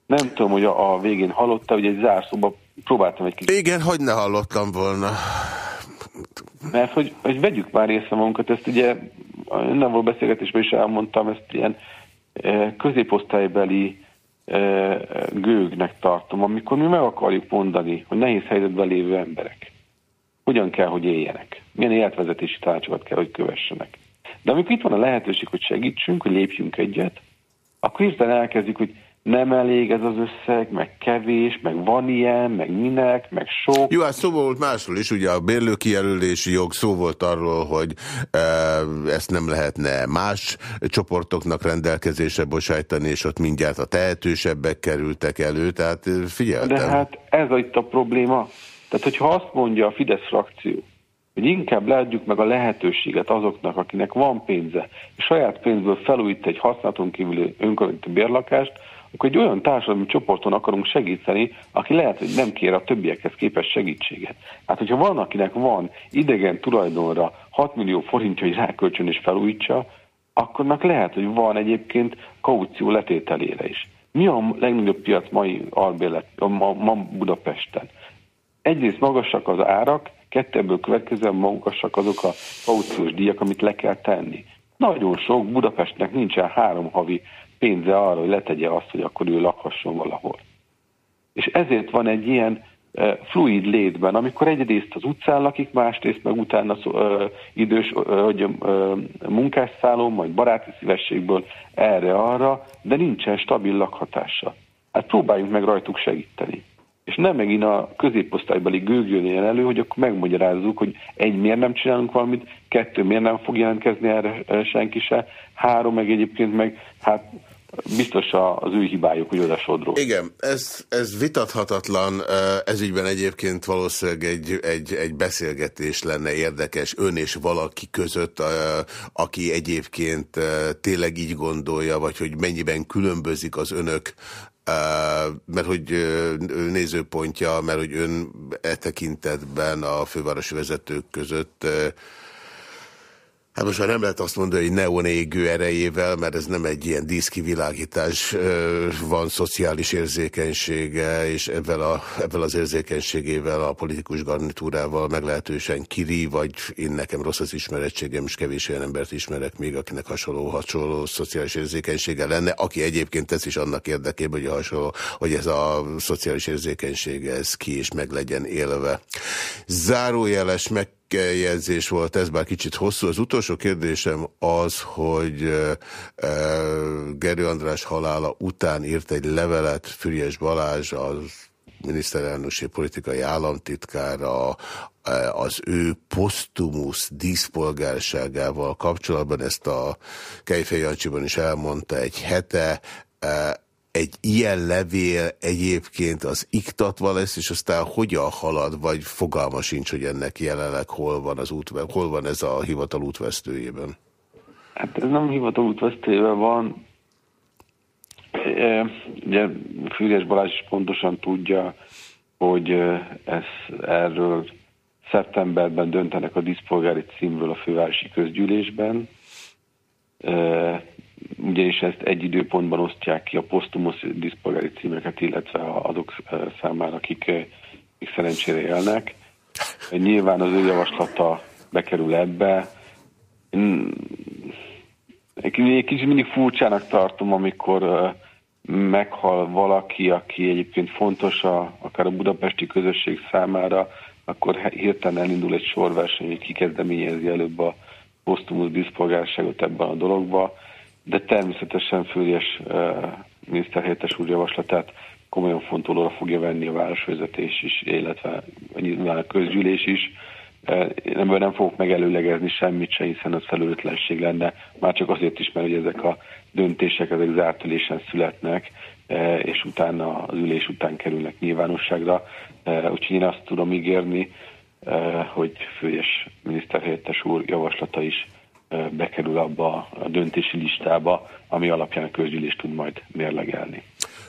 Nem tudom, hogy a, a végén hallotta, hogy egy zárszóba próbáltam egy kicsit. Igen, hogy ne hallottam volna. Mert hogy, hogy vegyük már észre magunkat, ezt ugye nem volt beszélgetésben is elmondtam, ezt ilyen e, középosztálybeli gőgnek tartom, amikor mi meg akarjuk mondani, hogy nehéz helyzetben lévő emberek hogyan kell, hogy éljenek, milyen életvezetési tanácsokat kell, hogy kövessenek. De amikor itt van a lehetőség, hogy segítsünk, hogy lépjünk egyet, akkor hirtelen elkezdjük, hogy nem elég ez az összeg, meg kevés, meg van ilyen, meg minek, meg sok. Jó, hát szó volt másról is, ugye a bérlőkijelölési jog szó volt arról, hogy e, ezt nem lehetne más csoportoknak rendelkezésre bocsájtani, és ott mindjárt a tehetősebbek kerültek elő, tehát figyeltem. De hát ez itt a probléma. Tehát, hogyha azt mondja a Fidesz frakció, hogy inkább leadjuk meg a lehetőséget azoknak, akinek van pénze, és saját pénzből felújít egy használaton kívüli önkormányzati bérlakást, akkor egy olyan társadalmi csoporton akarunk segíteni, aki lehet, hogy nem kér a többiekhez képest segítséget. Hát, hogyha van, akinek van idegen tulajdonra 6 millió forintja, hogy rákölcsön és felújítsa, akkornak lehet, hogy van egyébként kaució letételére is. Mi a legnagyobb piac mai albérlet, ma, ma Budapesten? Egyrészt magasak az árak, kettőből következően magasak azok a kauciós díjak, amit le kell tenni. Nagyon sok Budapestnek nincsen három havi pénze arra, hogy letegye azt, hogy akkor ő lakhasson valahol. És ezért van egy ilyen uh, fluid létben, amikor egyrészt az utcán lakik, másrészt meg utána uh, idős uh, uh, munkásszálló, majd baráti szívességből erre-arra, de nincsen stabil lakhatása. Hát próbáljunk meg rajtuk segíteni. És nem megint a középosztálybeli gőgjön ilyen elő, hogy akkor megmagyarázzuk, hogy egy, miért nem csinálunk valamit, kettő, miért nem fog jelentkezni erre senki se, három, meg egyébként meg, hát biztos az ő hibájuk, hogy oda sodró. Igen, ez, ez vitathatatlan, ez ügyben egyébként valószínűleg egy, egy, egy beszélgetés lenne érdekes ön és valaki között, aki egyébként tényleg így gondolja, vagy hogy mennyiben különbözik az önök mert hogy nézőpontja, mert hogy ön e tekintetben a fővárosi vezetők között Hát most már nem lehet azt mondani, hogy neonégő erejével, mert ez nem egy ilyen díszkivilágítás, van szociális érzékenysége, és ebben, a, ebben az érzékenységével a politikus garnitúrával meglehetősen kiri, vagy én nekem rossz az ismerettségem, és kevés olyan embert ismerek még, akinek hasonló, hasonló szociális érzékenysége lenne, aki egyébként tesz is annak érdekében, hogy, hasonló, hogy ez a szociális érzékenysége ez ki és meg legyen élve. Zárójeles meg megjegyzés volt ez, bár kicsit hosszú. Az utolsó kérdésem az, hogy uh, Gerő András halála után írt egy levelet Füriás Balázs, az miniszterelnökség politikai államtitkára az ő posztumusz díszpolgárságával kapcsolatban, ezt a Kejfej Jancsiban is elmondta egy hete, egy ilyen levél egyébként az iktatva lesz, és aztán hogyan halad, vagy fogalma sincs, hogy ennek jelenleg hol van, az út, hol van ez a hivatal útvesztőjében? Hát ez nem hivatal útvesztőjében van. E, ugye Fűrjes Balázs is pontosan tudja, hogy e, ez, erről szeptemberben döntenek a diszpolgári címről a fővárosi közgyűlésben. E, ugyanis ezt egy időpontban osztják ki a posztumusz diszpolgári címeket, illetve azok számára, akik, akik szerencsére élnek. Nyilván az ő javaslata bekerül ebbe. Én egy kicsit mindig furcsának tartom, amikor meghal valaki, aki egyébként fontos a, akár a budapesti közösség számára, akkor hirtelen elindul egy sorverseny, hogy kikezdeményezi előbb a posztumusz diszpolgárságot ebben a dologba, de természetesen Fürjes miniszterhelyettes úr javaslatát komolyan fontolóra fogja venni a városvezetés is, illetve nyilván a közgyűlés is. Ebből nem fogok megelőlegezni semmit se, hiszen az felelőtlenség lenne, már csak azért is, mert hogy ezek a döntések, ezek zárt ülésen születnek, és utána az ülés után kerülnek nyilvánosságra. Úgyhogy én azt tudom ígérni, hogy főjes miniszterhelyettes úr javaslata is bekerül abba a döntési listába, ami alapján a közgyűlés tud majd mérlegelni.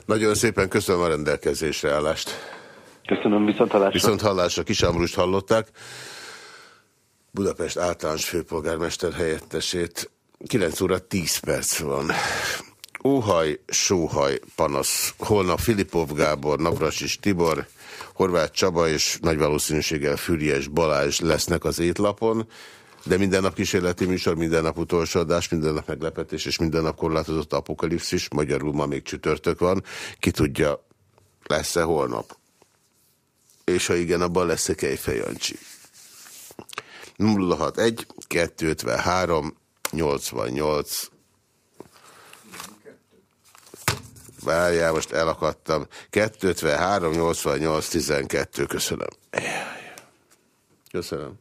Nagyon szépen köszönöm a rendelkezésre állást. Köszönöm, viszont hallásra. Viszont hallásra Kis Amrust hallották. Budapest általános főpolgármester helyettesét. 9 óra 10 perc van. Óhaj, sóhaj, panasz. Holnap Filipov Gábor, Navrasis Tibor, Horváth Csaba és nagy valószínűséggel Füriyes Balázs lesznek az étlapon, de minden nap kísérleti műsor, minden nap utolsó adás, minden nap meglepetés és minden nap korlátozott apokalipszis, magyarul ma még csütörtök van. Ki tudja, lesz-e holnap? És ha igen, abban lesz-e Kejfej Jancsi? 061 253 88 Várjál, most elakadtam. 253 88 12. Köszönöm. Köszönöm.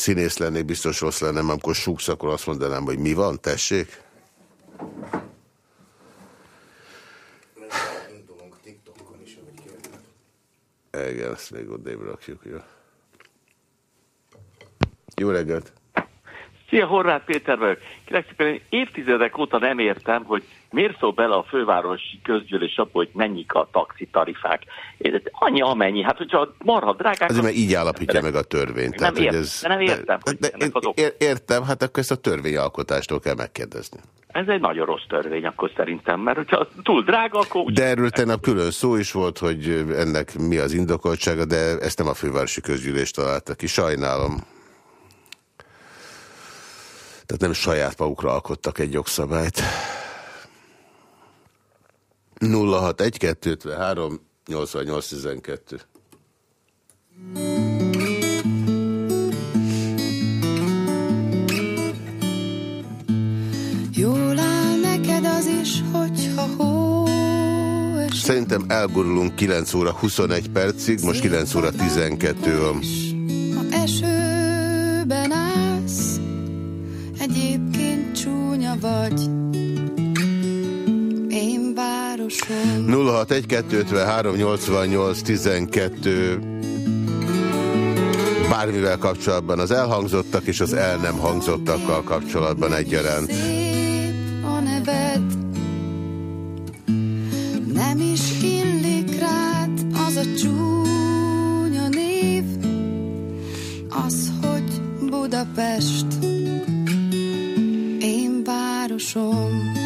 Színész lennék, biztos rossz lenne, amikor súgsz, akkor azt mondanám, hogy mi van, tessék? Igen, ezt még odébb rakjuk, jó. Jó reggelt! Szia, Horváth Péter vagyok. Kérlek szépen, én évtizedek óta nem értem, hogy miért szól bele a fővárosi közgyűlés abba, hogy mennyik a taxitarifák. Annyi amennyi, hát hogyha marha drágák... Azért, mert így állapítja meg a törvényt. Nem, Tehát, ért, ez, de nem értem, de, de, azok. Értem, hát akkor ezt a törvényalkotástól kell megkérdezni. Ez egy nagyon rossz törvény akkor szerintem, mert hogyha túl drága, akkor... De erről tegnap külön szó is volt, hogy ennek mi az indokoltsága, de ezt nem a fővárosi közgyűlés találta ki. Sajnálom. Tehát nem saját magukra alkottak egy jogszabályt. 061 253 8812 Jól áll neked az is, hogyha hó esik. Szerintem elgurulunk 9 óra 21 percig, most 9 óra 12 van. Ha esőben állsz, egyébként csúnya vagy, városom. 061-253-88-12 bármivel kapcsolatban az elhangzottak és az el nem hangzottakkal kapcsolatban egyaránt. Szép Budapest, én városom.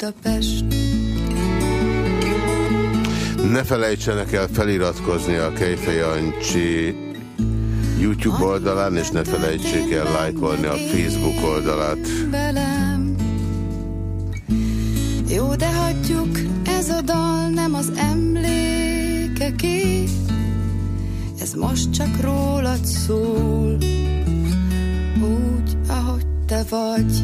Budapest. Ne felejtsenek el feliratkozni a Kejfej YouTube oldalán, és ne felejtsék el lájkolni a Facebook oldalát. velem. Jó, de hagyjuk, ez a dal nem az emlékeké, ez most csak rólad szól, úgy, ahogy te vagy.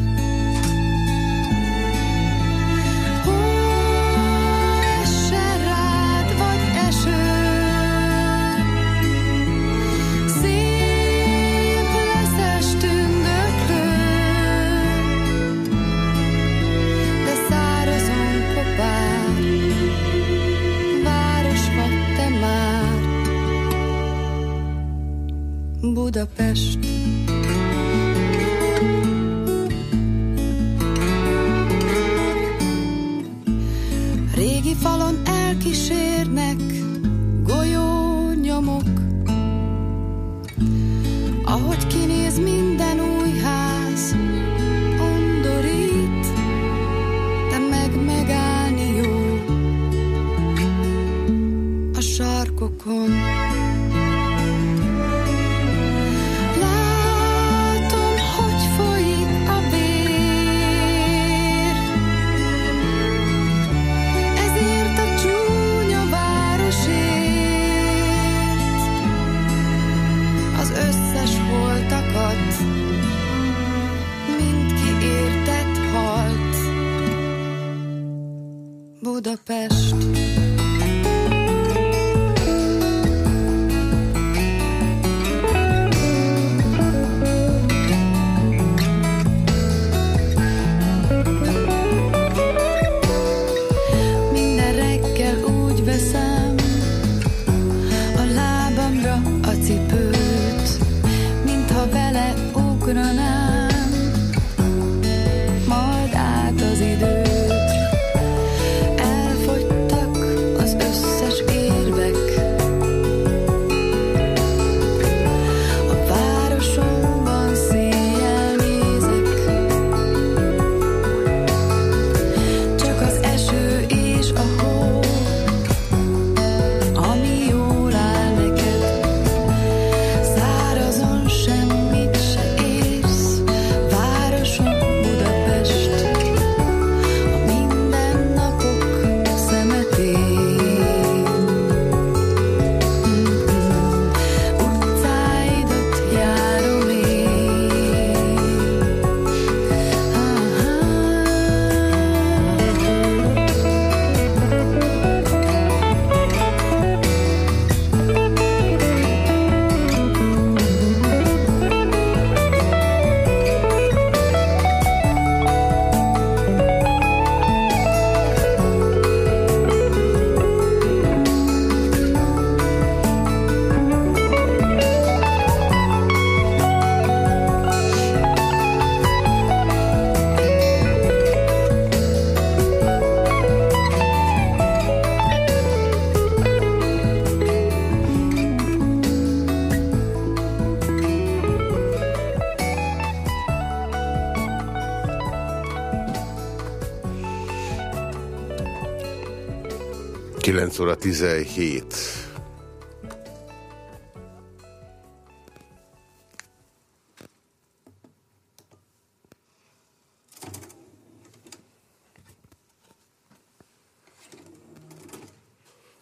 8 óra 17.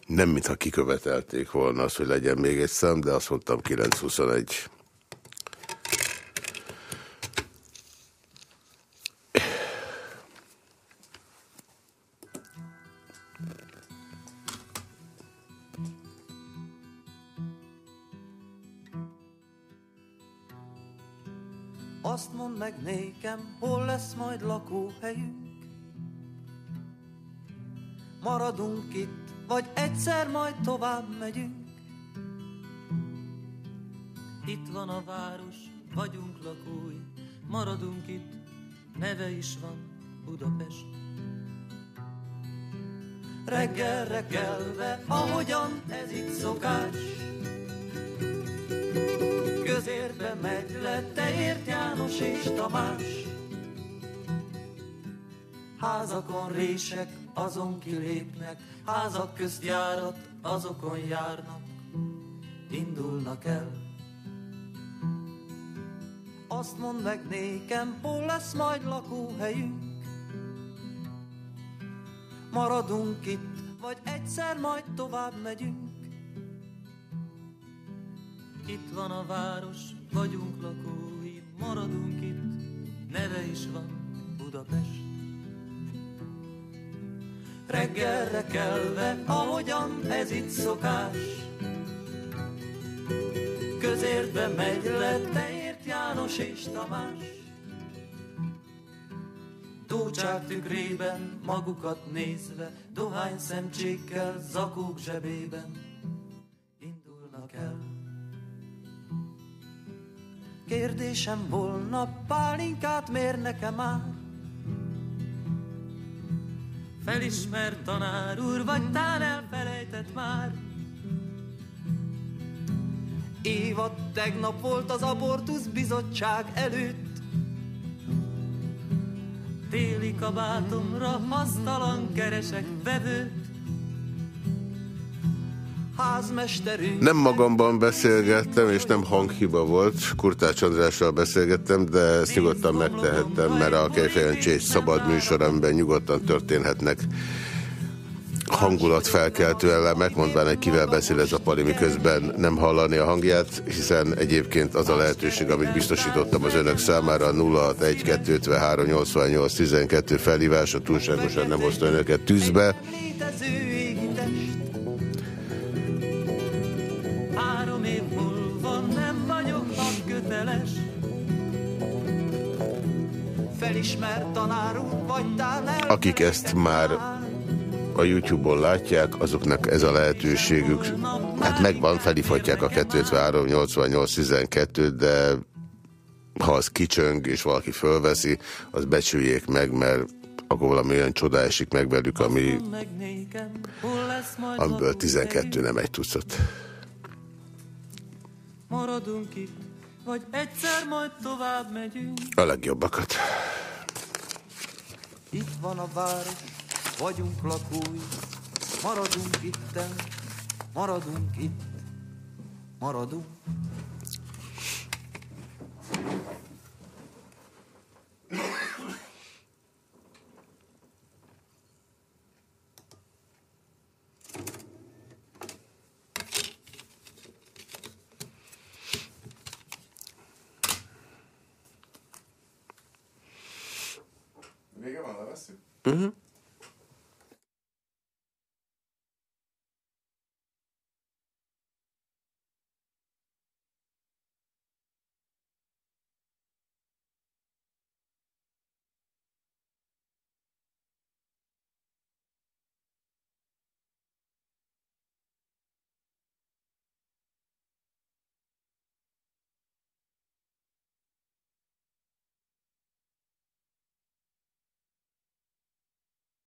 Nem, mintha kikövetelték volna az, hogy legyen még egy szám, de azt mondtam 921. egyszer majd tovább megyünk. Itt van a város, vagyunk lakói, maradunk itt, neve is van Budapest. Reggelre kelve, ahogyan ez itt szokás, Közérbe megy le, te ért János és Tamás. Házakon rések, azon kilépnek, házak közt járat, azokon járnak, indulnak el. Azt mondd meg nékem, hol lesz majd lakóhelyünk. Maradunk itt, vagy egyszer majd tovább megyünk. Itt van a város, vagyunk lakói, maradunk itt, neve is van Budapest. Reggelre kelve, ahogyan ez itt szokás, közértbe megy le, te ért János és Tamás. Tócsák tükrében, magukat nézve, dohány szemcsékkel, zakók zsebében, indulnak el. Kérdésem volna, pálinkát mér nekem már? Felismert tanár úr, vagy tán elfelejtett már. Évad tegnap volt az abortusz bizottság előtt. Téli kabátomra hasztalan keresek vevőt. Nem magamban beszélgettem, és nem hanghiba volt. Kurtács Andrással beszélgettem, de ezt nyugodtan megtehettem, mert a Kejfejancsi egy szabad műsor, amiben nyugodtan történhetnek hangulatfelkeltő elemek, mondván, hogy kivel beszél ez a pali, miközben nem hallani a hangját, hiszen egyébként az a lehetőség, amit biztosítottam az önök számára, 061-253-88-12 felhívása, túlságosan nem hozta önöket tűzbe. Felismert tanár úr, vagy tán el... Akik ezt már a YouTube-on látják, azoknak ez a lehetőségük, hát megvan, felifhatják a 253 88 12 de ha az kicsöng és valaki fölveszi, az becsüljék meg, mert akkor valami olyan csoda esik meg velük, ami, amiből lakóhely? 12 nem egy tucat. Maradunk itt, vagy egyszer majd tovább megyünk. A legjobbakat. Itt van a város, vagyunk lakói, maradunk itten, maradunk itt, maradunk. fantastic. Mm-hmm.